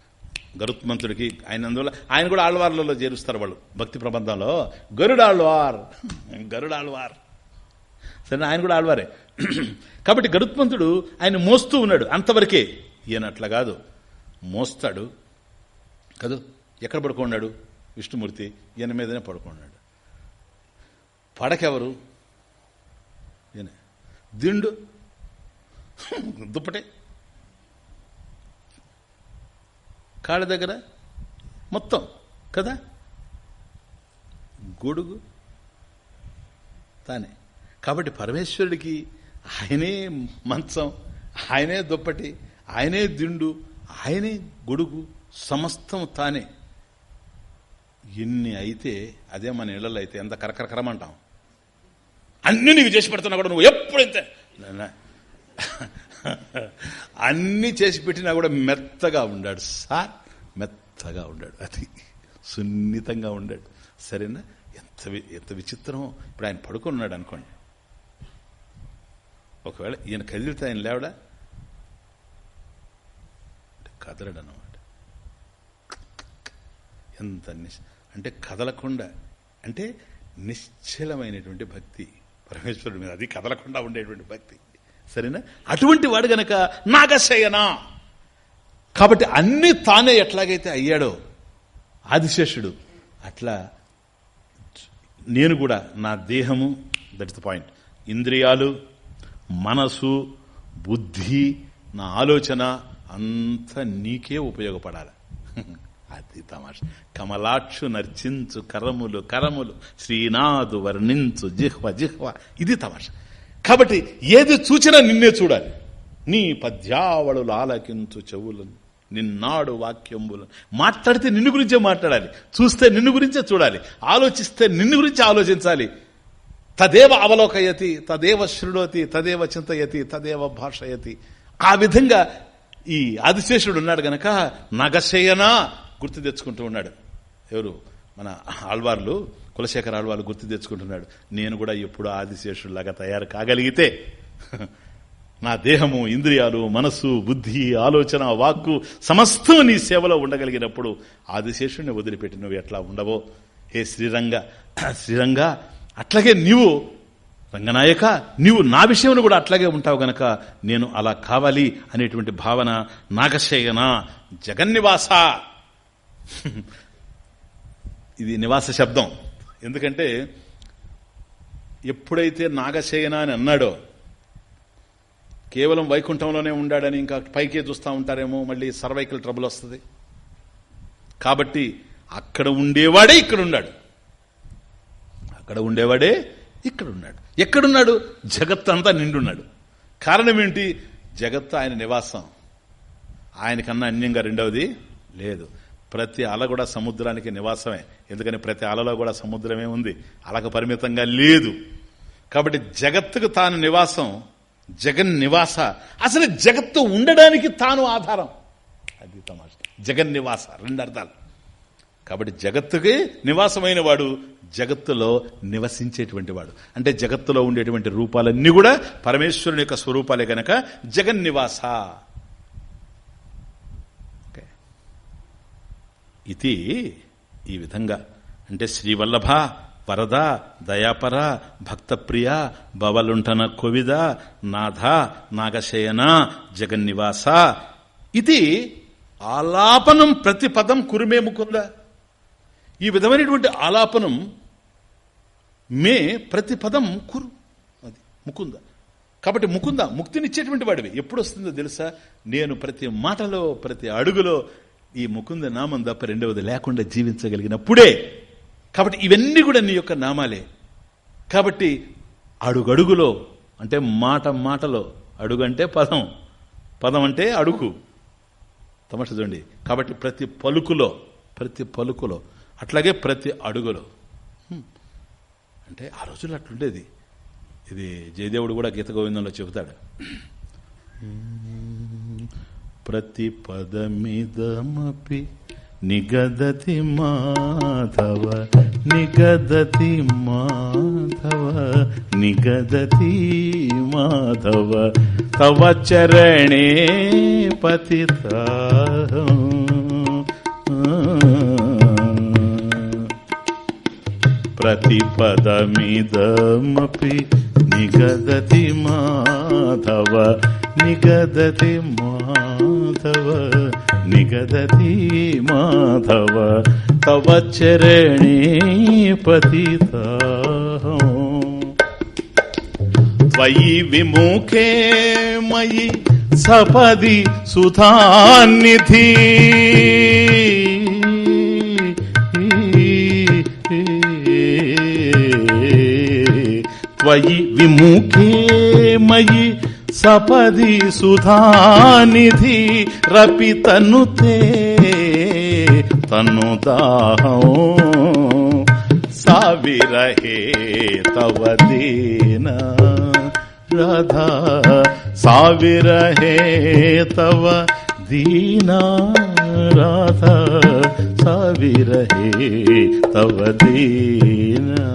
గరుత్మంతుడికి ఆయన అందువల్ల ఆయన కూడా ఆళ్వార్లలో చేరుస్తారు వాళ్ళు భక్తి ప్రబంధంలో గరుడాళ్వార్. గరుడాళ్వార్. సరే ఆయన కూడా ఆళ్వారే కాబట్టి గరుత్మంతుడు ఆయన మోస్తూ ఉన్నాడు అంతవరకే. ఈయన అట్లా కాదు. మోస్తాడు. కదూ ఎక్కడ పడుకున్నాడు? విష్ణుమూర్తి ఈయన మీదనే పడుకున్నాడు. పడకెవరు? ఈయన. దిండు. దుప్పటే. కాళ్ళ దగ్గర. మొత్తం. కదా? గొడుగు. తానే. కాబట్టి పరమేశ్వరుడికి ఆయనే మంచం ఆయనే దుప్పటి ఆయనే దిండు ఆయనే గొడుగు సమస్తం తానే. ఇన్ని అయితే అదే మన ఇళ్ళల్లో అయితే ఎంత కరకరకరమంటాం. అన్ని నీకు చేసి పెడుతున్నా కూడా నువ్వు ఎప్పుడు ఇంత. అన్ని చేసి పెట్టినా కూడా మెత్తగా ఉండాడు సార్. మెత్తగా ఉండాడు. అది సున్నితంగా ఉండాడు. సరేనా? ఎంత వి- ఎంత విచిత్రమో. ఇప్పుడు ఆయన పడుకున్నాడు అనుకోండి. ఒకవేళ ఈయన కదిలితే ఆయన లేవడా? కదలడు అనమాట ఎంత అంటే కదలకుండా అంటే నిశ్చలమైనటువంటి భక్తి. పరమేశ్వరుడి మీద అది కదలకుండా ఉండేటువంటి భక్తి. సరేనా? అటువంటి వాడు గనక నాగశయనా! కాబట్టి అన్ని తానే ఎట్లాగైతే అయ్యాడో ఆదిశేషుడు అట్లా నేను కూడా నా దేహము దట్ ద పాయింట్ ఇంద్రియాలు మనసు బుద్ధి నా ఆలోచన అంతా నీకే ఉపయోగపడాలి. అది తమాష. కమలాక్షు నర్చించు కరములు కరములు. శ్రీనాథు వర్ణించు జిహ్వ జిహ్వ. ఇది తమాష. కాబట్టి ఏది చూచినా నిన్నే చూడాలి. నీ పద్యావళులు ఆలకించు చెవులను నిన్నాడు వాక్యంబులు మాట్లాడితే నిన్ను గురించే మాట్లాడాలి. చూస్తే నిన్ను గురించే చూడాలి. ఆలోచిస్తే నిన్ను గురించి ఆలోచించాలి. తదేవ అవలోకయతి తదేవ శృణోతి తదేవ చింతయతి తదేవ భాషయతి. ఆ విధంగా ఈ ఆదిశేషుడు ఉన్నాడు గనక నగశయనా గుర్తు తెచ్చుకుంటూ ఉన్నాడు. ఎవరు? మన ఆళ్వార్లు కులశేఖర ఆళ్వార్లు గుర్తు తెచ్చుకుంటున్నాడు. నేను కూడా ఎప్పుడు ఆదిశేషుడిలాగా తయారు కాగలిగితే. నా దేహము ఇంద్రియాలు మనస్సు బుద్ధి ఆలోచన వాక్కు సమస్తం నీ సేవలో ఉండగలిగినప్పుడు ఆదిశేషుడిని వదిలిపెట్టి నువ్వు ఎట్లా ఉండవో? హే శ్రీరంగ శ్రీరంగ అట్లాగే నీవు రంగనాయక నీవు నా విషయంలో కూడా అట్లాగే ఉంటావు గనక నేను అలా కావాలి అనేటువంటి భావన నాగశయన జగన్నివాస. ఇది నివాస శబ్దం. ఎందుకంటే ఎప్పుడైతే నాగశయన అని అన్నాడో కేవలం వైకుంఠంలోనే ఉండాడని ఇంకా పైకే చూస్తూ ఉంటారేమో మళ్ళీ సర్వైకల్ ట్రబుల్ వస్తుంది. కాబట్టి అక్కడ ఉండేవాడే ఇక్కడ ఉన్నాడు అక్కడ ఉండేవాడే ఇక్కడ ఉన్నాడు ఎక్కడున్నాడు? జగత్ అంతా నిండున్నాడు. కారణం ఏంటి జగత్తు ఆయన నివాసం. ఆయనకన్నా అన్యంగా రెండవది లేదు. ప్రతి అల కూడా సముద్రానికి నివాసమే. ఎందుకని? ప్రతి అలలో కూడా సముద్రమే ఉంది. అలకు పరిమితంగా లేదు. కాబట్టి జగత్తుకు తాను నివాసం జగన్ నివాస. అసలు జగత్తు ఉండడానికి తాను ఆధారం. అది తమాష. జగన్ నివాస. రెండు అర్థాలు. కాబట్టి జగత్తుకి నివాసమైన వాడు జగత్తులో నివసించేటువంటి వాడు. అంటే జగత్తులో ఉండేటువంటి రూపాలన్నీ కూడా పరమేశ్వరుని యొక్క స్వరూపాలే గనక జగన్ నివాస ఇది ఈ విధంగా. అంటే శ్రీవల్లభ వరద దయాపర భక్తప్రియ బవలుంటన కొవిద నాథ నాగశయన జగన్నివాస. ఇది ఆలాపనం ప్రతి పదం కురిమే ఈ విధమైనటువంటి ఆలాపనం మే ప్రతి పదం కురు అది ముకుంద. కాబట్టి ముకుంద ముక్తినిచ్చేటువంటి వాడివి. ఎప్పుడు వస్తుందో తెలుసా? నేను ప్రతి మాటలో ప్రతి అడుగులో ఈ ముకుంద నామం తప్ప రెండవది లేకుండా జీవించగలిగినప్పుడే. కాబట్టి ఇవన్నీ కూడా నీ యొక్క నామాలే. కాబట్టి అడుగడుగులో అంటే మాట మాటలో అడుగు అంటే పదం పదం అంటే అడుగు. తమట చూడండి. కాబట్టి ప్రతి పలుకులో ప్రతి పలుకులో అట్లాగే ప్రతి అడుగులో. అంటే ఆ రోజుల్లో అట్లుండేది. ఇది జయదేవుడు కూడా గీత గోవిందంలో చెబుతాడు. ప్రతి పదమిదమపి నిగదతి మాధవ నిగదతి మాధవ నిగదతి మాధవ తవ చరణే పతిత प्रतिपदमिदमपि निगदति माधव निगदति माधव निगदति माधव तव चरणे पतिता त्वयि विमुखे मयि सपदि सुधानिधि त्वयि विमुखे मयि सपदि सुधानिधि रपि तनुते तनुदाहो साविरहे तव दीना राधा साविरहे तव दीना राधा साविरहे तव दीना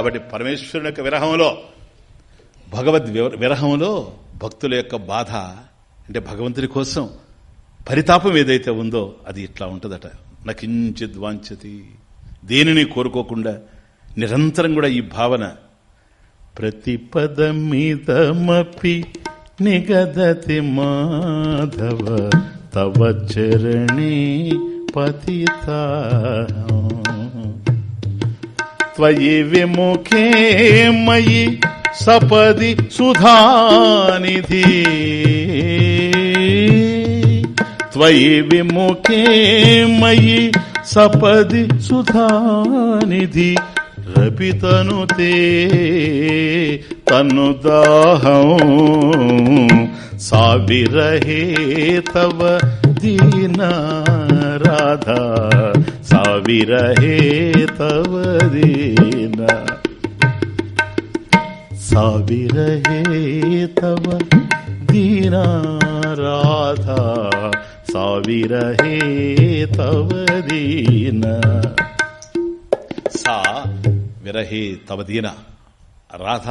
కాబట్టి పరమేశ్వరుని యొక్క విరహంలో భగవద్ విరహంలో భక్తుల యొక్క బాధ అంటే భగవంతుని కోసం పరితాపం ఏదైతే ఉందో అది ఇట్లా ఉంటుందట. నకించిద్ వాంఛతి. దేనిని కోరుకోకుండా నిరంతరం కూడా ఈ భావన ప్రతిపదమిదమపి నిగదతి మాధవ తవ చరణే పతితా. త్వయి విముఖే మయి సపది సుధానిధి. త్వయి విముఖే మయి సపది సుధానిధి రపితను తే తను దాహం సావిరహే తవ దీన రాధా సావిరహే తవ దీన సావిరహే తవ దీనా రాధా సావిరహే తవ దీన సా విరహే తవ దీన రాధ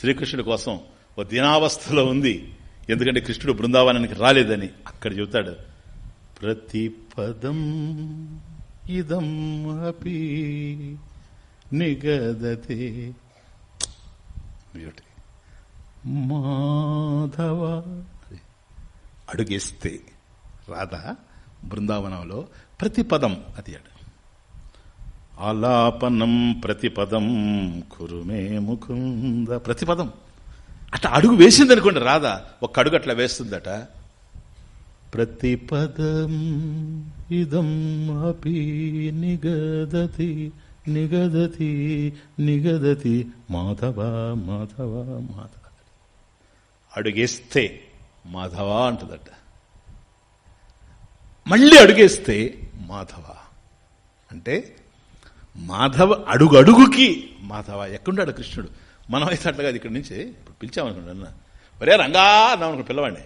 శ్రీకృష్ణుడి కోసం ఓ దీనావస్థలో ఉంది. ఎందుకంటే కృష్ణుడు బృందావనానికి రాలేదని అక్కడ చెబుతాడు. ప్రతి పదం ఇదం అపి నిగదతే. బ్యూటీ మాధవ. అడుగేస్తే రాధ బృందావనంలో ప్రతి పదం అది అడు. ఆలాపనం ప్రతిపదం కురుమే ముకుంద. ప్రతిపదం. అట్లా అడుగు వేసింది అనుకోండి రాధ ఒక్క అడుగు అట్లా వేస్తుందట. ప్రతిపదం. ఇదం అపి నిగదతి నిగదతి నిగదతి. మాధవ మాధవ మాధవ అడుగేస్తే మాధవ అంటదట. మళ్ళీ అడుగేస్తే మాధవ. అంటే మాధవ అడుగు అడుగుకి మాధవ. ఎక్కడున్నాడు కృష్ణుడు? మనం అయితే అట్లా కాదు ఇక్కడి నుంచి. ఇప్పుడు పిలిచామనుకోండి అన్న. ఒరే రంగా అన్నాం అనుకో పిల్లవాడిని.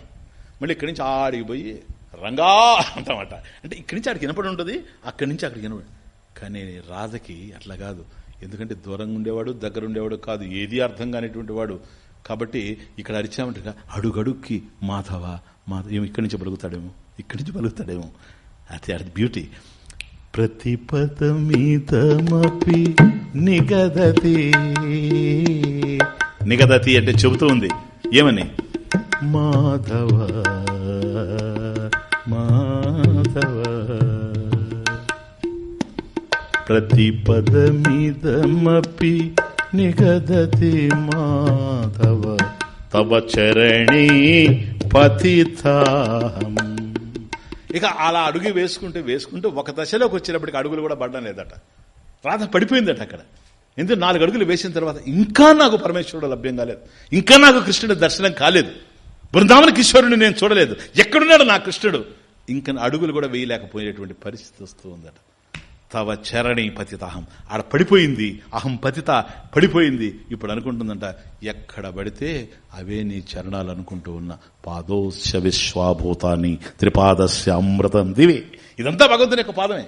మళ్ళీ ఇక్కడి నుంచి ఆడికి పోయి రంగా అంటామట. అంటే ఇక్కడి నుంచి అక్కడికి వినపడి ఉంటుంది అక్కడి నుంచి అక్కడికి వినపడి. కానీ రాధకి అట్లా కాదు. ఎందుకంటే దూరంగా ఉండేవాడు దగ్గర ఉండేవాడు కాదు. ఏది అర్థం కానిటువంటి వాడు. కాబట్టి ఇక్కడ అరిచామంటే అడుగడుక్కి మాధవ మాధవ ఏమో ఇక్కడి నుంచి పలుకుతాడేమో. ఇక్కడి నుంచి పలుకుతాడేమో. అది అది బ్యూటీ ప్రతిపతమితమపి నిగదతి. నిగదతి అంటే చెబుతూ ఉంది. ఏమని? మాధవ. ప్రతిపదమిదమపి నిగదతి మాధవ తవ చరణి పతితాహం. ఇక అలా అడుగు వేసుకుంటే వేసుకుంటే ఒక దశలోకి వచ్చినప్పటికి అడుగులు కూడా పడడం లేదట. రాధ పడిపోయిందట అక్కడ. ఎందుకు నాలుగు అడుగులు వేసిన తర్వాత ఇంకా నాకు పరమేశ్వరుడు లభ్యం కాలేదు. ఇంకా నాకు కృష్ణుడి దర్శనం కాలేదు. బృందావన కిషోరుని నేను చూడలేదు. ఎక్కడున్నాడు నా కృష్ణుడు? ఇంకా అడుగులు కూడా వేయలేకపోయేటువంటి పరిస్థితి వస్తూ ఉందట. తవ చరణి పతితాహం ఆడ పడిపోయింది అహం పతిత పడిపోయింది. ఇప్పుడు అనుకుంటుందంట ఎక్కడ పడితే అవే నీ చరణాలు అనుకుంటూ ఉన్న పాదోశ విశ్వాభూతాన్ని త్రిపాదస్య అమృతం దివి. ఇదంతా భగవంతుని యొక్క పాదమే.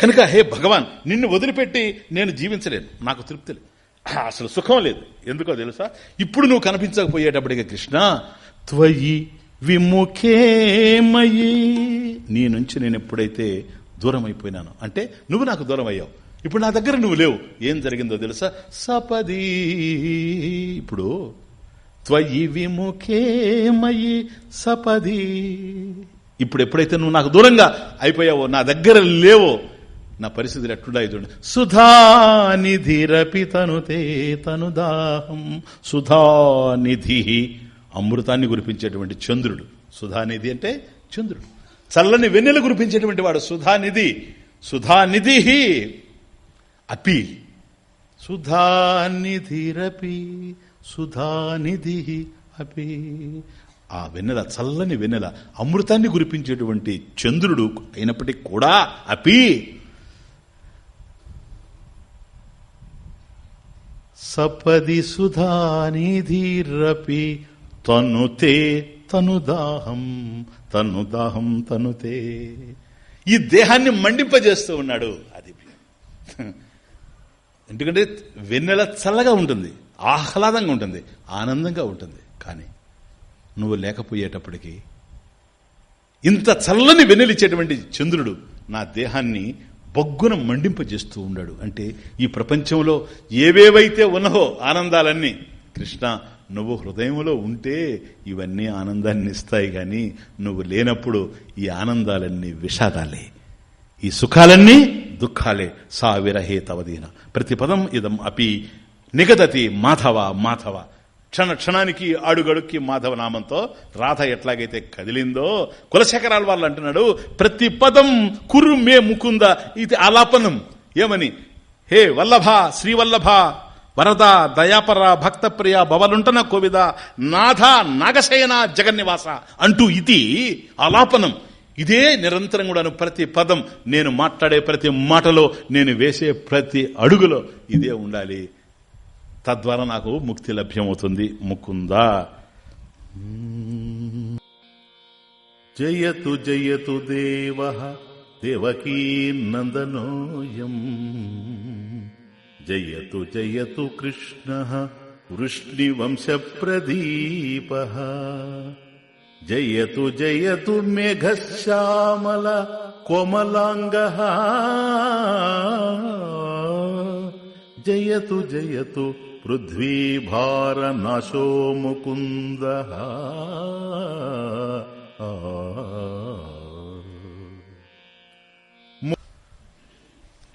కనుక హే భగవాన్ నిన్ను వదిలిపెట్టి నేను జీవించలేను. నాకు తృప్తి లేదు. అసలు సుఖం లేదు. ఎందుకో తెలుసా? ఇప్పుడు నువ్వు కనిపించకపోయేటప్పటికి కృష్ణ త్వయి విముఖేమయ్యి నీ నుంచి నేను ఎప్పుడైతే దూరం అయిపోయినాను అంటే నువ్వు నాకు దూరం అయ్యావు ఇప్పుడు నా దగ్గర నువ్వు లేవు ఏం జరిగిందో తెలుసా? సపది. ఇప్పుడు త్వయి విముఖేమయి సపది. ఇప్పుడు ఎప్పుడైతే నువ్వు నాకు దూరంగా అయిపోయావో నా దగ్గర లేవో నా పరిస్థితులు ఎట్లుండాయి చూడండి. సుధానిధిరపి తనుతే తనుదాహం సుధానిధి అమృతాన్ని గురిపించేటువంటి చంద్రుడు. సుధానిధి అంటే చంద్రుడు. చల్లని వెన్నెలు గురిపించేటువంటి వాడు సుధానిధి. సుధానిధి అపి సుధానిధిరపి సుధానిధి అపి ఆ వెన్నెల చల్లని వెన్నెల అమృతాన్ని గురిపించేటువంటి చంద్రుడు అయినప్పటికీ కూడా అపి సపది సుధానిధిరపి తనుతే తనుదాహం తనుదాహం తనుతే ఈ దేహాన్ని మండింపజేస్తూ ఉన్నాడు అది ఎందుకంటే వెన్నెల చల్లగా ఉంటుంది ఆహ్లాదంగా ఉంటుంది ఆనందంగా ఉంటుంది. కానీ నువ్వు లేకపోయేటప్పటికీ ఇంత చల్లని వెన్నెలిచ్చేటువంటి చంద్రుడు నా దేహాన్ని బొగ్గున మండింపజేస్తూ ఉన్నాడు. అంటే ఈ ప్రపంచంలో ఏవేవైతే ఉన్నవో ఆనందాలన్నీ కృష్ణ నువ్వు హృదయంలో ఉంటే ఇవన్నీ ఆనందాన్ని ఇస్తాయి కానీ నువ్వు లేనప్పుడు ఈ ఆనందాలన్నీ విషాదాలే. ఈ సుఖాలన్నీ దుఃఖాలే. సా తవదీన ప్రతి పదం ఇదం అపి. నిగదతి మాధవ మాధవ. క్షణ క్షణానికి అడుగడుక్కి మాధవ నామంతో రాధ ఎట్లాగైతే కదిలిందో కులశేఖరాల వాళ్ళు అంటున్నాడు ప్రతి పదం కుర్రు మే ముకుంద ఇది ఆలాపనం. ఏమని? హే వల్లభ శ్రీవల్లభ వరద దయాపర భక్తప్రియ భవలుంటన కోవిద నాథ నాగశయన జగన్నివాస అంటూ ఇది ఆలాపనం. ఇదే నిరంతరం కూడాను ప్రతి పదం నేను మాట్లాడే ప్రతి మాటలో నేను వేసే ప్రతి అడుగులో ఇదే ఉండాలి. తద్వారా నాకు ముక్తి లభ్యమవుతుంది. ముకుందా. జయతు జయతు దేవ దేవకీ నందనోయం. జయతు జయతు కృష్ణ వృష్ణివంశ ప్రదీప జయతు జయతు మేఘశ్యామల కోమలాంగ జయతు జయతు పృథ్వీభారనాశో ముకుంద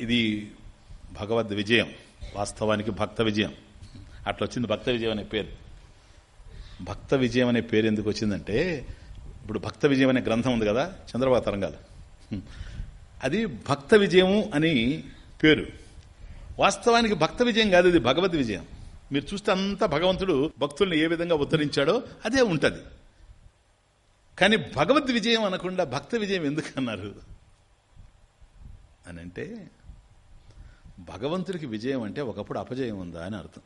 ఇది భగవద్ విజయం. వాస్తవానికి భక్త విజయం. అట్లా వచ్చింది భక్త విజయం అనే పేరు. భక్త విజయం అనే పేరు ఎందుకు వచ్చిందంటే ఇప్పుడు భక్త విజయం అనే గ్రంథం ఉంది కదా చంద్రబాబు తరంగాలు అది భక్త విజయము అని పేరు. వాస్తవానికి భక్త విజయం కాదు ఇది భగవద్ విజయం. మీరు చూస్తే అంతా భగవంతుడు భక్తుల్ని ఏ విధంగా ఉద్ధరించాడో అదే ఉంటుంది. కానీ భగవద్ విజయం అనకుండా భక్త విజయం ఎందుకన్నారు అని అంటే భగవంతుడికి విజయం అంటే ఒకప్పుడు అపజయం ఉందా అని అర్థం.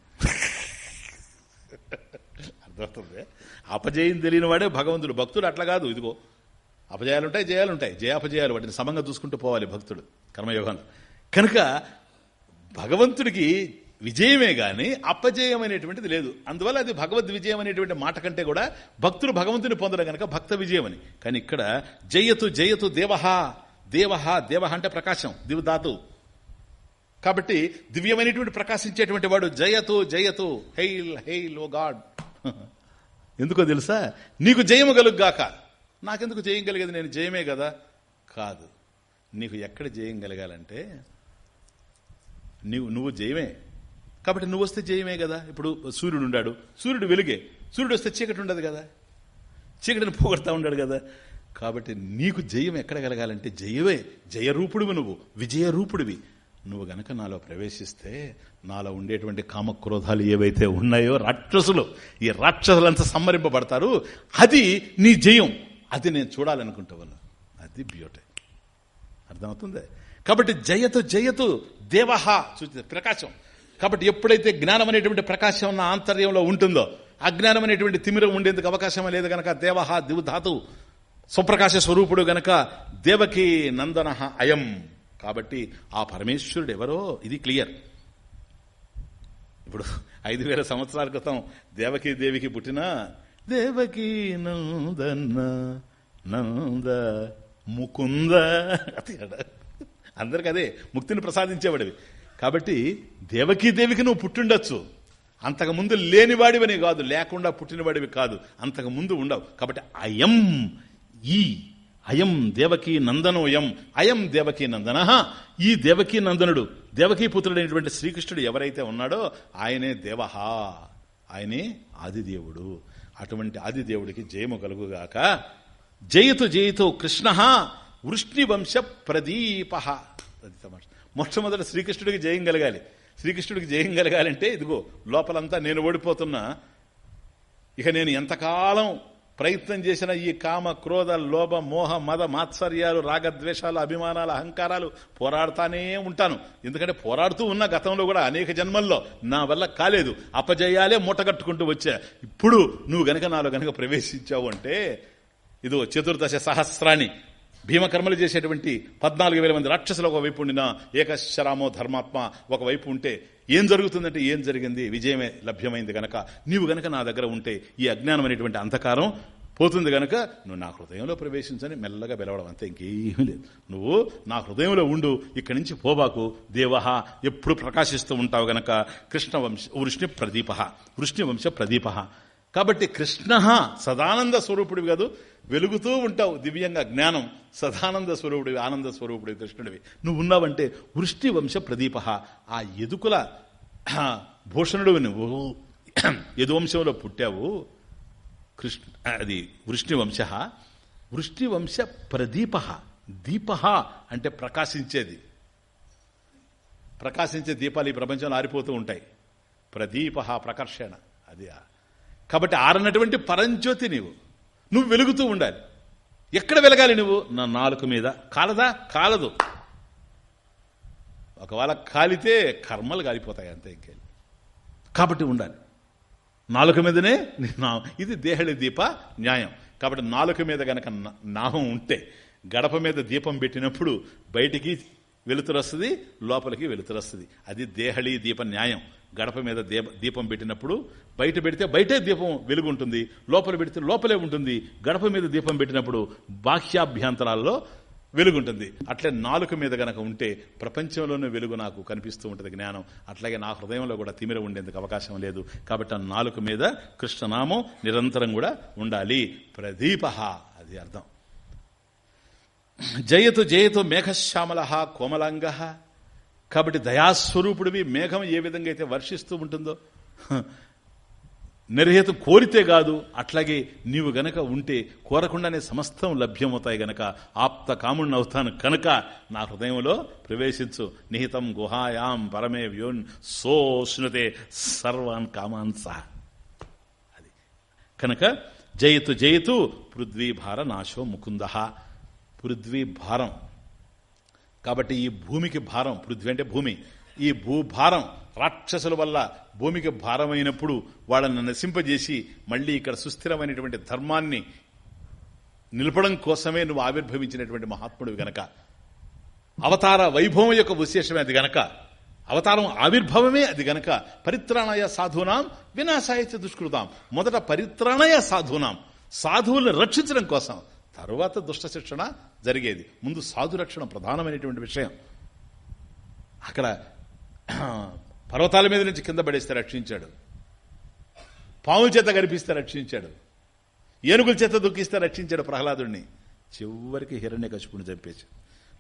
అర్థమవుతుంది? అపజయం తెలియని వాడే భగవంతుడు. భక్తుడు అట్లా కాదు ఇదిగో. అపజయాలుంటాయి జయాలుంటాయి. జయాపజయాలు వాటిని సమంగా చూసుకుంటూ పోవాలి భక్తుడు కర్మయోగంలో. కనుక భగవంతుడికి విజయమే కానీ అపజయం అనేటువంటిది లేదు. అందువల్ల అది భగవద్ విజయం అనేటువంటి మాట కంటే కూడా భక్తులు భగవంతుని పొందడం కనుక భక్త విజయం అని కానీ ఇక్కడ జయతు జయతు దేవహ దేవహ దేవహ అంటే ప్రకాశం దివదాతు కాబట్టి దివ్యమైనటువంటి ప్రకాశించేటువంటి వాడు జయతు జయతు హెయిల్ హెయిల్ ఓ గాడ్. ఎందుకో తెలుసా? నీకు జయము కలుగ్గాక. నాకెందుకు జయం కలిగేది? నేను జయమే కదా. కాదు. నీకు ఎక్కడ జయం కలగాలంటే నీవు నువ్వు జయమే. కాబట్టి నువ్వు వస్తే జయమే కదా. ఇప్పుడు సూర్యుడు ఉండాడు. సూర్యుడు వెలుగే. సూర్యుడు వస్తే చీకటి ఉండదు కదా. చీకటిని పోగొడతా ఉన్నాడు కదా. కాబట్టి నీకు జయం ఎక్కడ కలగాలంటే జయమే. జయరూపుడివి నువ్వు. విజయరూపుడివి. నువ్వు గనక నాలో ప్రవేశిస్తే నాలో ఉండేటువంటి కామక్రోధాలు ఏవైతే ఉన్నాయో రాక్షసులు ఈ రాక్షసులంతా సంహరింపబడతారు. అది నీ జయం. అది నేను చూడాలనుకుంటాను అది బ్యూటీ అర్థమవుతుంది? కాబట్టి జయతు జయతు దేవహ సూచిత ప్రకాశం. కాబట్టి ఎప్పుడైతే జ్ఞానం అనేటువంటి ప్రకాశం నా ఆంతర్యంలో ఉంటుందో అజ్ఞానం అనేటువంటి తిమిరం ఉండేందుకు అవకాశం లేదు గనక దేవహ దివుధాతు స్వప్రకాశ స్వరూపుడు గనక దేవకి నందన అయం. కాబట్టి ఆ పరమేశ్వరుడు ఎవరో ఇది క్లియర్. ఇప్పుడు ఐదు వేల సంవత్సరాల క్రితం దేవకీ దేవికి పుట్టిన దేవకి నందన్న నంద ముకుంద అందరికి అదే ముక్తిని ప్రసాదించేవాడివి. కాబట్టి దేవకీ దేవికి నువ్వు పుట్టిండొచ్చు. అంతకు ముందు లేనివాడివని కాదు లేకుండా పుట్టినవాడివి కాదు అంతకు ముందు ఉండవు. కాబట్టి అయం ఈ. అయం దేవకీ నందనోయం అయం దేవకీ నందన. ఈ దేవకీ నందనుడు దేవకీ పుత్రుడైనటువంటి శ్రీకృష్ణుడు ఎవరైతే ఉన్నాడో ఆయనే దేవహ ఆయనే ఆదిదేవుడు. అటువంటి ఆదిదేవుడికి జయము కలుగుగాక జయతు జయతు కృష్ణ వృష్ణివంశ ప్రదీప. మొట్టమొదట శ్రీకృష్ణుడికి జయం కలగాలి. శ్రీకృష్ణుడికి జయం కలగాలంటే ఇదిగో లోపలంతా నేను ఓడిపోతున్నా. ఇక నేను ఎంతకాలం ప్రయత్నం చేసిన ఈ కామ క్రోధ లోభ మోహ మద మాత్సర్యాలు రాగద్వేషాలు అభిమానాలు అహంకారాలు పోరాడుతానే ఉంటాను. ఎందుకంటే పోరాడుతూ ఉన్న గతంలో కూడా అనేక జన్మల్లో నా వల్ల కాలేదు. అపజయాలే మూటగట్టుకుంటూ వచ్చా. ఇప్పుడు నువ్వు గనక నాలో గనక ప్రవేశించావు అంటే ఇదో చతుర్దశ సహస్రాన్ని భీమకర్మలు చేసేటువంటి పద్నాలుగు వేల మంది రాక్షసులు ఒకవైపు ఉండిన ఏకశరామో ధర్మాత్మ ఒకవైపు ఉంటే ఏం జరుగుతుందంటే ఏం జరిగింది? విజయమే లభ్యమైంది గనక. నీవు గనక నా దగ్గర ఉంటే ఈ అజ్ఞానం అనేటువంటి అంధకారం పోతుంది గనక నువ్వు నా హృదయంలో ప్రవేశించని మెల్లగా వెలవడం అంతే ఇంకేమీ లేదు. నువ్వు నా హృదయంలో ఉండు ఇక్కడి నుంచి పోబాకు. దేవహ ఎప్పుడు ప్రకాశిస్తూ ఉంటావు గనక. కృష్ణ వంశ వృష్ణి ప్రదీప వృష్ణి వంశ ప్రదీప కాబట్టి కృష్ణ సదానంద స్వరూపుడివి కాదు వెలుగుతూ ఉంటావు. దివ్యంగా జ్ఞానం సదానంద స్వరూపుడివి ఆనంద స్వరూపుడివి కృష్ణుడివి. నువ్వు ఉన్నావంటే వృష్టి వంశ ప్రదీప. ఆ ఎదుకుల భూషణుడు నువ్వు. యదువంశంలో పుట్టావు. కృష్ణ అది వృష్టి వంశ వృష్టి వంశ ప్రదీప. దీప అంటే ప్రకాశించేది. ప్రకాశించే దీపాలు ఈ ప్రపంచంలో ఆరిపోతూ ఉంటాయి. ప్రదీప ప్రకర్షణ. అది ఆ. కాబట్టి ఆరనటువంటి పరంజ్యోతి నీవు. నువ్వు వెలుగుతూ ఉండాలి. ఎక్కడ వెలగాలి నువ్వు? నా నాలుక మీద. కాలదా? కాలదు. ఒకవేళ కాలితే కర్మలు కాలిపోతాయి అంతే ఇంకెళ్ళి కాబట్టి ఉండాలి. నాలుక మీదనే ఇది దేహళి దీప న్యాయం. కాబట్టి నాలుక మీద గనక నామం ఉంటే గడప మీద దీపం పెట్టినప్పుడు బయటికి వెలుతురు వస్తుంది లోపలికి వెలుతురు వస్తుంది. అది దేహళి దీప న్యాయం. గడప మీద దీప దీపం పెట్టినప్పుడు బయట పెడితే బయటే దీపం వెలుగు ఉంటుంది లోపల పెడితే లోపలే ఉంటుంది గడప మీద దీపం పెట్టినప్పుడు బాహ్యాభ్యంతరాల్లో వెలుగుంటుంది. అట్లే నాలుక మీద గనక ఉంటే ప్రపంచంలోనే వెలుగు నాకు కనిపిస్తూ ఉంటుంది జ్ఞానం. అట్లాగే నా హృదయంలో కూడా తిమిర ఉండేందుకు అవకాశం లేదు. కాబట్టి ఆ నాలుక మీద కృష్ణనామం నిరంతరం కూడా ఉండాలి. ప్రదీప అది అర్థం. జయతు జయతు మేఘశ్యామల కోమలాంగ కాబట్టి దయాస్వరూపుడివి మేఘం ఏ విధంగా అయితే వర్షిస్తూ ఉంటుందో నిర్హేతు కోరితే కాదు అట్లాగే నీవు గనక ఉంటే కోరకుండానే సమస్తం లభ్యమవుతాయి గనక ఆప్త కాముణ్ణి అవుతాను కనుక నా హృదయంలో ప్రవేశించు. నిహితం గుహాయాం పరమే వ్యోన్ సోష్ణుతే సర్వాన్ కామాన్ సహ అది. కనుక జయతు జయతు పృథ్వీభార నాశో ముకుంద. పృథ్వీభారం కాబట్టి ఈ భూమికి భారం పృథ్వీ అంటే భూమి. ఈ భూభారం రాక్షసుల వల్ల భూమికి భారమైనప్పుడు వాళ్ళని నశింపజేసి మళ్ళీ ఇక్కడ సుస్థిరమైనటువంటి ధర్మాన్ని నిలపడం కోసమే నువ్వు ఆవిర్భవించినటువంటి మహాత్ముడివి గనక. అవతార వైభవం యొక్క విశేషమే అది గనక. అవతారం ఆవిర్భవమే అది గనక. పరిత్రాణాయ సాధూనాం వినాశాయ చ దుష్కృతాం. మొదట పరిత్రాణాయ సాధూనాం. సాధువులను రక్షించడం కోసం. తరువాత దుష్ట శిక్షణ జరిగేది. ముందు సాధు రక్షణ ప్రధానమైనటువంటి విషయం. అక్కడ పర్వతాల మీద నుంచి కింద పడేస్తే రక్షించాడు. పాముల చేత గడిపిస్తే రక్షించాడు. ఏనుగుల చేత దుఃఖిస్తే రక్షించాడు ప్రహ్లాదుడిని చివరికి హిరణ్య కశుపుని చంపేసి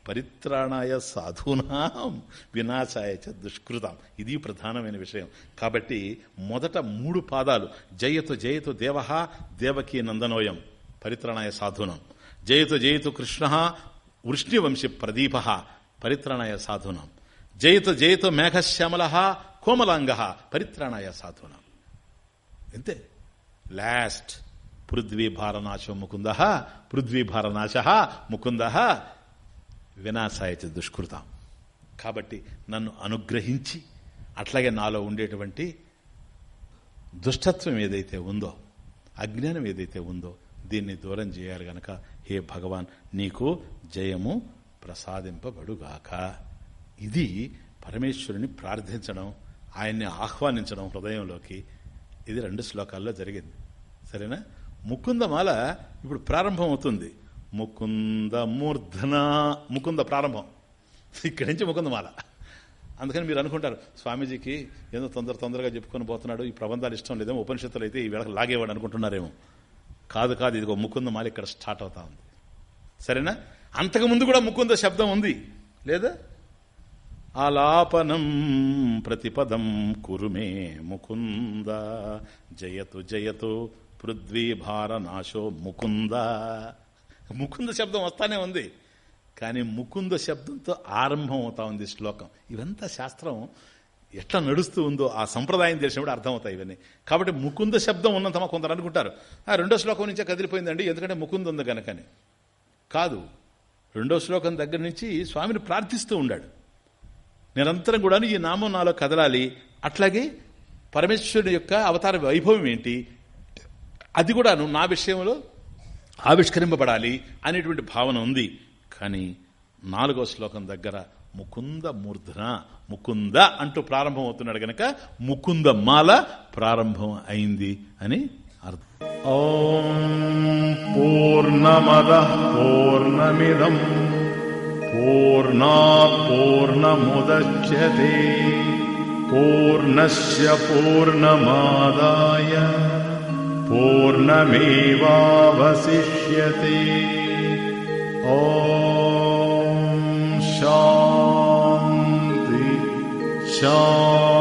పరిత్రాణాయ సాధూనాం వినాశాయ చ దుష్కృతం. ఇది ప్రధానమైన విషయం. కాబట్టి మొదట మూడు పాదాలు జయతు జయతు దేవ దేవకీ నందనోయం పరిత్రాణాయ సాధూనం. జయతు జయతు కృష్ణ వృష్ణివంశి ప్రదీప పరిత్రణాయ సాధూనం. జయతు జయతు మేఘశ్యామల కోమలాంగ పరిత్రణాయ సాధునం. అంతే. లాస్ట్ పృథ్వీభారనాశో ముకుంద పృథ్వీభారనాశ ముకుంద వినాశాయ చ దుష్కృతం. కాబట్టి నన్ను అనుగ్రహించి అట్లాగే నాలో ఉండేటువంటి దుష్టత్వం ఏదైతే ఉందో అజ్ఞానం ఏదైతే ఉందో దీన్ని దూరం చేయాలి గనక హే భగవాన్ నీకు జయము ప్రసాదింపబడుగాక. ఇది పరమేశ్వరుని ప్రార్థించడం ఆయన్ని ఆహ్వానించడం హృదయంలోకి. ఇది రెండు శ్లోకాల్లో జరిగింది. సరేనా? ముకుందమాల ఇప్పుడు ప్రారంభం అవుతుంది ముకుంద మూర్ధన ముకుంద ప్రారంభం. ఇక్కడి నుంచి ముకుందమాల. అందుకని మీరు అనుకుంటారు స్వామీజీకి ఏదో తొందర తొందరగా చెప్పుకొని పోతున్నాడు ఈ ప్రబంధాలు ఇష్టం లేదేమో ఉపనిషత్తులు అయితే ఈ వేళకు లాగేవాడు అనుకుంటున్నారేమో. కాదు కాదు ఇదిగో ముకుంద మాల ఇక్కడ స్టార్ట్ అవుతా ఉంది. సరేనా? అంతకుముందు కూడా ముకుంద శబ్దం ఉంది. లేదా? ఆలాపనం ప్రతిపదం కురుమే ముకుంద. జయతు జయతు పృథ్వీభార నాశో ముకుంద. ముకుంద శబ్దం వస్తానే ఉంది. కానీ ముకుంద శబ్దంతో ఆరంభం అవుతా ఉంది శ్లోకం. ఇవంతా శాస్త్రం ఎట్లా నడుస్తూ ఉందో ఆ సంప్రదాయం తెలిసినప్పుడు అర్థమవుతాయి ఇవన్నీ. కాబట్టి ముకుంద శబ్దం ఉన్నంత కొందరు అనుకుంటారు. ఆ రెండో శ్లోకం నుంచే కదిలిపోయిందండి ఎందుకంటే ముకుంద ఉంది కనుకని కాదు రెండో శ్లోకం దగ్గర నుంచి స్వామిని ప్రార్థిస్తూ ఉండాడు. నిరంతరం కూడా ఈ నామం నాలో కదలాలి. అట్లాగే పరమేశ్వరుని యొక్క అవతార వైభవం ఏంటి? అది కూడాను నా విషయంలో ఆవిష్కరింపబడాలి అనేటువంటి భావన ఉంది. కానీ నాలుగో శ్లోకం దగ్గర ముకుంద మూర్ధన ముకుంద అంటూ ప్రారంభమవుతున్నాడు గనక ముకుంద మాల ప్రారంభం అయింది అని అర్థం. పూర్ణమద పూర్ణమిదం. పూర్ణా పూర్ణముద్యతే. పూర్ణస్ పూర్ణమాదాయ. పూర్ణమేవాసిష్యే ఓ శా 笑。